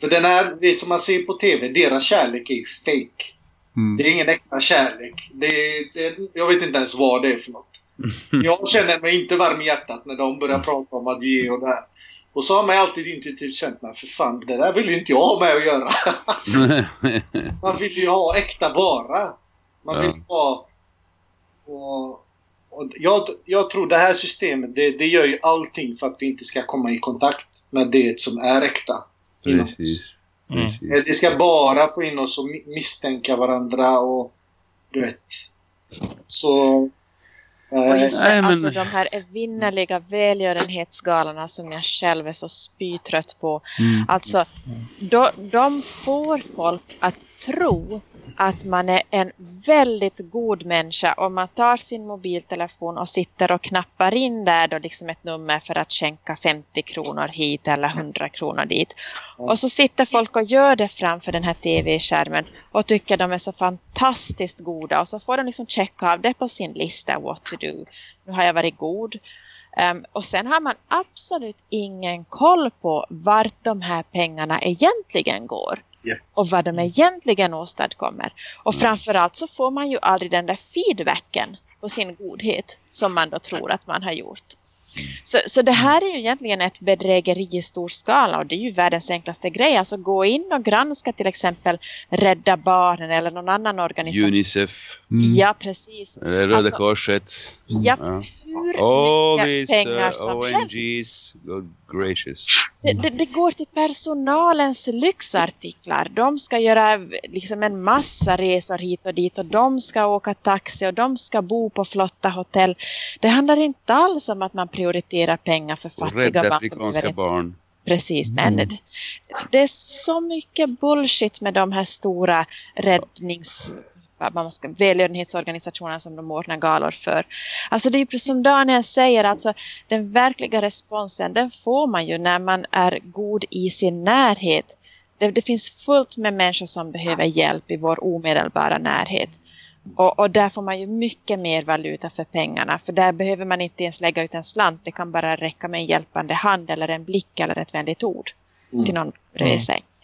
För den här, det som man ser på TV, deras kärlek är ju fake. Mm. Det är ingen äkta kärlek. Det, är- det, jag vet inte ens vad det är för något. Jag känner mig inte varm i hjärtat när de börjar prata om att ge och det här. Och så har man alltid intuitivt känt mig, för fan, det där vill ju inte jag ha med att göra. Man vill ju ha äkta vara. Man vill ha... Och, och jag, jag tror det här systemet, det, det gör ju allting för att vi inte ska komma i kontakt med det som är äkta. Precis. Mm. Det ska bara få in oss mi- misstänka varandra och du vet. Så... Och Eh, just det, Nej, men- alltså de här evinnerliga välgörenhetsgalorna som jag själv är så spytrött på. Mm. Alltså, de, de får folk att tro att man är en väldigt god människa om man tar sin mobiltelefon och sitter och knappar in där då liksom ett nummer för att skänka 50 kronor hit eller 100 kronor dit. Och så sitter folk och gör det framför den här tv-skärmen och tycker de är så fantastiskt goda och så får de liksom checka av det på sin lista what to do. Nu har jag varit god. Ehm, och sen har man absolut ingen koll på vart de här pengarna egentligen går. Ja. Och vad de egentligen åstadkommer. Och framförallt så får man ju aldrig den där feedbacken på sin godhet som man då tror att man har gjort. Så, så det här är ju egentligen ett bedrägeri i stor skala och det är ju världens enklaste grej. Alltså gå in och granska till exempel Rädda Barnen eller någon annan organisation. Unicef, Mm. Ja, precis. eller Röda Alltså- Korset. Ja, Ja. All mycket these pengar uh, som helst. ONGs, good gracious. Det, det, det går till personalens lyxartiklar. De ska göra liksom en massa resor hit och dit och de ska åka taxi och de ska bo på flotta hotell. Det handlar inte alls om att man prioriterar pengar för fattiga rädda barn. som afrikanska barn. Precis, nej, nej. Det är så mycket bullshit med de här stora räddnings man ska, välgörenhetsorganisationerna som de ordnar galor för. Alltså det är precis som Daniel säger, alltså den verkliga responsen den får man ju när man är god i sin närhet. Det, det finns fullt med människor som behöver hjälp i vår omedelbara närhet. Och, och där får man ju mycket mer valuta för pengarna. För där behöver man inte ens lägga ut en slant. Det kan bara räcka med en hjälpande hand eller en blick eller ett vänligt ord till någon bredvid sig. Mm.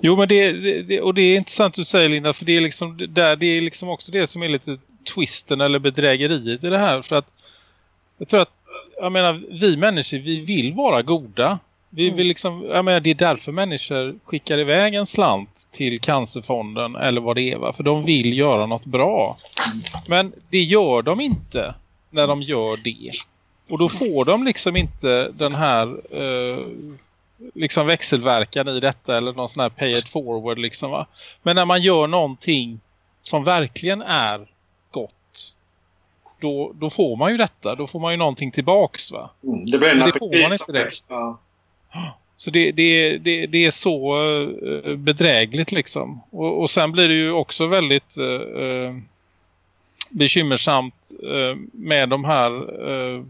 Jo, men det, det- och det är intressant du säger Linda, för det är liksom där, det är liksom också det som är lite twisten eller bedrägeriet i det här. För att jag tror att, jag menar, vi människor, vi vill vara goda. Vi vill liksom, jag menar, det är därför människor skickar iväg en slant till Cancerfonden eller vad det är va? För de vill göra något bra. Men det gör de inte när de gör det. Och då får de liksom inte den här eh, liksom växelverkan i detta eller någon sån här pay it forward liksom va. Men när man gör någonting som verkligen är gott då, då får man ju detta. Då får man ju någonting tillbaks va. Mm, det blir en det får man inte det. Ja. Så det, det, det, det är så eh, bedrägligt liksom. Och, och sen blir det ju också väldigt eh, eh, bekymmersamt eh, med de här eh,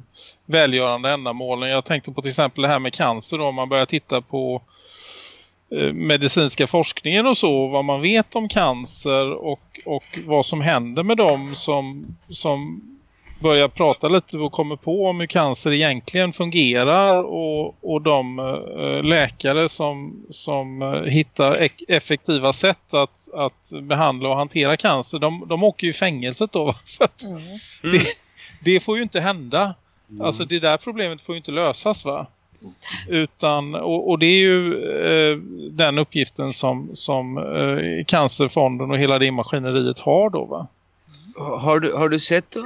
välgörande ändamålen. Jag tänkte på till exempel det här med cancer då. Om man börjar titta på eh, medicinska forskningen och så. Vad man vet om cancer och, och vad som händer med dem som, som börjar prata lite och kommer på om hur cancer egentligen fungerar och, och de eh, läkare som, som eh, hittar ek- effektiva sätt att, att behandla och hantera cancer, de, de åker ju i fängelset då. För att det, det får ju inte hända. Alltså det där problemet får ju inte lösas va? Utan, och, och det är ju eh, den uppgiften som, som eh, Cancerfonden och hela det maskineriet har då va? Har du, har du sett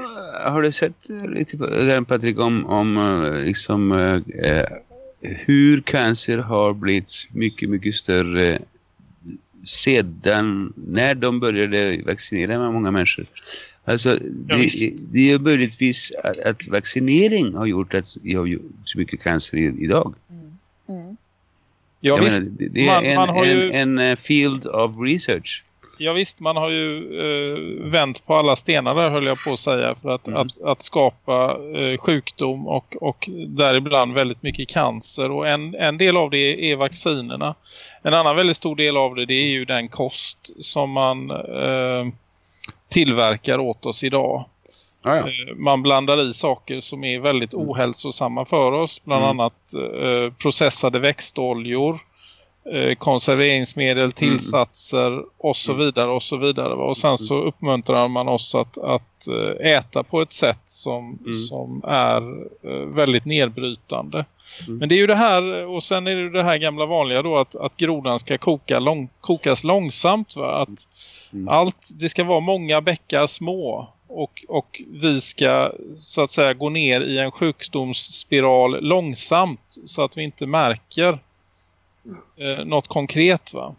har du sett eh, lite där, Patrik om, om eh, liksom eh, eh, hur cancer har blivit mycket mycket större sedan när de började vaccinera med många människor. Alltså Ja, det, det är ju möjligtvis att, att vaccinering har gjort att vi har så mycket cancer i, idag. Mm. Ja, Jag visst, menar, det, är man- en, man har ju- en, en eh, field of research. Ja visst, man har ju eh, vänt på alla stenar där höll jag på att säga för att, Mm. att, att skapa eh, sjukdom och, och däribland väldigt mycket cancer och en, en del av det är vaccinerna. En annan väldigt stor del av det, det är ju den kost som man eh, tillverkar åt oss idag. Ja, ja. Eh, Man blandar i saker som är väldigt ohälsosamma för oss. Bland Mm. annat eh, processade växtoljor, eh, konserveringsmedel, tillsatser och så vidare och så vidare. Och sen så uppmuntrar man oss att, att eh, äta på ett sätt som, Mm. som är eh, väldigt nedbrytande. Mm. Men det är ju det här, och sen är det ju det här gamla vanliga då att, att grodan ska koka lång, kokas långsamt. Va? Att Mm. allt, det ska vara många bäckar små och, och vi ska så att säga gå ner i en sjukdomsspiral långsamt så att vi inte märker eh, något konkret va.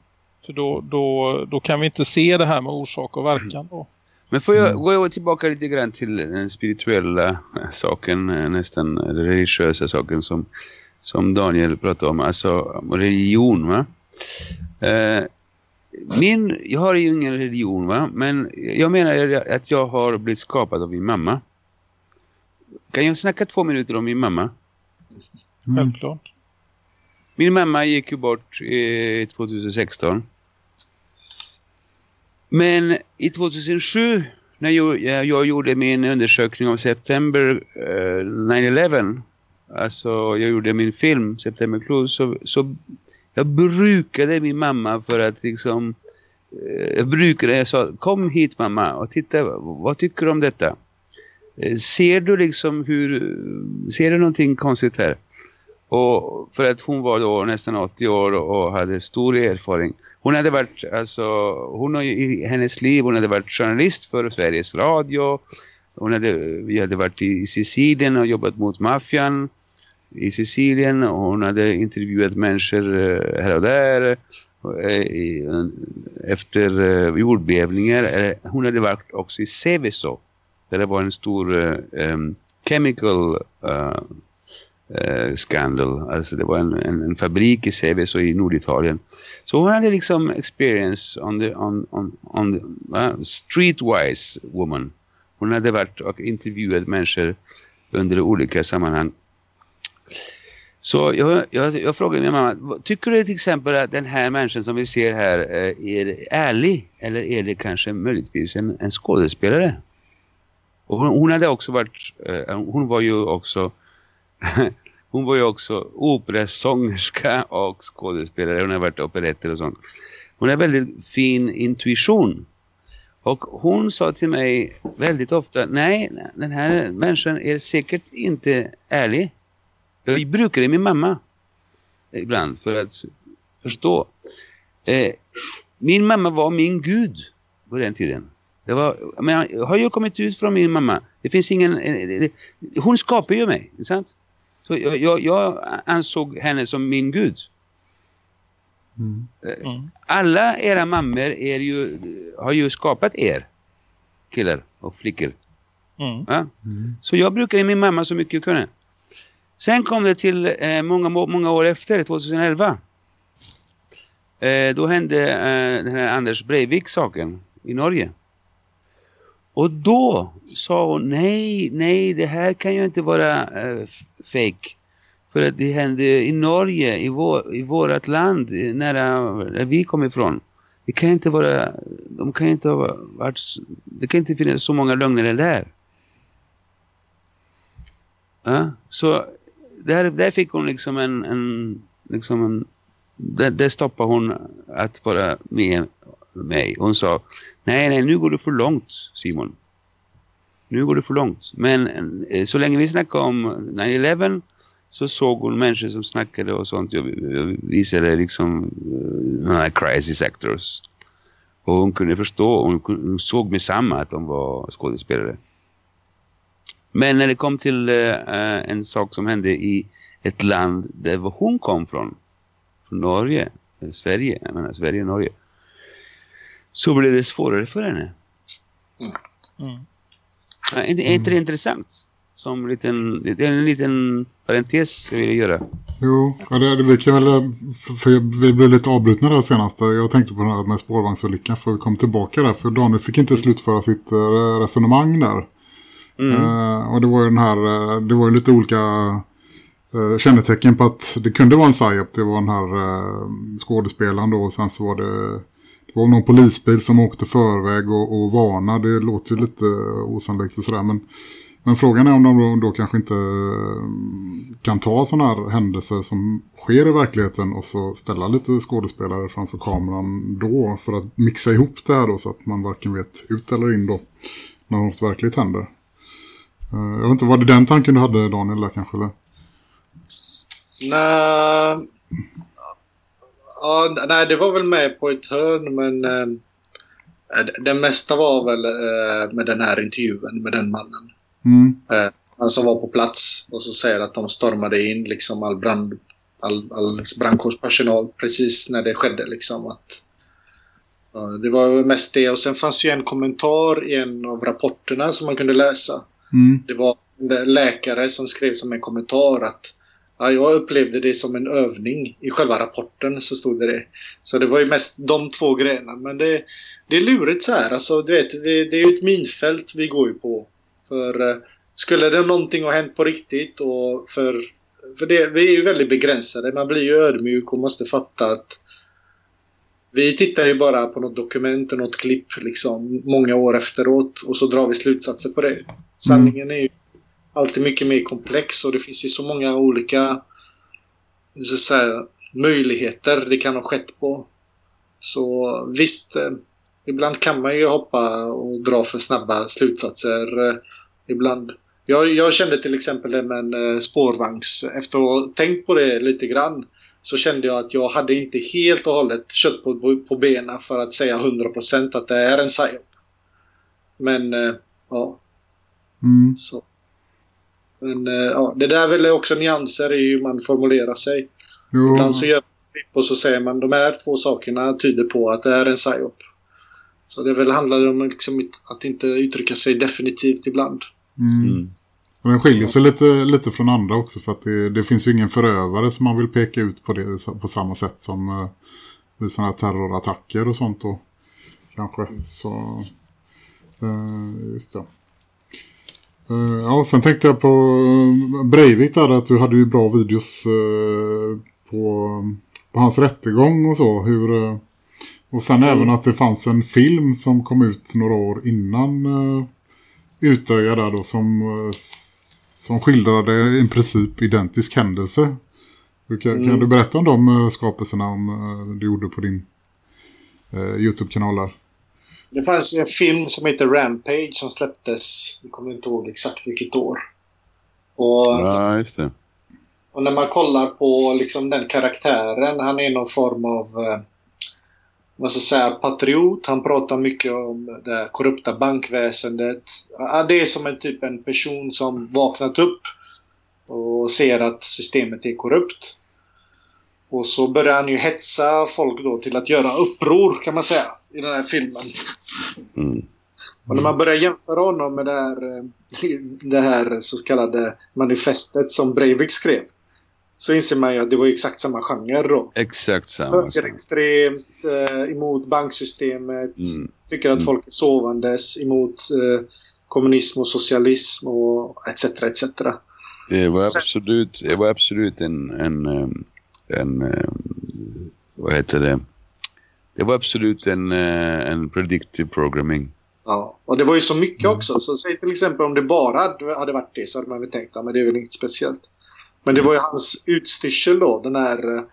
För då, då, då kan vi inte se det här med orsak och verkan då. Men får jag gå tillbaka lite grann till den spirituella saken, eh, nästan den religiösa saken som, som Daniel pratade om, alltså religion va? Eh, min, jag har ju ingen religion va, men jag menar att jag har blivit skapad av min mamma. Kan jag snacka två minuter om min mamma? Självklart. Min mamma gick ju bort eh, 2016. Men i 2007 när jag, jag, jag gjorde min undersökning om september eh, 9-11 alltså jag gjorde min film September Clues så, så jag brukade min mamma för att liksom eh, jag brukade, jag sa kom hit mamma och titta vad tycker du om detta eh, ser du liksom hur ser du någonting konstigt här och för att hon var då nästan 80 år och hade stor erfarenhet. Hon hade varit, alltså, hon har i hennes liv, hon hade varit journalist för Sveriges Radio. Hon hade, vi hade varit i Sicilien och jobbat mot maffian i Sicilien och hon hade intervjuat människor eh, här och där eh, efter eh, jordbävningar. Hon hade varit också i Seveso där det var en stor um, chemical uh, uh, scandal. Alltså det var en, en, en fabrik i Seveso i Norditalien. Så hon hade liksom experience on the, on, on, on the uh, streetwise woman. Hon hade varit och intervjuat människor under olika sammanhang. Så jag, jag, jag frågade min mamma, tycker du till exempel att den här människan som vi ser här eh, är ärlig? Eller är det kanske möjligtvis en, en skådespelare? Och hon, hon hade också varit, eh, hon var ju också hon var ju också operasångerska och skådespelare. Hon har varit operetter och sånt. Hon har väldigt fin intuition. Och hon sa till mig väldigt ofta, nej, den här människan är säkert inte ärlig. Jag brukade min mamma ibland för att förstå. Eh, min mamma var min gud på den tiden. Det var, men jag har ju kommit ut från min mamma. Det finns ingen... eh, Hon skapar ju mig, sant? Så jag, jag, jag ansåg henne som min gud. Mm. Eh, Alla era mammor är ju, har ju skapat er, killar och flickor. Mm. Ja? Så jag brukade min mamma så mycket jag kunde. Sen kom det till eh, många, många år efter, 2011. Eh, då hände eh, den här Anders Breivik-saken i Norge. Och då sa hon, nej, nej, det här kan ju inte vara eh, fake. För att det hände i Norge, i, vår, i vårt land, eh, nära där vi kom ifrån. Det kan inte vara, de kan inte ha varit, det kan inte finnas så många lögner där. Ja, så där, där fick hon liksom en, en liksom en, där, där stoppade hon att vara med mig. Hon sa, nej, nej, nu går du för långt, Simon. Nu går du för långt. Men eh, så länge vi snackade om 9-11 så såg hon människor som snackade och sånt. Jag, jag visade liksom eh, några de här crisis actors. Och hon kunde förstå, hon, hon såg med samma att de var skådespelare. Men när det kom till eh, eh, en sak som hände i ett land där hon kom från, från Norge, eh, Sverige, jag menar Sverige och Norge, så blev det svårare för henne. Mm. Ja, Är, är inte det intressant? Som liten, det är en liten parentes jag ville göra. Jo, ja, det, det, vi kan väl, för, för vi blev lite avbrutna där senaste. Jag tänkte på den här med spårvagnsolyckan för vi kom tillbaka där. För Daniel fick inte slutföra sitt eh, resonemang där. Uh, och det var ju den här, uh, det var ju lite olika uh, kännetecken på att det kunde vara en psyop. Det var den här uh, skådespelaren då och sen så var det, det var någon polisbil som åkte förväg och, och varna. Det låter ju lite osannolikt och sådär men men frågan är om de då, då kanske inte kan ta sådana här händelser som sker i verkligheten och så ställa lite skådespelare framför kameran då för att mixa ihop det här då så att man varken vet ut eller in då när något verkligt händer. Eh, Jag vet inte, var det den tanken du hade Daniel kanske? Eller? Nej, ja, nej, det var väl med på ett hörn men eh, det- det mesta var väl eh, med den här intervjun med den mannen. Mm. Eh, han som var på plats och så säger att de stormade in liksom all, brand, all, all brandkårspersonal precis när det skedde. Liksom, att, det var mest det och sen fanns ju en kommentar i en av rapporterna som man kunde läsa. Mm. Det var en läkare som skrev som en kommentar att ja, jag upplevde det som en övning. I själva rapporten så stod det det. Så det var ju mest de två grejerna. Men det, det är lurigt så här. Alltså, du vet, det, det är ju ett minfält vi går ju på. För eh, skulle det någonting ha hänt på riktigt och för, för det, vi är ju väldigt begränsade. Man blir ju ödmjuk och måste fatta att vi tittar ju bara på något dokument och något klipp liksom många år efteråt och så drar vi slutsatser på det. Sanningen är ju alltid mycket mer komplex och det finns ju så många olika så att säga, möjligheter det kan ha skett på. Så visst, eh, ibland kan man ju hoppa och dra för snabba slutsatser. eh, Ibland. Jag, jag kände till exempel det med en eh, spårvagns... Efter att ha tänkt på det lite grann så kände jag att jag hade inte helt och hållet kött på, på, på benen för att säga 100% att det är en psyop. Men eh, ja, Mm. Så. Men eh, ja, det där är väl också nyanser i hur man formulerar sig. Jo, Ibland så gör man klipp och så säger man de här två sakerna tyder på att det är en psyop. Så det väl handlar om liksom att inte uttrycka sig definitivt ibland. mm. Mm. Den skiljer sig lite, lite från andra också för att det, det finns ju ingen förövare som man vill peka ut på det på samma sätt som eh, vid sådana här terrorattacker och sånt då. Kanske. Så, eh, just det. Eh, ja, sen tänkte jag på eh, Breivik där att du hade ju bra videos eh, på, på hans rättegång och så. Hur, eh, och sen även att det fanns en film som kom ut några år innan eh, Utöja där då som, som skildrade i princip identisk händelse. Kan, kan Mm. du berätta om de skapelserna om, du gjorde på din Youtube-kanal där? Det fanns en film som heter Rampage som släpptes. Jag kommer inte ihåg exakt vilket år. Och, Ja, just det. och när man kollar på liksom den karaktären. Han är någon form av eh, vad ska säga, patriot. Han pratar mycket om det korrupta bankväsendet. Det är som en typ en person som vaknat upp och ser att systemet är korrupt. Och så börjar han ju hetsa folk då till att göra uppror kan man säga i den här filmen. Mm. Och när man börjar jämföra honom med det här, eh, det här så kallade manifestet som Breivik skrev. Så inser man ju att det var exakt samma genre då. Exakt samma. Högerextremt, eh, emot banksystemet, Mm. tycker att Mm. folk är sovandes, emot eh, kommunism och socialism och etc. etc. Det var absolut, det var absolut en, en, ehm, en, ehm, vad heter det? Det var absolut en, eh, en predictive programming. Ja, och det var ju så mycket också. Så säg till exempel om det bara hade- varit det så hade man väl tänkt att men det är väl inget speciellt. Men det var ju hans utstyrsel då, den här, eh,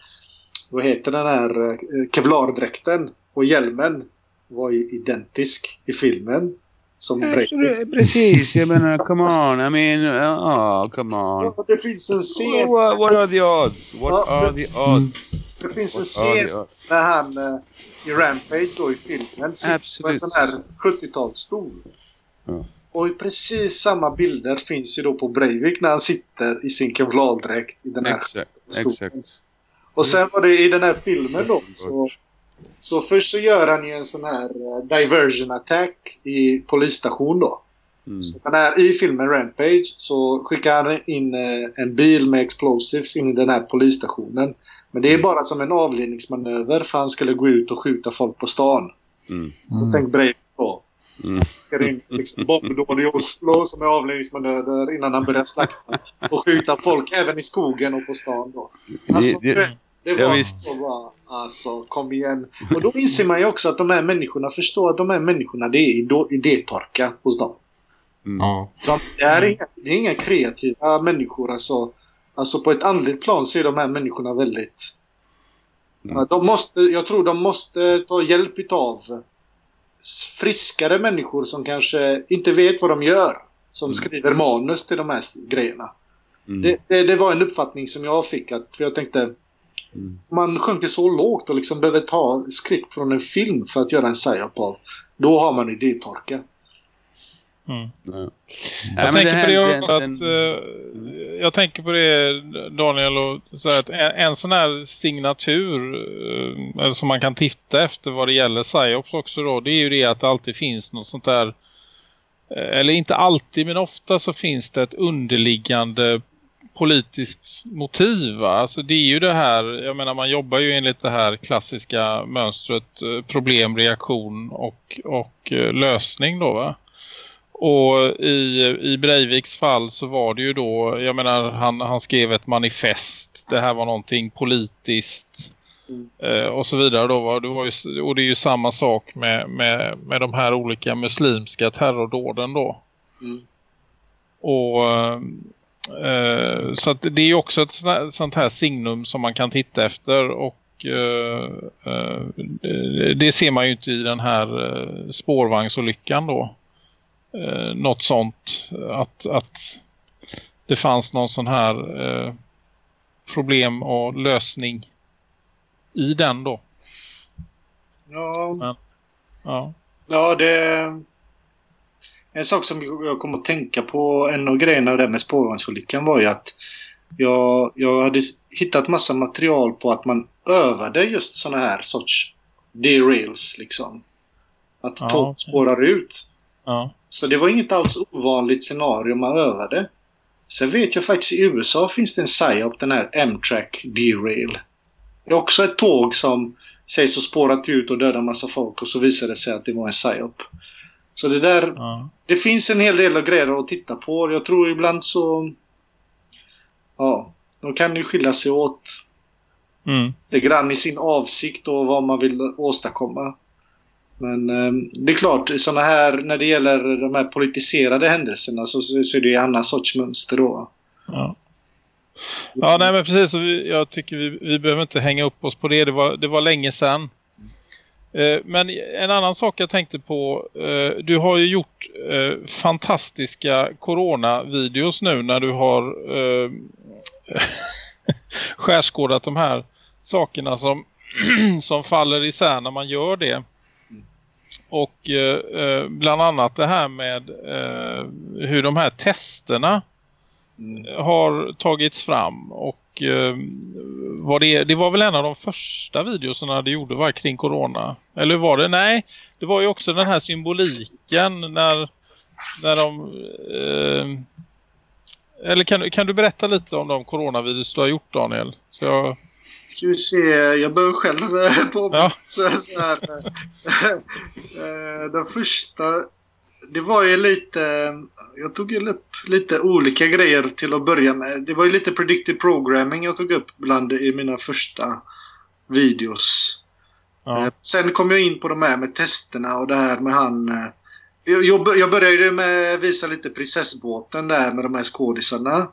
vad heter den här eh, kevlardräkten och hjälmen var ju identisk i filmen. Som. Absolut, Precis, jag menar, come on, I mean, oh, come on. Ja, Det finns en scen, What, what are the odds? What Ja, are the odds? Det finns en scen när han eh, i Rampage då i filmen sitter på en sån här 70-talsstol. Ja. Och i precis samma bilder finns ju då på Breivik när han sitter i sin kevlardräkt i den här Exakt, stolen. exakt. Och sen var det i den här filmen då. Så, så först så gör han ju en sån här eh, diversion attack i polisstation då. Mm. Så den här, I filmen Rampage så skickar han in eh, en bil med explosives in i den här polisstationen. Men det är bara som en avledningsmanöver för han skulle gå ut och skjuta folk på stan. Mm. Och tänk Breivik då. Mm. Skickar in liksom bombdåd i Oslo som är avledningsmanöver innan han börjar slakta och skjuta folk även i skogen och på stan då. Alltså, Det- det- det, det ja, var visst. så bra. Alltså, kom igen. Och då inser man ju också att de här människorna förstår att de här människorna, det är idétorka hos dem. Ja. De, det, är inga, det är inga kreativa människor. Alltså, alltså på ett andligt plan så är de här människorna väldigt... Mm. De måste, jag tror de måste ta hjälp utav friskare människor som kanske inte vet vad de gör. Som Mm. skriver manus till de här grejerna. Mm. Det, det, det var en uppfattning som jag fick. Att, för jag tänkte, Mm. man sjunker så lågt och liksom behöver ta skript från en film för att göra en psyop av. Då har man idétorka. Mm. Ja. Jag, Nej, tänker här- på det den- att, den- eh, jag tänker på det Daniel och så att en, en sån här signatur eh, eller som man kan titta efter vad det gäller psyops också då det är ju det att det alltid finns något sånt där eh, eller inte alltid men ofta så finns det ett underliggande politiskt motiv va? Alltså det är ju det här, jag menar man jobbar ju enligt det här klassiska mönstret eh, problem, reaktion och, och eh, lösning då va? Och i, i Breiviks fall så var det ju då, jag menar han, han skrev ett manifest, det här var någonting politiskt Mm. eh, och så vidare då. var, Det var ju, och det är ju samma sak med, med, med de här olika muslimska terrordåden då. Mm. Och eh, så att det är ju också ett sånt här- sånt här signum som man kan titta efter och eh, eh det ser man ju inte i den här eh, spårvagnsolyckan då. Eh, något sånt att, att det fanns någon sån här eh, problem och lösning i den då. Ja, Ja. Ja, det... En sak som jag kom att tänka på, en av grejerna där med spårvagnsolyckan var ju att jag, jag hade hittat massa material på att man övade just såna här sorts derails liksom. Att Ja, tåg spårar ut. Ja. Så det var inget alls ovanligt scenario man övade. Sen vet jag faktiskt i USA finns det en PSYOP, den här M-Track derail. Det är också ett tåg som sägs ha spårat ut och dödat massa folk och så visade det sig att det var en PSYOP. Så det där, Ja. det finns en hel del av grejer att titta på. Jag tror ibland så... Ja, de kan ju skilja sig åt Mm. lite grann i sin avsikt och vad man vill åstadkomma. Men eh, det är klart, såna här, när det gäller de här politiserade händelserna så, så, så är det en annan sorts mönster då. Ja. Ja, nej men precis. Och vi, jag tycker vi, vi behöver inte hänga upp oss på det. Det var, det var länge sedan. Eh, men en annan sak jag tänkte på. Eh, du har ju gjort eh, fantastiska corona-videos nu när du har ehm, skärskådat de här sakerna som, som faller isär när man gör det. Och eh, eh, bland annat det här med eh, hur de här testerna har tagits fram och eh, vad det, det var väl en av de första videorna du gjorde var kring corona. Eller hur var det? Nej, det var ju också den här symboliken när, när de... Eh, eller kan, kan du berätta lite om de coronavideos du har gjort Daniel? Så jag, Ska vi se, jag börjar själv på Ja. så, så här. eh, Den första, det var ju lite, jag tog upp lite olika grejer till att börja med. Det var ju lite predictive programming jag tog upp bland i mina första videos. ja. Eh, Sen kom jag in på de här med testerna och det här med han... eh, Jag, jag bör- jag började med att visa lite prinsessbåten där med de här skådisarna.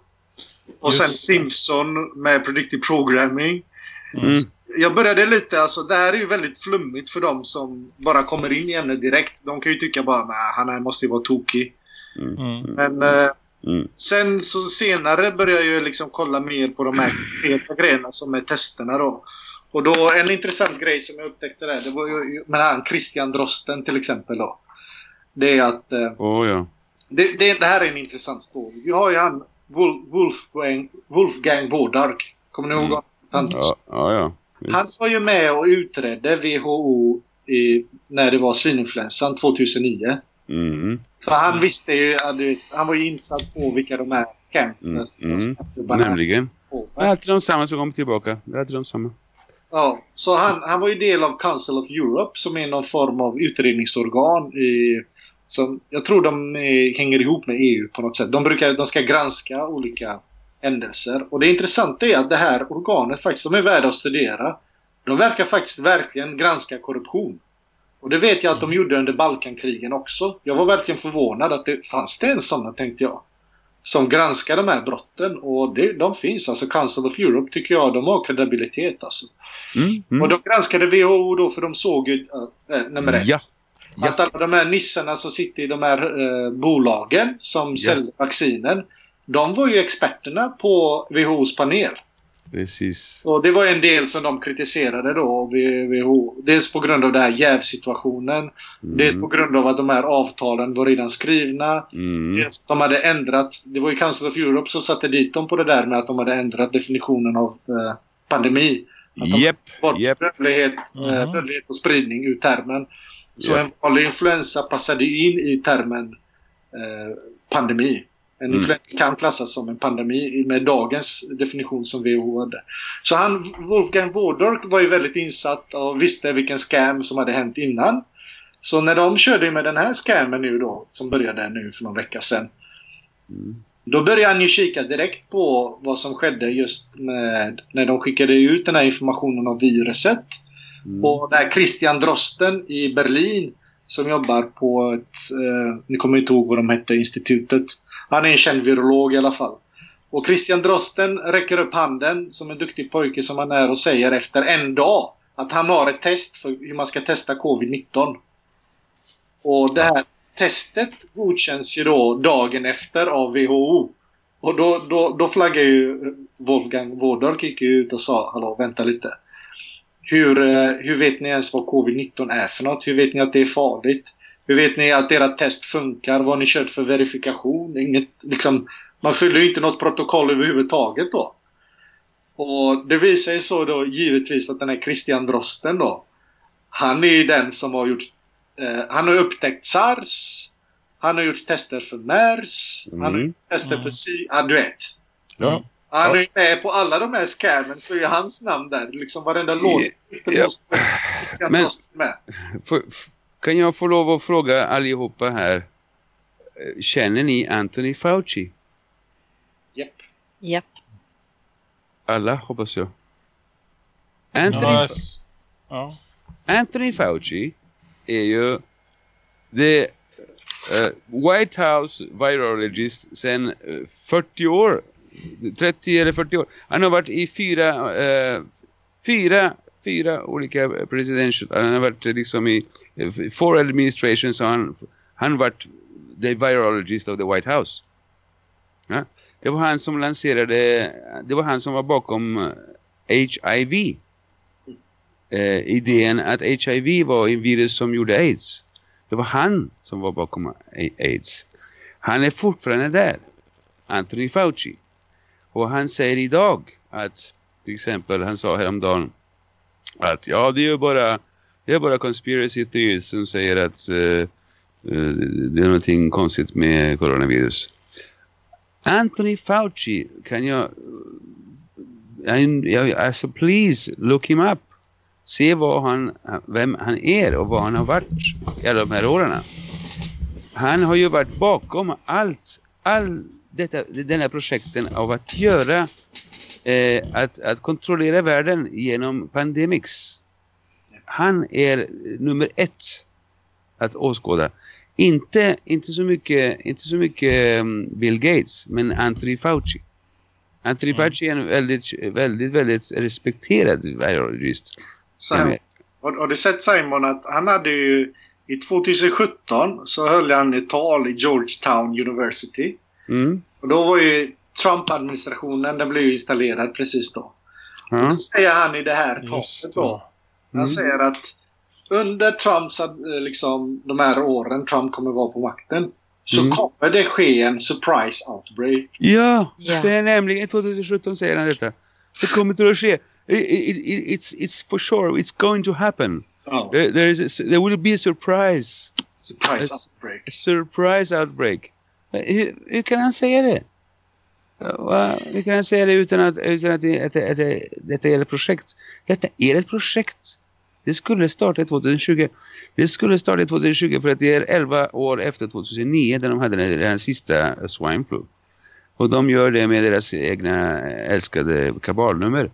Och Just sen. Simpson med predictive programming. Mm. Jag började lite, alltså det här är ju väldigt flummigt för dem som bara kommer in i ämnet direkt. De kan ju tycka bara att han här måste ju vara tokig. Mm. Men eh, Mm. sen så senare började jag ju liksom kolla mer på de här konkreta grejerna som är testerna då. Och då en intressant grej som jag upptäckte där, det var ju med han Christian Drosten till exempel då. Det är att eh, Åh ja. det, det, det här är en intressant story. Vi har ju han Wolf, Wolfgang, Wolfgang Wodark. Kommer ni ihåg Mm. Han, Ja, ja. ja. Han var ju med och utredde WHO i, när det var svininfluensan 2009. Mm. För han visste ju, han var ju insatt på vilka de här campen Mm, mm. Nämligen. Det är alltid de samma som kommer tillbaka. Det är alltid de samma. Ja, så han, han var ju del av Council of Europe som är någon form av utredningsorgan i, som jag tror de är, hänger ihop med EU på något sätt. De, brukar, de ska granska olika händelser. Och det intressanta är att det här organet faktiskt, de är värda att studera. De verkar faktiskt verkligen granska korruption. Och det vet jag att de gjorde under Balkankrigen också. Jag var verkligen förvånad att det fanns det en sådana, tänkte jag. Som granskar de här brotten. Och det, de finns. Alltså Council of Europe tycker jag, de har kredibilitet alltså. Mm. Mm. Och de granskade WHO då för de såg ju, äh, nummer ett, Ja. Ja. att alla de här nissarna som sitter i de här eh, bolagen som Ja. säljer vaccinen. De var ju experterna på WHOs panel. Precis. Och det var en del som de kritiserade då, WHO. Dels på grund av den här jävsituationen. Dels på grund av att de här avtalen var redan skrivna. Mm. Dels de hade ändrat, det var ju Council of Europe som satte dit dem på det där med att de hade ändrat definitionen av eh, pandemi. Att de Japp. Japp. dödlighet, Mhm. eh, dödlighet och spridning ur termen. Så Ja. en vanlig influensa passade in i termen eh, pandemi. En Mm. influensa kan klassas som en pandemi med dagens definition som WHO hade. Så han, Wolfgang Wodark var ju väldigt insatt och visste vilken scam som hade hänt innan. Så när de körde med den här scammen nu då, som började nu för någon vecka sedan. Mm. Då började han ju kika direkt på vad som skedde just med, när de skickade ut den här informationen om viruset. Mm. Och där Christian Drosten i Berlin som jobbar på ett, eh, ni kommer inte ihåg vad de hette, institutet. Han är en känd virolog i alla fall. Och Christian Drosten räcker upp handen som en duktig pojke som han är och säger efter en dag att han har ett test för hur man ska testa covid-19. Och det här testet godkänns ju då dagen efter av WHO. Och då, då, då flaggar ju Wolfgang Wodork, gick ju ut och sa Hallå, vänta lite. Hur, eh, hur vet ni ens vad covid-19 är för något? Hur vet ni att det är farligt? Hur vet ni att ert test funkar? Vad har ni kört för verifikation? Inget, liksom, man fyller ju inte något protokoll överhuvudtaget då. Och det visar sig så då givetvis att den här Christian Drosten då. Han är ju den som har gjort... Eh, han har upptäckt SARS. Han har gjort tester för MERS. Han har Mm. gjort tester Mm. för SY... Ja, du vet. Ja. Han Ja. är med på alla de här scammen så är hans namn där. Liksom varenda låt. Ja. Christian Men- Drosten med. Får- f- kan jag få lov att fråga allihopa här. eh, Känner ni Anthony Fauci? Japp. Japp. Alla hoppas jag. Anthony, Ja, ja. Anthony Fauci är ju the eh, White House virologist sedan eh, 40 år. 30 eller 40 år. Han har varit i fyra, eh, fyra, fyra olika presidential. Han har varit liksom i eh, four administrations. har Han han varit the virologist of the White House. Ja? Det var han som lanserade, det var han som var bakom eh, HIV eh, idén att HIV var en virus som gjorde AIDS. Det var han som var bakom eh, AIDS. Han är fortfarande där. Anthony Fauci. Och han säger idag att till exempel han sa häromdagen att ja det är ju bara det är bara conspiracy theories som säger att uh, det är någonting konstigt med coronavirus. Anthony Fauci kan jag eh, I, alltså please look him up se vad han, vem han är och vad han har varit i alla de här åren. Han har ju varit bakom allt, all detta, denna här projekten av att göra, eh, att, att kontrollera världen genom pandemics. Han är nummer ett att åskåda. Inte, inte så mycket, inte så mycket um, Bill Gates, men Anthony Fauci. Anthony Mm. Fauci är en väldigt, väldigt, väldigt respekterad virologist. Har du sett Simon att han hade ju i 2017 så höll han ett tal i Georgetown University. Mm. Och då var ju Trump-administrationen, den blev ju installerad precis då. Ja. Då säger han i det här talet då. Han Mm. säger att under Trumps, eh, liksom, de här åren Trump kommer vara på makten så Mm. kommer det ske en surprise outbreak. Ja, Ja. det är nämligen 2017 säger han detta. Det kommer till att ske. I- i- i- It's, it's for sure, it's going to happen. Ja, There, there, is a, there will be a surprise. surprise Yes. outbreak. A surprise outbreak. Hur, hur kan han säga det? Vi kan säga det utan att, utan att, det, att, det, att det, detta är ett projekt? Detta är ett projekt. Det skulle starta 2020. Det skulle starta 2020 för att det är 11 år efter 2009 där de hade den, den sista swine flu. Och de gör det med deras egna älskade kabalnummer.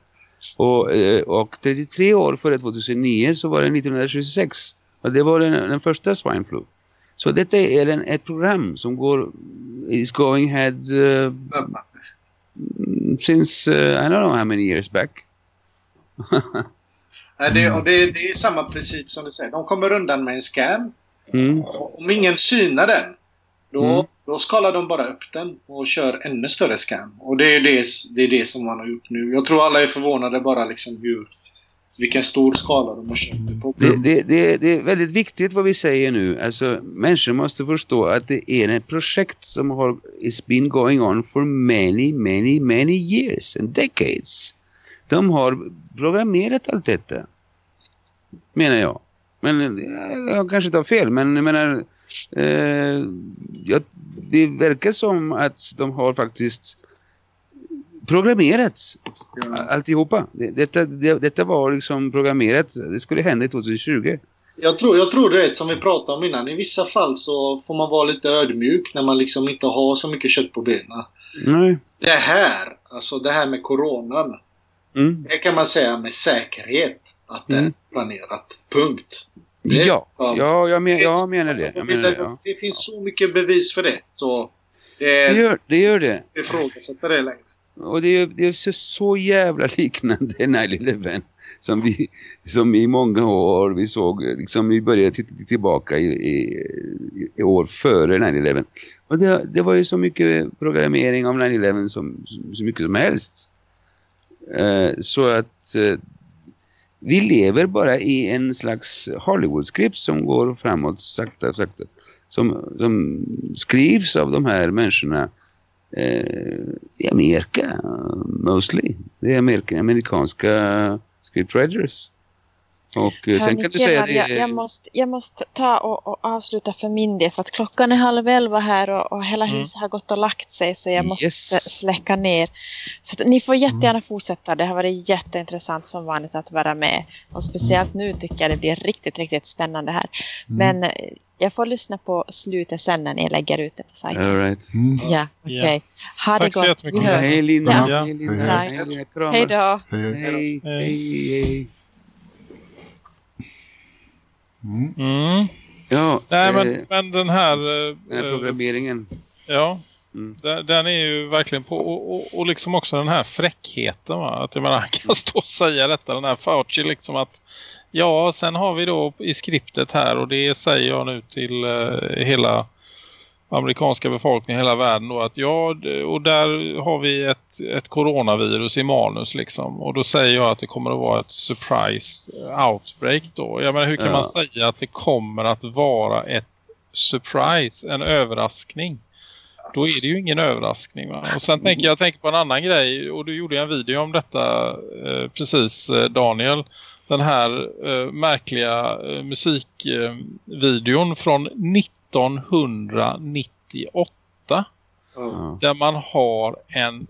Och, eh, och 33 år före 2009 så var det 1926. Och det var den, den första swine flu. Så detta är en, ett program som går is going ahead uh, since uh, I don't know how many years back. Nej, det, och det, det är samma princip som du säger. De kommer undan med en scam. Mm. Om ingen synar den, då, Mm. då skalar de bara upp den och kör ännu större scam. Och det är det, det är det som man har gjort nu. Jag tror alla är förvånade bara liksom hur, vilken stor skala de har köpt det på. Det, det, det, det är väldigt viktigt vad vi säger nu. Alltså, människor måste förstå att det är ett projekt som har it's been going on for many, many, many years and decades. De har programmerat allt detta. Menar jag. Men eh, jag kanske tar fel, men jag menar eh, jag, det verkar som att de har faktiskt programmerat Ja. alltihopa. Det, detta, det, detta var liksom programmerat. Det skulle hända i 2020. Jag tror, jag tror det är som vi pratade om innan. I vissa fall så får man vara lite ödmjuk när man liksom inte har så mycket kött på benen. Nej. Det här, alltså det här med coronan. Mm. Det kan man säga med säkerhet att det är Mm. planerat. Punkt. Det- Ja, ja jag, men, jag menar det. Jag menar det, ja. det finns så mycket bevis för det. Så det det, är gör, det gör det. ifrågasätta det längre. Och det är, det är så, så jävla liknande 9-11 som vi som i många år vi såg, liksom vi började titta tillbaka i, i, i år före 9-11. Och det, det var ju så mycket programmering av 9-11 som så mycket som helst. Eh, så att eh, vi lever bara i en slags Hollywood-skript som går framåt sakta, sakta. Som, som skrivs av de här människorna eh, i Amerika, mostly. Det är amerika, amerikanska scriptwriters. Och eh, sen kan du säga det... jag, jag, måste, jag måste ta och, och avsluta för min del för att klockan är halv elva här och, och hela Mm. huset har gått och lagt sig så jag måste Yes. släcka ner. Så att, ni får jättegärna Mm. fortsätta. Det har varit jätteintressant som vanligt att vara med. Och speciellt nu tycker jag det blir riktigt, riktigt spännande här. Mm. Men jag får lyssna på slutet sen när ni lägger ut det på sajten. All right. Mm. Ja, okej. Ha det Tack så gott. hörs. Hej Linda. Ja. Hej Linda. Hej, hej. Då. Hej. Hej. Hej. Hej. Mm. Ja, Nej, eh, men, men den här... eh, den här eh, programmeringen. Ja, Mm. den, den är ju verkligen på och, och, och liksom också den här fräckheten va? att jag menar han kan stå och säga detta den här Fauci liksom att ja sen har vi då i skriptet här och det säger jag nu till eh, hela amerikanska befolkningen hela världen då att ja och där har vi ett, ett coronavirus i manus liksom och då säger jag att det kommer att vara ett surprise outbreak då. Jag menar hur kan Ja. man säga att det kommer att vara ett surprise, en överraskning? Då är det ju ingen överraskning va? Och sen tänker jag tänker på en annan grej och du gjorde en video om detta eh, precis eh, Daniel. Den här eh, märkliga eh, musikvideon från 1998 Ja. där man har en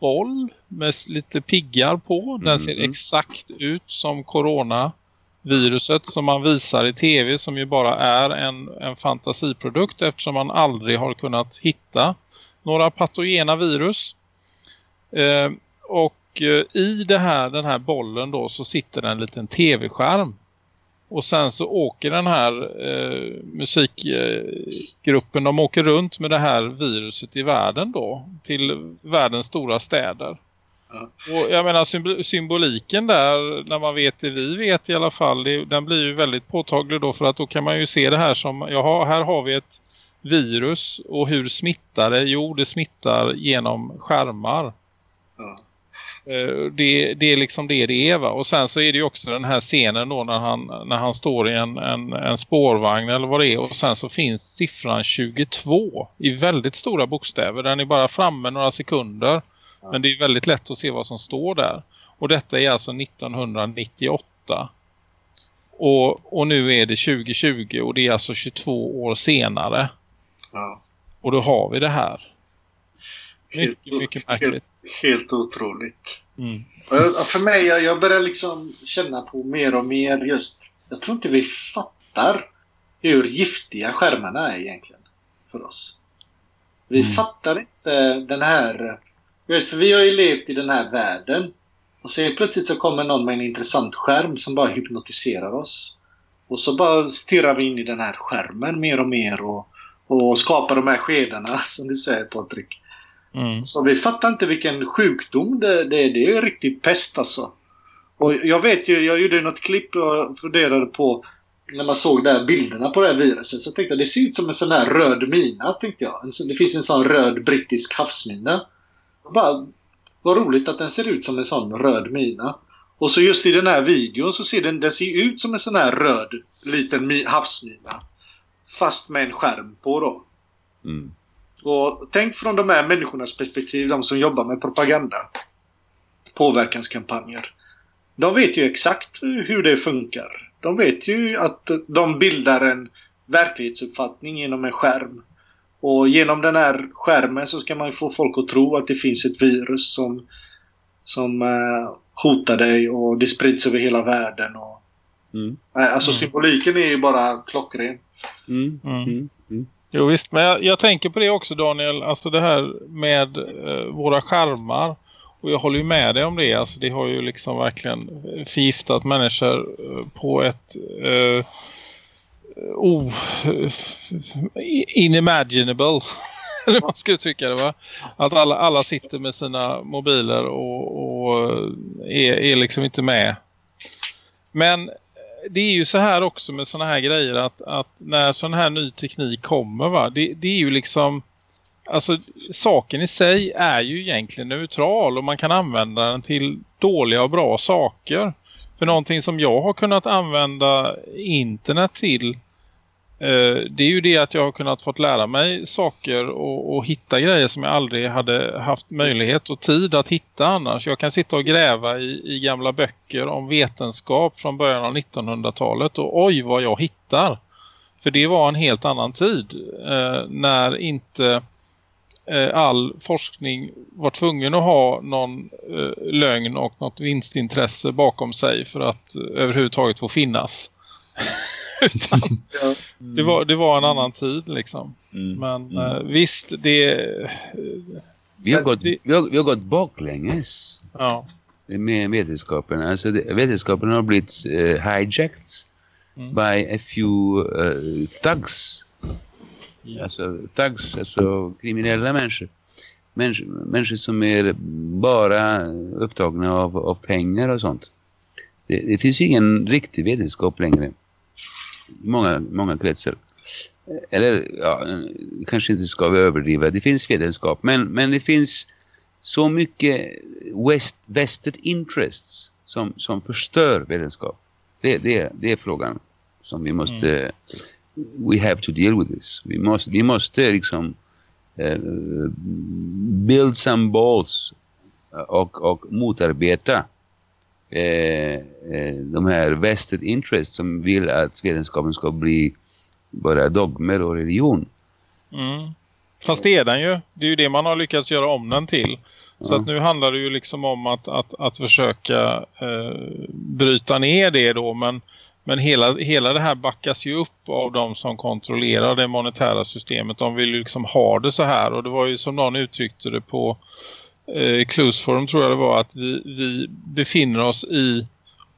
boll med lite piggar på. Den ser Mhm. exakt ut som coronaviruset som man visar i tv som ju bara är en, en fantasiprodukt eftersom man aldrig har kunnat hitta några patogena virus. Eh, och i det här, den här bollen då så sitter en liten tv-skärm. Och sen så åker den här eh, musikgruppen, de åker runt med det här viruset i världen då. Till världens stora städer. Och jag menar symb- symboliken där, när man vet det vi vet i alla fall, det, den blir ju väldigt påtaglig då för att då kan man ju se det här som, jaha här har vi ett virus och hur smittar det? Jo det smittar genom skärmar. Ja. Eh, Det, det är liksom det det är va? Och sen så är det ju också den här scenen då när han, när han står i en, en, en spårvagn eller vad det är och sen så finns siffran 22 i väldigt stora bokstäver. Den är bara framme några sekunder men det är väldigt lätt att se vad som står där. Och detta är alltså 1998. Och, och nu är det 2020 och det är alltså 22 år senare. Ja. Och då har vi det här. Helt, Mycket, mycket märkligt. helt, helt otroligt. Mm. För mig, jag, jag börjar liksom känna på mer och mer just... Jag tror inte vi fattar hur giftiga skärmarna är egentligen för oss. Vi Mm. fattar inte den här... Vet, för vi har ju levt i den här världen. Och så plötsligt så kommer någon med en intressant skärm som bara hypnotiserar oss. Och så bara stirrar vi in i den här skärmen mer och mer och, och skapar de här skedarna som du säger Patrik. Mm. Så vi fattar inte vilken sjukdom det, det är. Det är ju riktig pest alltså. Och jag vet ju, jag gjorde något klipp och funderade på när man såg där bilderna på det här viruset så tänkte jag det ser ut som en sån här röd mina tänkte jag. Det finns en sån röd brittisk havsmina. Bara, vad roligt att den ser ut som en sån röd mina. Och så just i den här videon så ser den, den ser ut som en sån här röd liten mi- havsmina. Fast med en skärm på då. Mm. Och tänk från de här människornas perspektiv, de som jobbar med propaganda. Påverkanskampanjer. De vet ju exakt hur det funkar. De vet ju att de bildar en verklighetsuppfattning genom en skärm. Och genom den här skärmen så ska man ju få folk att tro att det finns ett virus som, som eh, hotar dig och det sprids över hela världen. Och, Mm. alltså Mm. symboliken är ju bara klockren. Mm. Mm. Jo visst, men jag, jag tänker på det också Daniel, alltså det här med eh, våra skärmar. Och jag håller ju med dig om det, alltså det har ju liksom verkligen förgiftat människor eh, på ett eh, oh, inimaginable, eller man ska uttrycka det va? Att alla, alla sitter med sina mobiler och, och eh, är, är liksom inte med. Men det är ju så här också med såna här grejer att, att när sån här ny teknik kommer va, det, det är ju liksom alltså saken i sig är ju egentligen neutral och man kan använda den till dåliga och bra saker. För någonting som jag har kunnat använda internet till Eh, det är ju det att jag har kunnat fått lära mig saker och, och hitta grejer som jag aldrig hade haft möjlighet och tid att hitta annars. Jag kan sitta och gräva i, i gamla böcker om vetenskap från början av 1900-talet och oj vad jag hittar. För det var en helt annan tid eh, när inte eh, all forskning var tvungen att ha någon eh, lögn och något vinstintresse bakom sig för att eh, överhuvudtaget få finnas. Utan Ja. det, var, det var en annan tid liksom. Mm. Men eh, visst, det... Vi har, gått, det- vi, har, vi har gått baklänges Ja, med vetenskapen. Alltså det, vetenskapen har blivit uh, hijacked Mm. by a few uh, thugs. Ja. Alltså thugs, alltså kriminella människor. Människor, människor som är bara upptagna av, av pengar och sånt. Det, det finns ingen riktig vetenskap längre. Många, många kretsar. Eller, ja, kanske inte ska vi överdriva. Det finns vetenskap. Men, men det finns så mycket west, vested interests som, som förstör vetenskap. Det, det, det är frågan som vi måste... We have to deal with this. Vi måste, vi måste liksom eh, build some balls och, och motarbeta eh, eh, de här vested interests som vill att vetenskapen ska bli bara dogmer och religion. mm. Fast det är den ju. Det är ju det man har lyckats göra om den till. Så Ja. att nu handlar det ju liksom om att, att, att försöka eh, bryta ner det då. Men, men hela, hela det här backas ju upp av de som kontrollerar det monetära systemet. De vill ju liksom ha det så här. Och det var ju som någon uttryckte det på eh, Clues Forum tror jag det var. Att vi, vi befinner oss i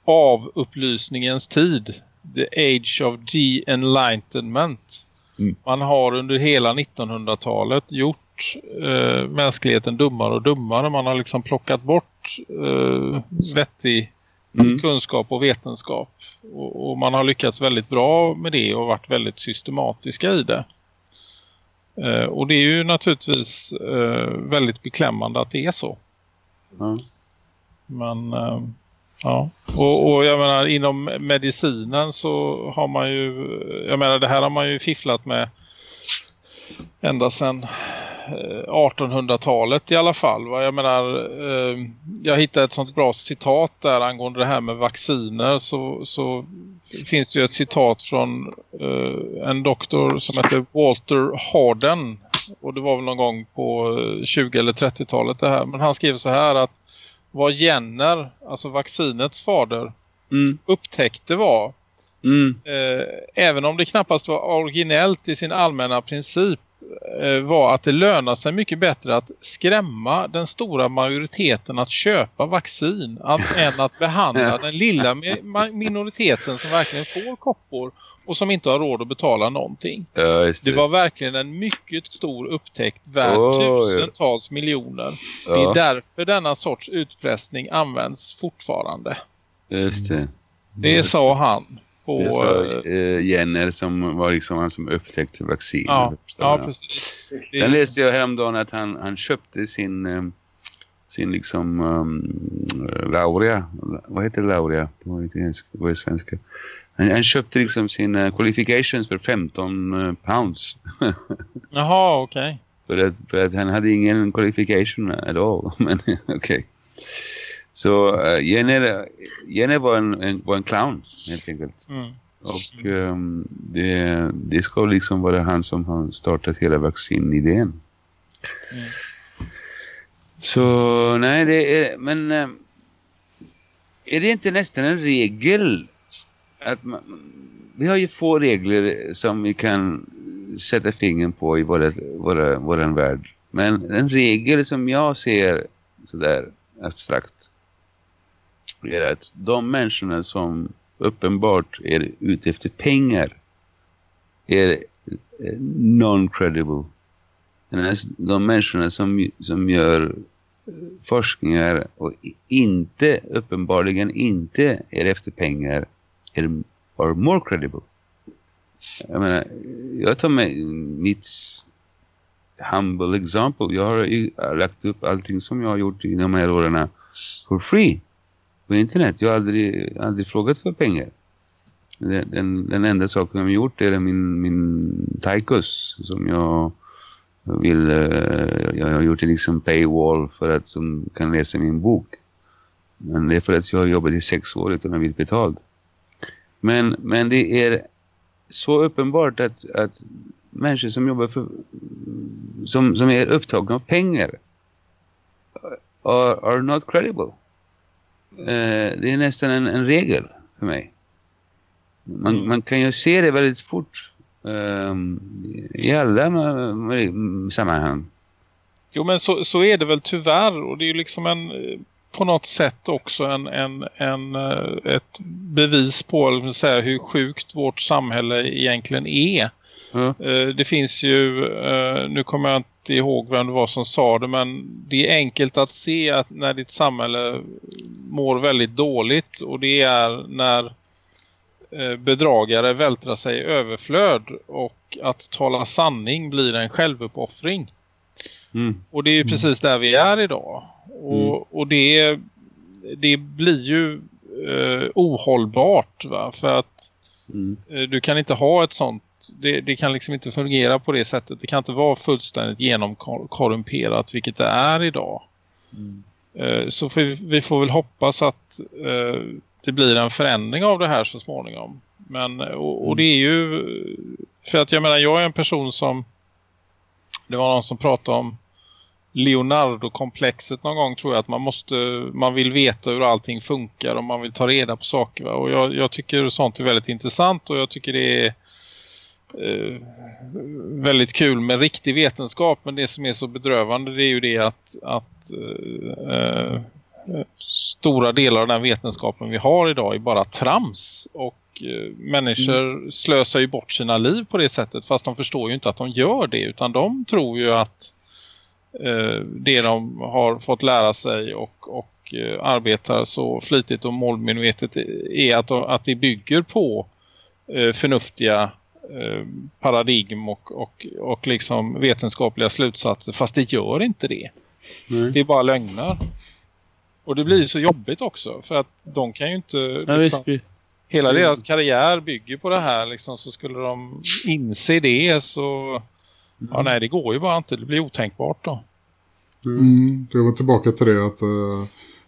avupplysningens tid. The age of de-enlightenment. Mm. Man har under hela 1900-talet gjort eh, mänskligheten dummare och dummare. Man har liksom plockat bort eh, vettig Mm. kunskap och vetenskap. Och, och man har lyckats väldigt bra med det och varit väldigt systematiska i det. Eh, och det är ju naturligtvis eh, väldigt beklämmande att det är så. Ja. Men eh, ja, och, och jag menar inom medicinen så har man ju, jag menar det här har man ju fifflat med ända sedan eh, 1800-talet i alla fall. Va? Jag menar, jag hittade ett sånt bra citat där angående det här med vacciner så, så finns det ju ett citat från eh, en doktor som heter Walter Harden och det var väl någon gång på eh, 20 eller 30-talet det här. Men han skrev så här att vad Jenner, alltså vaccinets fader, Mm. upptäckte var Mm. eh, även om det knappast var originellt i sin allmänna princip eh, var att det lönar sig mycket bättre att skrämma den stora majoriteten att köpa vaccin att, än att behandla den lilla minoriteten som verkligen får koppor och som inte har råd att betala någonting. Ja, Det det. var verkligen en mycket stor upptäckt värd Oj. tusentals miljoner. Det är Ja, därför denna sorts utpressning används fortfarande. just det. Det sa han på... Det sa eh, eh, Jenner som var liksom han som upptäckte vaccin. Ja, ja precis. Sen läste jag häromdagen att han, han köpte sin, eh, sin liksom um, Laurea. Vad heter Laurea på italienska? Vad är svenska? Han, han köpte liksom sina qualifications för 15 eh, pounds. jaha, okej. för, att, för att han hade ingen qualification at all. Men okej. Så uh, Jenner, Jenner var, en, en, var en clown helt enkelt. Mm. Och ehm, det, det ska liksom vara han som har startat hela vaccinidén. Så nej, det är, men eh, är det inte nästan en regel att man, vi har ju få regler som vi kan sätta fingern på i våra, våra, våran värld. Men en regel som jag ser sådär abstrakt är att de människorna som uppenbart är ute efter pengar är eh, non-credible. Medan De människorna som, som gör eh, forskningar och inte, uppenbarligen inte är efter pengar är are more credible. Jag menar, jag tar med mitt humble example. Jag har lagt upp allting som jag har gjort i de här åren for free på internet. Jag har aldrig, aldrig frågat för pengar. Den, den, den enda saken jag har gjort är min, min taikus som jag vill, eh, jag har gjort en liksom paywall för att som kan läsa min bok. Men det är för att jag har jobbat i sex år utan att bli betald. Men, men det är så uppenbart att, att människor som jobbar för som, som är upptagna av pengar eh, are, are not credible. Eh, det är nästan en, en regel för mig. Man, Mm. man kan ju se det väldigt fort ehm, i alla ma- ma- sammanhang. Jo men så, så är det väl tyvärr och det är ju liksom en på något sätt också en, en, en, eh, ett bevis på säga, hur sjukt vårt samhälle egentligen är. Eh, Det finns ju, nu kommer jag inte ihåg vem det var som sa det men det är enkelt att se att när ditt samhälle mår väldigt dåligt och det är när eh, bedragare vältrar sig i överflöd och att tala sanning blir en självuppoffring. Mm. Och det är ju precis där vi är idag. Och, och det, det blir ju eh, ohållbart va? för att Mm. eh, du kan inte ha ett sånt det, det kan liksom inte fungera på det sättet. Det kan inte vara fullständigt genomkorrumperat vilket det är idag. Mm. Eh, Så vi, vi får väl hoppas att eh, det blir en förändring av det här så småningom. Men, och, och det är ju för att jag menar jag är en person som det var någon som pratade om Leonardo-komplexet någon gång tror jag att man måste man vill veta hur allting funkar och man vill ta reda på saker va? och jag, jag tycker sånt är väldigt intressant och jag tycker det är eh, väldigt kul med riktig vetenskap men det som är så bedrövande det är ju det att, att eh, eh, stora delar av den vetenskapen vi har idag är bara trams. Och eh, människor slösar ju bort sina liv på det sättet fast de förstår ju inte att de gör det utan de tror ju att eh, det de har fått lära sig och, och eh, arbetar så flitigt och målmedvetet är att, de, att det bygger på eh, förnuftiga eh, paradigm och, och, och liksom vetenskapliga slutsatser fast det gör inte det. Nej. Det är bara lögner. Och det blir så jobbigt också för att de kan ju inte Ja, liksom, visst, visst. hela deras karriär bygger på det här liksom, så skulle de inse det så ja nej det går ju bara inte, det blir otänkbart då. Mm, det var tillbaka till det att eh,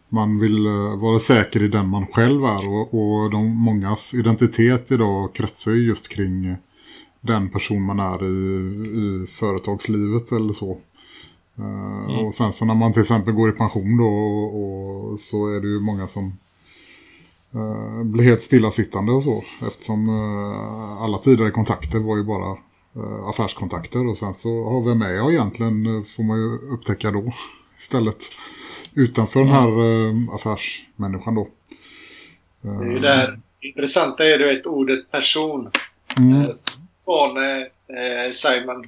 man vill eh, vara säker i den man själv är och, och de mångas identitet idag kretsar ju just kring den person man är i, i företagslivet eller så. Eh, Och sen så när man till exempel går i pension då och, och så är det ju många som eh, blir helt stillasittande och så eftersom eh, alla tidigare kontakter var ju bara eh, affärskontakter och sen så har vi med jag egentligen eh, får man ju upptäcka då istället utanför den här eh, affärsmänniskan då. Det är ju där. Intressanta är du vet ordet person. Mm. Eh, Från eh, Simon.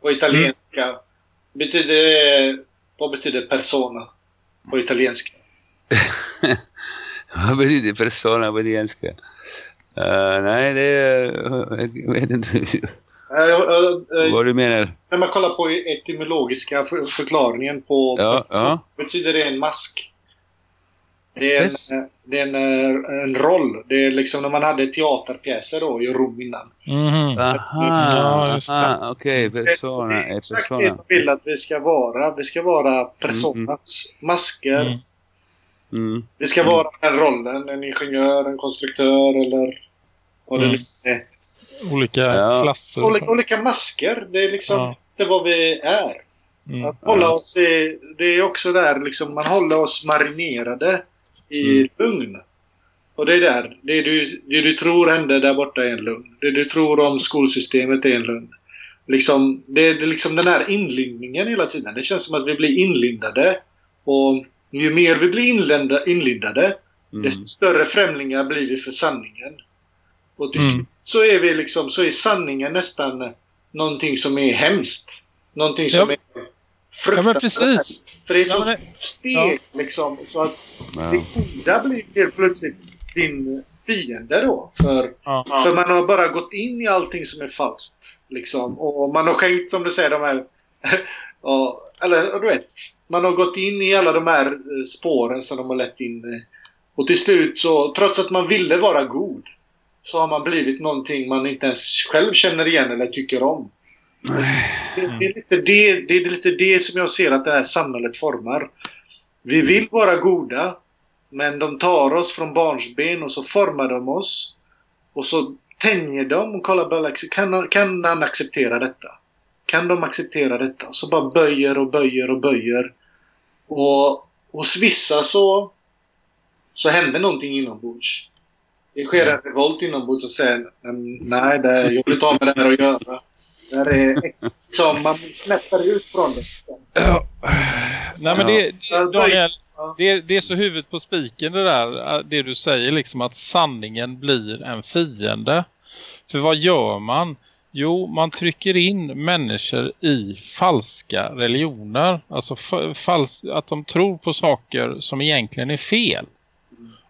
På italienska. Betyder, det- vad betyder persona? På italienska. Vad betyder persona på italienska? Uh, nej, det. Jag vet inte Eh, eh, eh, vad du menar. När man kollar på etymologiska för, förklaringen på Ja, ja. betyder det en mask. Det är, en, Yes. det är en, eh, en roll. Det är liksom när man hade teaterpjäser då i Rom innan. Mhm. Aha, aha okej, persona. Det är exakt det de vill att vi ska vara. Vi ska vara personas. Masker. Mm. Mm. Vi ska vara den rollen. En ingenjör, en konstruktör eller vad det Mm. nu är. Olika Ja. klasser. Olika, olika masker. Det är liksom Ja. det är vad vi är. Mm. Att hålla oss i, det är också där liksom, man håller oss marinerade i Mm. lugn. Och det är där, det du, det du tror händer där borta är en lugn. Det du tror om skolsystemet är en lugn. Liksom, det är liksom den här inlindningen hela tiden. Det känns som att vi blir inlindade. Och ju mer vi blir inlända, inlindade, Mm. desto större främlingar blir vi för sanningen. Och till Mm. så är vi liksom, så är sanningen nästan någonting som är hemskt. Någonting som Ja. är fruktansvärt. men precis. För det är Ja, så men steg liksom. Så att Ja. det goda blir helt plötsligt din fiende då. För, Ja. för man har bara gått in i allting som är falskt. Liksom. Och man har skänkt, som du säger, de här... ja, eller du vet. Man har gått in i alla de här eh, spåren som de har lett in eh, Och till slut så, trots att man ville vara god, så har man blivit någonting man inte ens själv känner igen eller tycker om. Det, det, är lite det, det är lite det som jag ser att det här samhället formar. Vi vill vara goda, men de tar oss från barnsben och så formar de oss. Och så tänjer de och kollar bara, kan, kan han acceptera detta? Kan de acceptera detta? Så bara böjer och böjer och böjer. Och hos vissa så, så händer någonting inombords. Det sker en revolt inombords och säger "Mm, nej, det, jag vill inte ha med det här att göra. Det här är liksom, man släpper ut från det. Nej men Ja. det, det, Daniel, Ja. det, det är så huvudet på spiken det där, äh, det du säger liksom att sanningen blir en fiende. För vad gör man? Jo, man trycker in människor i falska religioner. Alltså fa- fals att de tror på saker som egentligen är fel.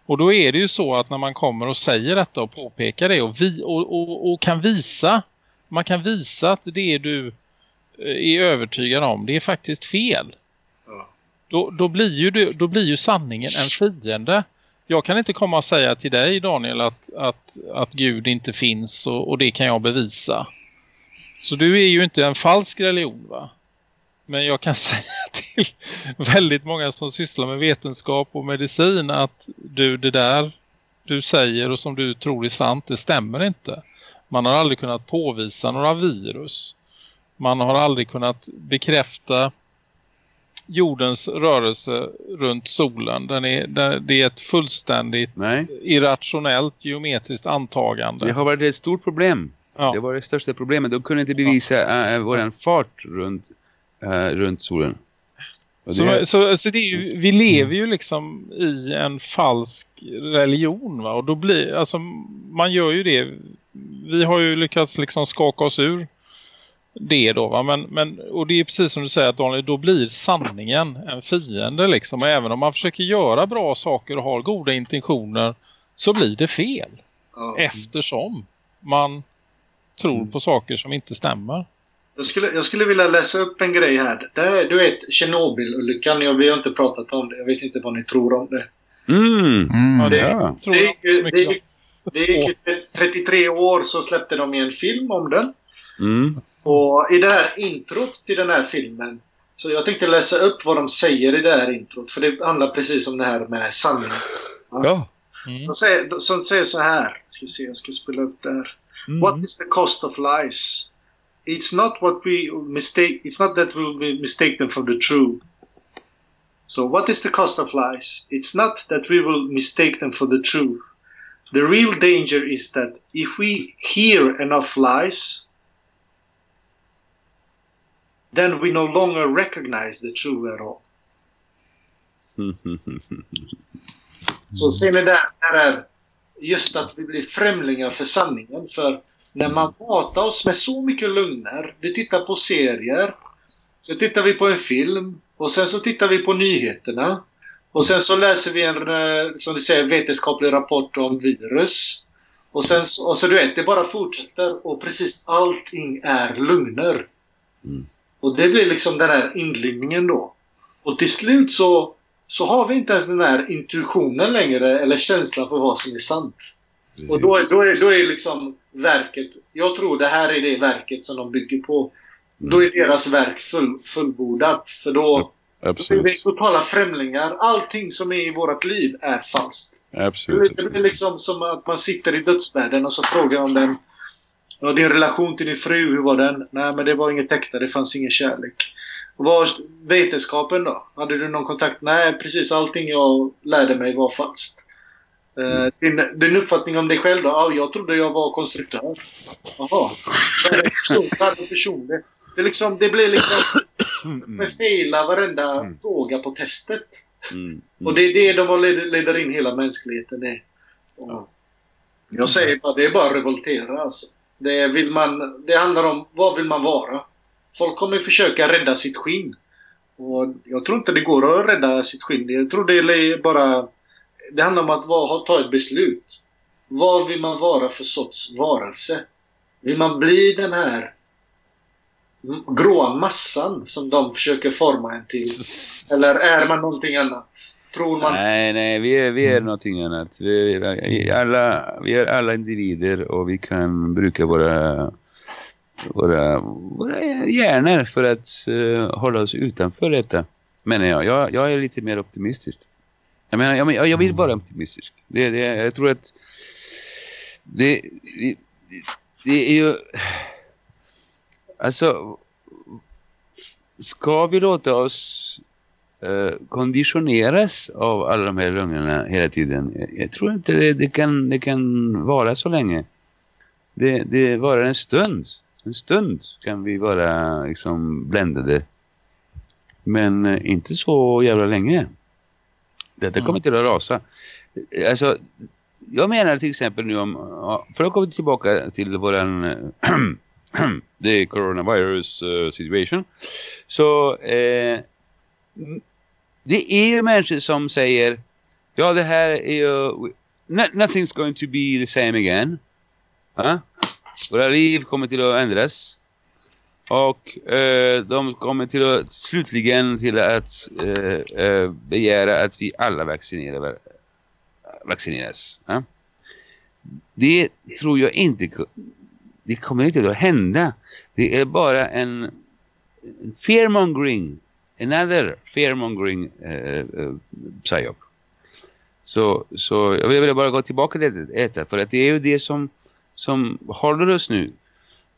Och då är det ju så att när man kommer och säger detta och påpekar det och, vi, och, och, och kan visa, man kan visa att det du eh, är övertygad om, det är faktiskt fel. Ja. Då, då, blir ju, då blir ju sanningen en fiende. Jag kan inte komma och säga till dig Daniel att, att, att Gud inte finns och, och det kan jag bevisa. Så du är ju inte en falsk religion va? Men jag kan säga till väldigt många som sysslar med vetenskap och medicin att du det där du säger och som du tror är sant, det stämmer inte. Man har aldrig kunnat påvisa några virus. Man har aldrig kunnat bekräfta jordens rörelse runt solen. Den är, den- det är ett fullständigt Nej, irrationellt geometriskt antagande. det har varit ett stort problem. Ja. Det var det största problemet. De kunde inte bevisa äh, våran fart runt, äh, runt solen. Och Så, det, så, så det är ju, vi lever ju liksom i en falsk religion va? och då blir, alltså man gör ju det, vi har ju lyckats liksom skaka oss ur det då va, men, men och det är precis som du säger att Daniel, då blir sanningen en fiende liksom och även om man försöker göra bra saker och har goda intentioner så blir det fel Ja. eftersom man tror på saker som inte stämmer. Jag skulle, jag skulle vilja läsa upp en grej här. Det här är, du vet, Tjernobyl-olyckan. Jag, vi har inte pratat om det. Jag vet inte vad ni tror om det. mm, Mm. det- ja. Tror Det det, gick, det gick ju 33 år så släppte de en film om den. Mm. Och i det här introt till den här filmen. Så jag tänkte läsa upp vad de säger i det här introt. För det handlar precis om det här med sanning. Ja. Mm. De säger, de säger så här. Ska se, jag ska spela upp det här. Mm. What is the cost of lies? It's not what we mistake. It's not that be mistake them for the true. So what is the cost of lies? It's not that we will mistake them for the truth. The real danger is that if we hear enough lies, then we no longer recognize the true at all. Så ser ni där, där är just att vi blir främlingar för sanningen. För när man matar oss med så mycket lögner, vi tittar på serier, så tittar vi på en film och sen så tittar vi på nyheterna. Och sen så läser vi en, eh, som du säger, vetenskaplig rapport om virus. Och sen så, och så du vet, det bara fortsätter och precis allting är lögner. Mm. Och det blir liksom den här inlimningen då. Och till slut så, så har vi inte ens den här intuitionen längre eller känslan för vad som är sant. Och då, är- då, är, då är liksom verket, jag tror det här är det verket som de bygger på. Då är deras verk full, fullbordat. För då, är vi Absolut. totala främlingar. Allting som är i vårt liv är falskt. Absolut. det blir liksom som att man sitter i dödsbädden och så frågar om den. Ja, din relation till din fru, hur var den? Nej, men det var inget äkta. Det fanns ingen kärlek. Vad vetenskapen då? Hade du någon kontakt? Nej, precis allting jag lärde mig var falskt. Eh, din, din uppfattning om dig själv då? Ja, jag trodde jag var konstruktör. Jaha. Vad är det person- vad är det personligt? Det, är liksom, det blir liksom förfela varenda Mm. fråga på testet. Mm. Och det är det de leder, in hela mänskligheten i. Och Jag säger bara, det är bara att revoltera alltså. Det, vill man, det handlar om, vad vill man vara? Folk kommer försöka rädda sitt skinn. Och jag tror inte det går att rädda sitt skinn. Jag tror det är bara... Det handlar om att vara, ta ett beslut. Vad vill man vara för sorts varelse? Vill man bli den här gråa massan som de försöker forma en till? Eller är man någonting annat? Tror man... Nej, nej, vi är, vi är någonting annat. Vi, vi, är alla, vi är alla individer och vi kan bruka våra, våra, våra hjärnor för att eh, hålla oss utanför detta. Men jag, jag, jag är lite mer optimistisk. Jag menar, jag, jag vill vara optimistisk. Det, det, jag tror att det, det, det är ju... Alltså, ska vi låta oss eh, konditioneras av alla de här lögnerna hela tiden? Jag, tror inte det, det, kan, det kan vara så länge. Det, det varar en stund. En stund kan vi vara liksom bländade. Men eh, inte så jävla länge. Detta kommer till att rasa. Alltså, jag menar till exempel nu om, för att komma tillbaka till våran the coronavirus uh, situation. Så eh, det är ju människor som säger ja det här är ju nothing's going to be the same again. Huh? Våra liv kommer till att ändras. Och eh, de kommer till att slutligen till att eh, eh, begära att vi alla vaccinerar, eh, vaccineras. Huh? Det tror jag inte det kommer inte att hända. Det är bara en fearmongering, another fearmongering uh, uh, psyop. Så, så jag vill bara gå tillbaka till detta för att det är ju det som, som håller oss nu.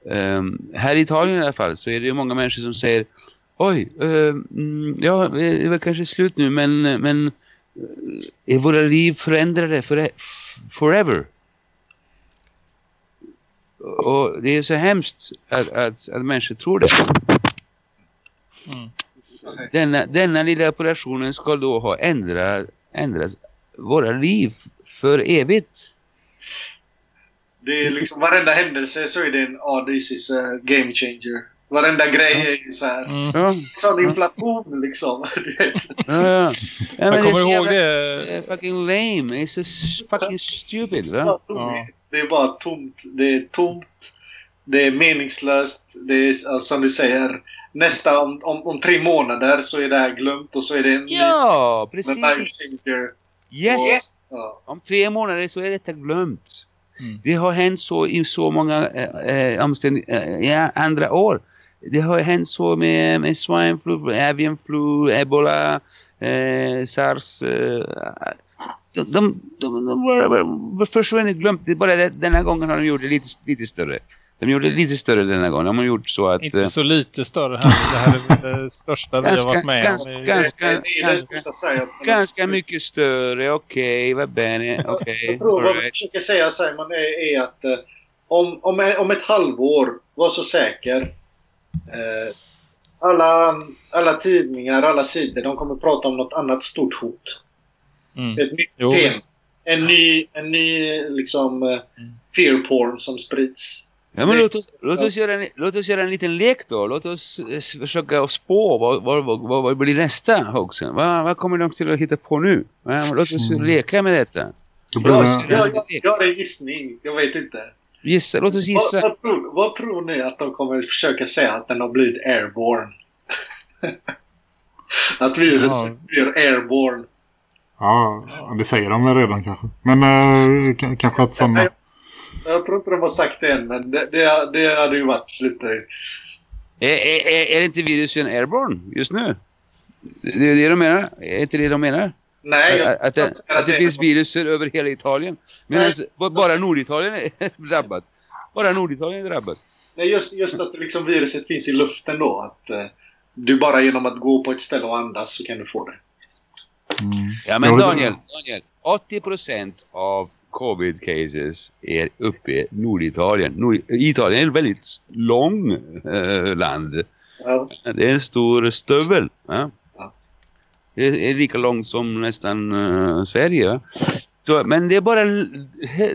Um, här i Italien i alla fall så är det ju många människor som säger oj, uh, ja det är väl kanske slut nu men, men eh, är våra liv förändrade for, forever? Och det är så hemskt att, att, att människor tror det. Mm. Denna, denna lilla operationen ska då ha ändrat, ändrat våra liv för evigt. Det är liksom varenda händelse så är det en oh, this is a game changer. Varenda grej är ju så här. Mm. Ja. Sån inflation liksom. Du vet. Ja, ja. ja men jag kommer ihåg det. Fucking lame. It's so fucking stupid. Va? Ja. Det är bara tomt. Det är tomt. Det är meningslöst. Det är som du säger. Nästa om, om, om tre månader så är det här glömt och så är det en Ja, ny, precis. Yes. Och, ja. Om tre månader så är detta glömt. Mm. Det har hänt så i så många äh, omständigheter, äh, ja, andra år. Det har hänt så med, med swine flu, avian flu, ebola, äh, sars. De, de, de, de var försvunnit glömt. Det bara det, denna gången har de gjort det lite, lite större. De gjorde det lite större denna gång. De har gjort så att... Inte så lite större här. Det här är det största vi har varit med ganska, om. Ganska, ganska, ganska mycket större. Okej, okay, vad bene. Okej. Okay, jag tror vad right. försöker säga Simon är, är att eh, om, om, om ett halvår, var så säker. Eh, alla, alla tidningar, alla sidor, de kommer prata om något annat stort hot. Mm. Ett nytt jo, tema. En ny, en ny liksom, mm. fear porn som sprids. Ja, men låt oss, låt, oss göra en, låt oss göra en liten lek då. Låt oss eh, försöka spå vad, vad, vad, vad blir nästa hoaxen. Vad, vad kommer de till att hitta på nu? Låt oss mm. leka med detta. Jag, jag, jag, jag har en gissning. Jag vet inte. Gissa, låt oss gissa. Vad, vad, tror, vad tror ni att de kommer försöka säga att den har blivit airborne? att viruset ja. blir airborne. Ja, det säger de väl redan kanske. Men äh, kanske att sådana... Jag tror inte de har sagt det än, men det, det, det hade ju varit lite... Är, är, är inte virusen airborne just nu? Det är det de menar? Är inte det de menar? Nej. Att, att, det, att det, finns viruser över hela Italien. Medan bara Norditalien är drabbat. Bara Norditalien är drabbat. Nej, just, just att liksom viruset finns i luften då. Att uh, du bara genom att gå på ett ställe och andas så kan du få det. Mm. Ja, men Daniel, Daniel 80% av covid cases är uppe i Norditalien. Nord Italien är ett väldigt lång äh, land. Ja. Det är en stor stövel. Ja? Ja. Det är lika långt som nästan äh, Sverige. Så, men det är bara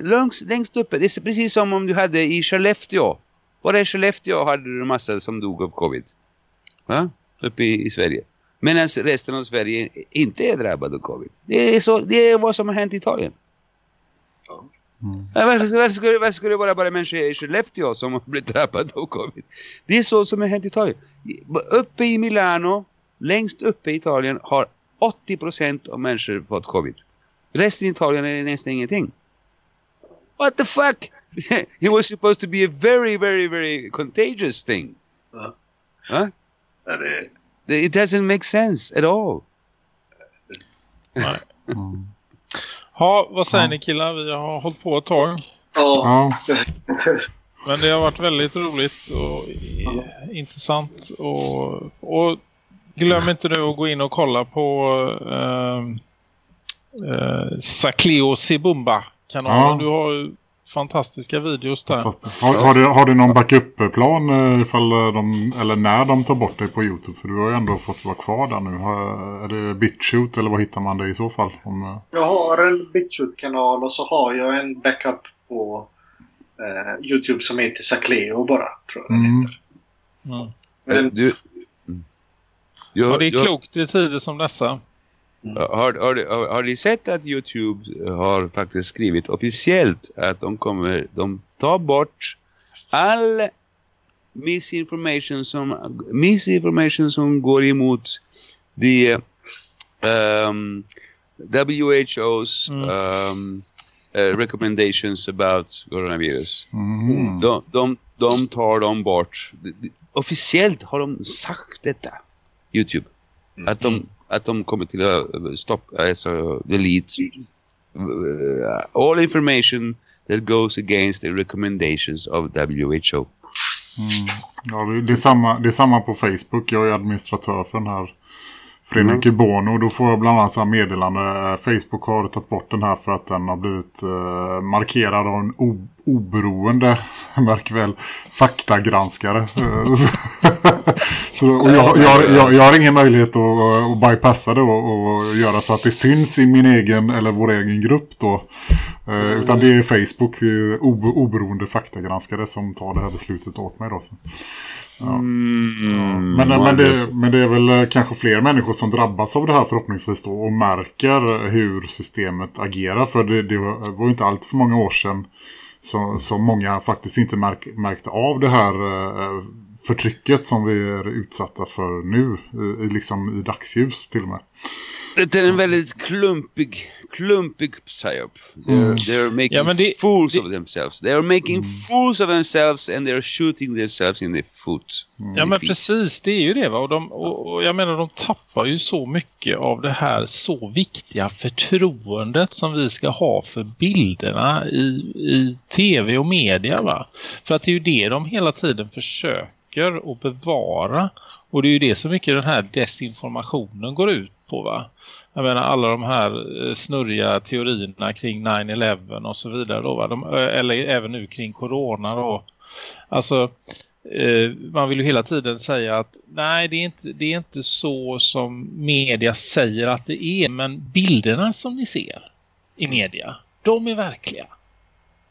långs, längst uppe. Det är precis som om du hade i Skellefteå. Bara i Skellefteå hade du en massa som dog av covid. Ja? Uppe i, i Sverige. Medan resten av Sverige inte är drabbad av covid. Det är, så, det är vad som har hänt i Italien. Mm. Varför, varför, skulle, varför skulle det vara bara människor i Skellefteå som har blivit drabbade av covid? Det är så som har hänt i Italien. Uppe i Milano, längst uppe i Italien, har 80% av människor fått covid. Resten i Italien är nästan ingenting. What the fuck? It was supposed to be a very, very, very contagious thing. Ja. Huh? Ja, det, It doesn't make sense at all. Ja, vad säger Ja. ni killar? Vi har hållit på ett tag. ja, Ja, Men det har varit väldigt roligt och i- intressant. Och, och glöm inte nu att gå in och kolla på eh, eh, Sacleo Sibumba-kanalen. Ja. Du har ju fantastiska videos där. Har, har, du, har du någon backup-plan eh, ifall de, eller när de tar bort dig på Youtube? För du har ju ändå fått vara kvar där nu. Har, är det BitChute eller vad hittar man det i så fall? Om, eh, jag har en BitChute-kanal och så har jag en backup på eh, Youtube som heter Sacleo bara, tror jag Mm. heter. Mm. Men Du, mm. jag, Och det är jag- klokt i tider som dessa. Har, har, har, har ni sett att Youtube har faktiskt skrivit officiellt att de kommer de tar bort all misinformation som misinformation som går emot the um, WHO's Mm. um, uh, recommendations about coronavirus. mhm. De, de, de tar dem bort. Officiellt har de sagt detta. Youtube. Att de, att de kommer till att stoppa, alltså delete uh, all information that goes against the recommendations of WHO. Mm. Ja, det, det, är samma, det är samma på Facebook. Jag är administratör för den här Fredrik mm. Bono. Då får jag bland annat så här meddelande. eh, Facebook har tagit bort den här för att den har blivit eh, markerad av en oberoende, märk väl, faktagranskare. Så- och jag, jag, jag, jag har ingen möjlighet att, att bypassa det och, och göra så att det syns i min egen eller vår egen grupp då. Eh, utan det är Facebook, obe, oberoende faktagranskare som tar det här beslutet åt mig då. Så. Mm, Men, men, det, men det är väl eh, kanske fler människor som drabbas av det här förhoppningsvis då och märker hur systemet agerar. För det, det var ju inte allt för många år sedan så, så många faktiskt inte märk, märkte av det här eh, förtrycket som vi är utsatta för nu. I, liksom i dagsljus till och med. Det är en väldigt klumpig, klumpig psyop. They're, Mm. they're making Ja, det- fools det- of themselves. They are making fools of themselves and they're shooting themselves in the foot. Ja men precis, det är ju det va. Och, de, och, och jag menar de tappar ju så mycket av det här så viktiga förtroendet som vi ska ha för bilderna i, i tv och media va. För att det är ju det de hela tiden försöker och bevara. Och det är ju det så mycket den här desinformationen går ut på va. Jag menar alla de här eh, snurriga teorierna kring 9-11 och så vidare då va. De, eh, eller även nu kring corona då. Alltså eh, man vill ju hela tiden säga att nej det är, inte, det är inte så som media säger att det är men bilderna som ni ser i media, de är verkliga.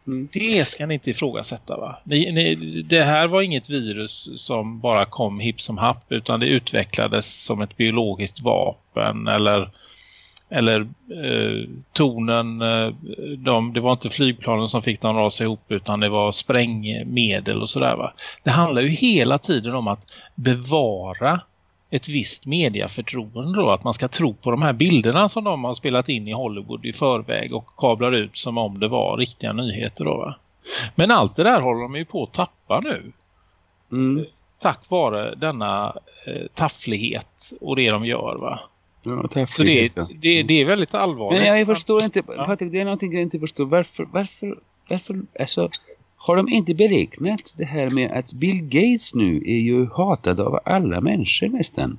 Mm. Det ska ni inte ifrågasätta va? Ni, ni, det här var inget virus som bara kom hipp som happ utan det utvecklades som ett biologiskt vapen eller eller eh, tonen, eh, de, det var inte flygplanen som fick dem att rasa ihop utan det var sprängmedel och sådär va. Det handlar ju hela tiden om att bevara ett visst mediaförtroende då, att man ska tro på de här bilderna som de har spelat in i Hollywood i förväg och kablar ut som om det var riktiga nyheter då va. Men allt det där håller de ju på att tappa nu Mm. tack vare denna eh, tafflighet och det de gör va. Ja, Så det, det. det, är väldigt allvarligt. Men jag förstår inte. Patrik, det är någonting jag inte förstår. Varför, varför, varför, alltså, har de inte beräknat det här med att Bill Gates nu är ju hatad av alla människor nästan?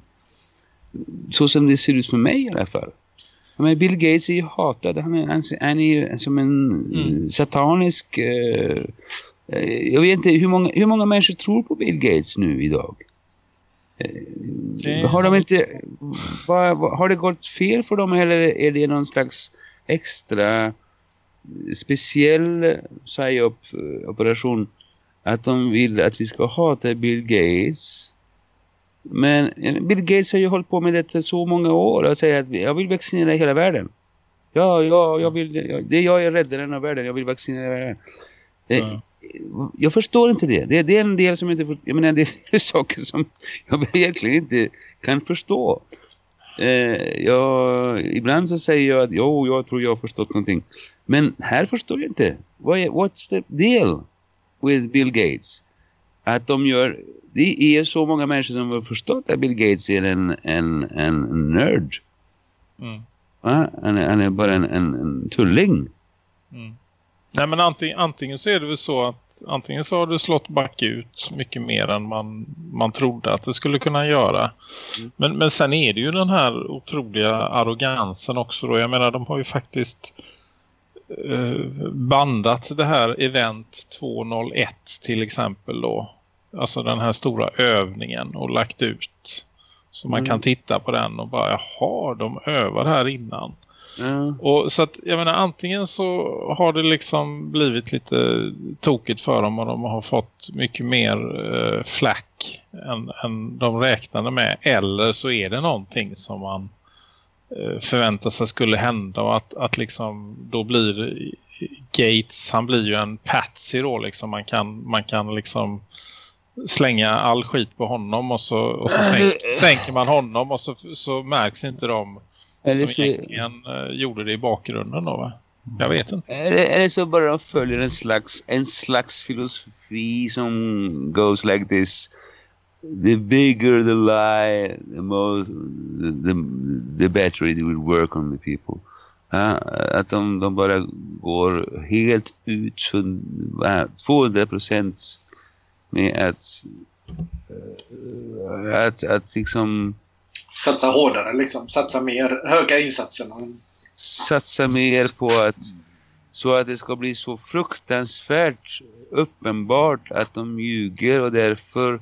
Så som det ser ut för mig i alla fall. Men Bill Gates är ju hatad. Han är, han, är som en Mm. eh, satanisk... eh, jag vet inte, hur många, hur många människor tror på Bill Gates nu idag? Det- Har de inte... Vad, vad, har det gått fel för dem eller är det någon slags extra speciell psyop-operation att de vill att vi ska hata Bill Gates? Men eh, Bill Gates har ju hållit på med detta så många år och säger att jag vill vaccinera hela världen. Ja, ja, jag vill, det är jag är räddaren av världen, jag vill vaccinera världen. Ja. Jag förstår inte det. det. Det är en del som jag inte. Jag menar, det är saker som jag verkligen inte kan förstå. Eh, jag, ibland så säger jag att jo, jag tror jag har förstått någonting. Men här förstår jag inte. What, what's the deal with Bill Gates? Att de gör... Det är så många människor som har förstått att Bill Gates är en, en, en nörd. Mm. Va? Han, är, han är bara en, en, en tulling. Mm. Nej men antingen, antingen så är det väl så att antingen så har det slått back ut mycket mer än man, man trodde att det skulle kunna göra. Mm. Men, men sen är det ju den här otroliga arrogansen också då. Jag menar de har ju faktiskt eh, bandat det här event 201 till exempel då. Alltså den här stora övningen och lagt ut. Så man Mm. kan titta på den och bara, jaha, de övar här innan. Ja. Och så att jag menar antingen så har det liksom blivit lite tokigt för dem och de har fått mycket mer eh, flack än, än de räknade med. Eller så är det någonting som man eh, förväntar sig skulle hända och att, att liksom då blir Gates, han blir ju en patsy då liksom. Man kan, man kan liksom slänga all skit på honom och så, och så sänk, sänker man honom och så, så märks inte de Eller som så, egentligen eh, gjorde det i bakgrunden då va? Jag vet inte. eller, eller så bara de följer en slags, en slags filosofi som goes like this. The bigger the lie, the more the, the better it will work on the people. Ja, att de, de bara går helt ut va, 200 procent med att, eh, att, att liksom Satsa hårdare liksom. Satsa mer. Höga insatserna. satsa mer på att så att det ska bli så fruktansvärt uppenbart att de ljuger och därför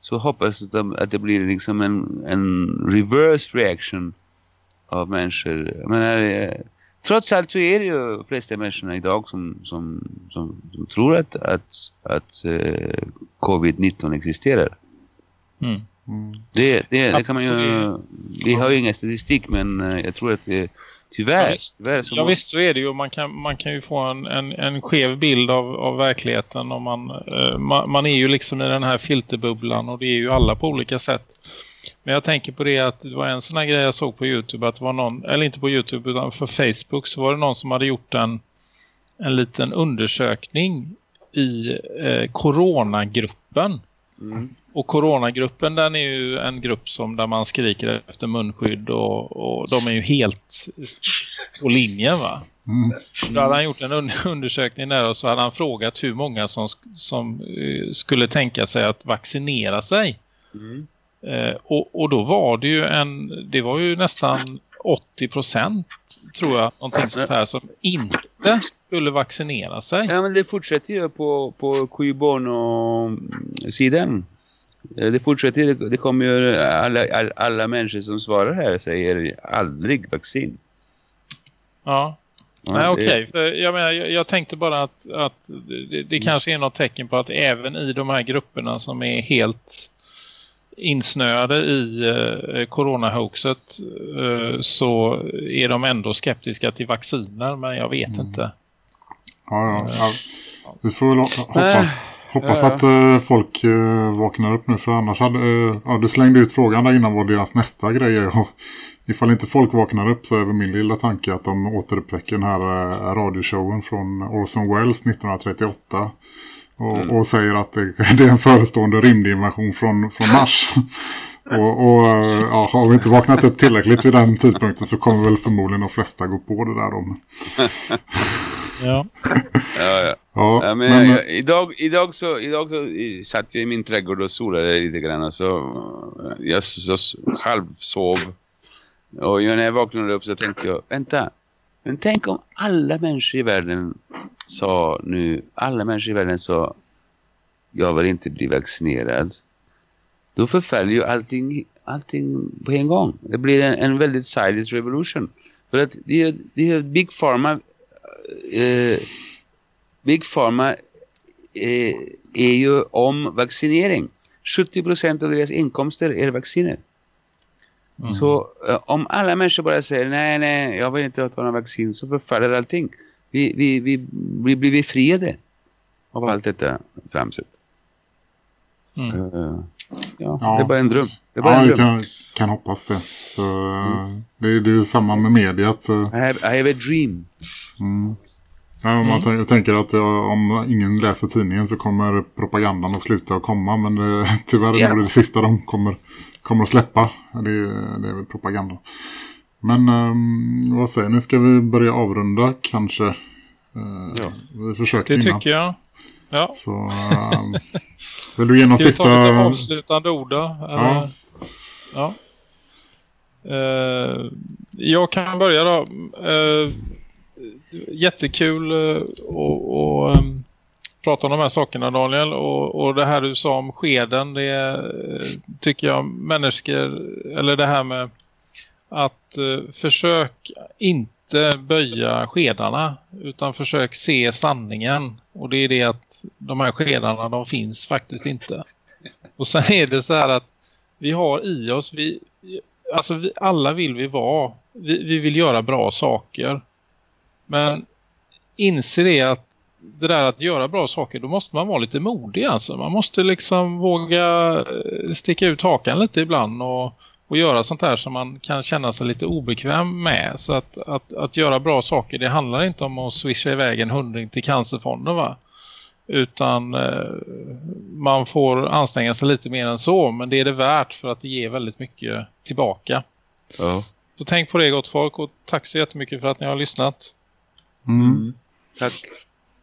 så hoppas jag att, de, att det blir liksom en, en reverse reaction av människor. Jag menar, eh, trots allt så är det ju flesta människorna idag som, som, som, som tror att, att, att eh, covid-19 existerar. Mm. Mm. Det, det, det kan man ju... Vi har ju ingen statistik men eh, jag tror att det, tyvärr, Ja, visst. tyvärr så Ja visst så är det ju. Man kan, man kan ju få en, en, en skev bild av, av verkligheten. Och man, eh, man, man är ju liksom i den här filterbubblan och det är ju alla på olika sätt. Men jag tänker på det att det var en sån här grej jag såg på Youtube. Att det var någon, eller inte på Youtube utan för Facebook så var det någon som hade gjort en, en liten undersökning i eh, coronagruppen. Mm. Och coronagruppen den är ju en grupp som där man skriker efter munskydd och, och de är ju helt på linjen va. Mm. Då hade han gjort en un- undersökning där och så hade han frågat hur många som, som eh, skulle tänka sig att vaccinera sig. Mm. Eh, och, och då var det ju en, det var ju nästan 80 procent tror jag, någonting sånt här som inte skulle vaccinera sig. Ja, men det fortsätter ju på, på Kubono-sidan. Eh, Det fortsätter, det, kommer ju alla, alla, alla människor som svarar här säger aldrig vaccin. Ja. Ja, Nej okej, för jag, menar, jag, jag tänkte bara att, att det, det kanske är något tecken på att även i de här grupperna som är helt insnöade i eh, coronahoaxet eh, så är de ändå skeptiska till vacciner men jag vet inte. Ja, ja, ja. Vi får väl hoppa, Äh, hoppas ja, ja. att eh, folk eh, vaknar upp nu för annars hade... eh, ja, du slängde ut frågan där innan vad deras nästa grej är. Och ifall inte folk vaknar upp så är väl min lilla tanke att de återuppväcker den här radioshowen från Orson Welles 1938. Och, Mm. och säger att det, det är en förestående rymdinvasion från, från Mars. och och ja, har vi inte vaknat upp tillräckligt vid den tidpunkten så kommer väl förmodligen de flesta gå på det där. Då. Ja. Ja, ja. Ja, Ja, men, men, jag, idag, idag, så, idag så eh, satt jag i min trädgård och solade lite grann. och Så, eh, jag så, så, halvsov. Och när jag vaknade upp så tänkte jag, vänta. Men tänk om alla människor i världen sa nu, alla människor i världen sa, jag vill inte bli vaccinerad. Då förfäller ju allting, allting på en gång. Det blir en, en väldigt silent revolution. För att det är, det är Big Pharma eh, Big Pharma eh, är ju om vaccinering. 70% av deras inkomster är vacciner. Mm. Så eh, om alla människor bara säger nej, nej, jag vill inte ta någon vaccin så förfaller allting. Vi, vi, vi, vi blir befriade av allt detta framsett. Mm. Eh, ja, Ja. det är bara en dröm. Det är bara Ja, en dröm. kan, kan hoppas det. Så det, är- det är ju samma med mediet. Så, I have, I have a dream. mm. Ja, om man tän- tänker att om ingen läser tidningen så kommer propagandan att sluta att komma. Men det, tyvärr Ja. är det det sista de kommer, kommer att släppa. Det, är- det är väl propaganda. Men ehm, vad säger ni? Ska vi börja avrunda kanske? Eh, Ja. Vi försökte Det innan. tycker jag. Ja. Så, ehm, vill du ge någon Ska vi sista... ta lite avslutande ord då? Ja. Ja. Eh, jag kan börja då. Eh, jättekul att och, ehm, prata om de här sakerna Daniel. Och, och det här du sa om skeden, det eh, tycker jag människor, eller det här med att eh, försök inte böja skedarna utan försök se sanningen. Och det är det att de här skedarna de finns faktiskt inte. Och sen är det så här att vi har i oss, vi, alltså vi, alla vill vi vara, vi, vi vill göra bra saker. Men inse det att det där att göra bra saker, då måste man vara lite modig alltså. Man måste liksom våga eh, sticka ut hakan lite ibland och, och göra sånt här som man kan känna sig lite obekväm med. Så att, att, att göra bra saker, det handlar inte om att swisha iväg en hundring till cancerfonden va? Utan eh, man får anstränga sig lite mer än så. Men det är det värt för att det ger väldigt mycket tillbaka. Ja. Så tänk på det gott folk och tack så jättemycket för att ni har lyssnat. Mm. Tack.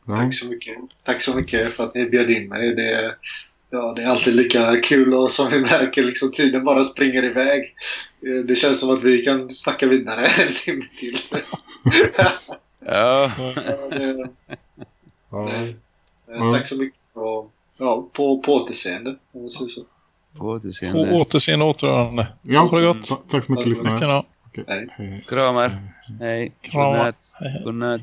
Ja. Tack så mycket. Tack så mycket för att ni bjöd in mig. Det är, ja, det är alltid lika kul och som vi märker liksom tiden bara springer iväg. Eh, Det känns som att vi kan snacka vidare en timme till. Ja. Ja, det, Ja. eh, tack så mycket. Och, ja, på, på återseende. Om man säger så. På På återseende. återseende och återhörande. Ja, Ha det gott. ta- tack så mycket lyssnare. Lycka då. Okej. Hej. Hej. Kramar. Hej. Kramar. Godnatt. Hej, hej. Godnatt.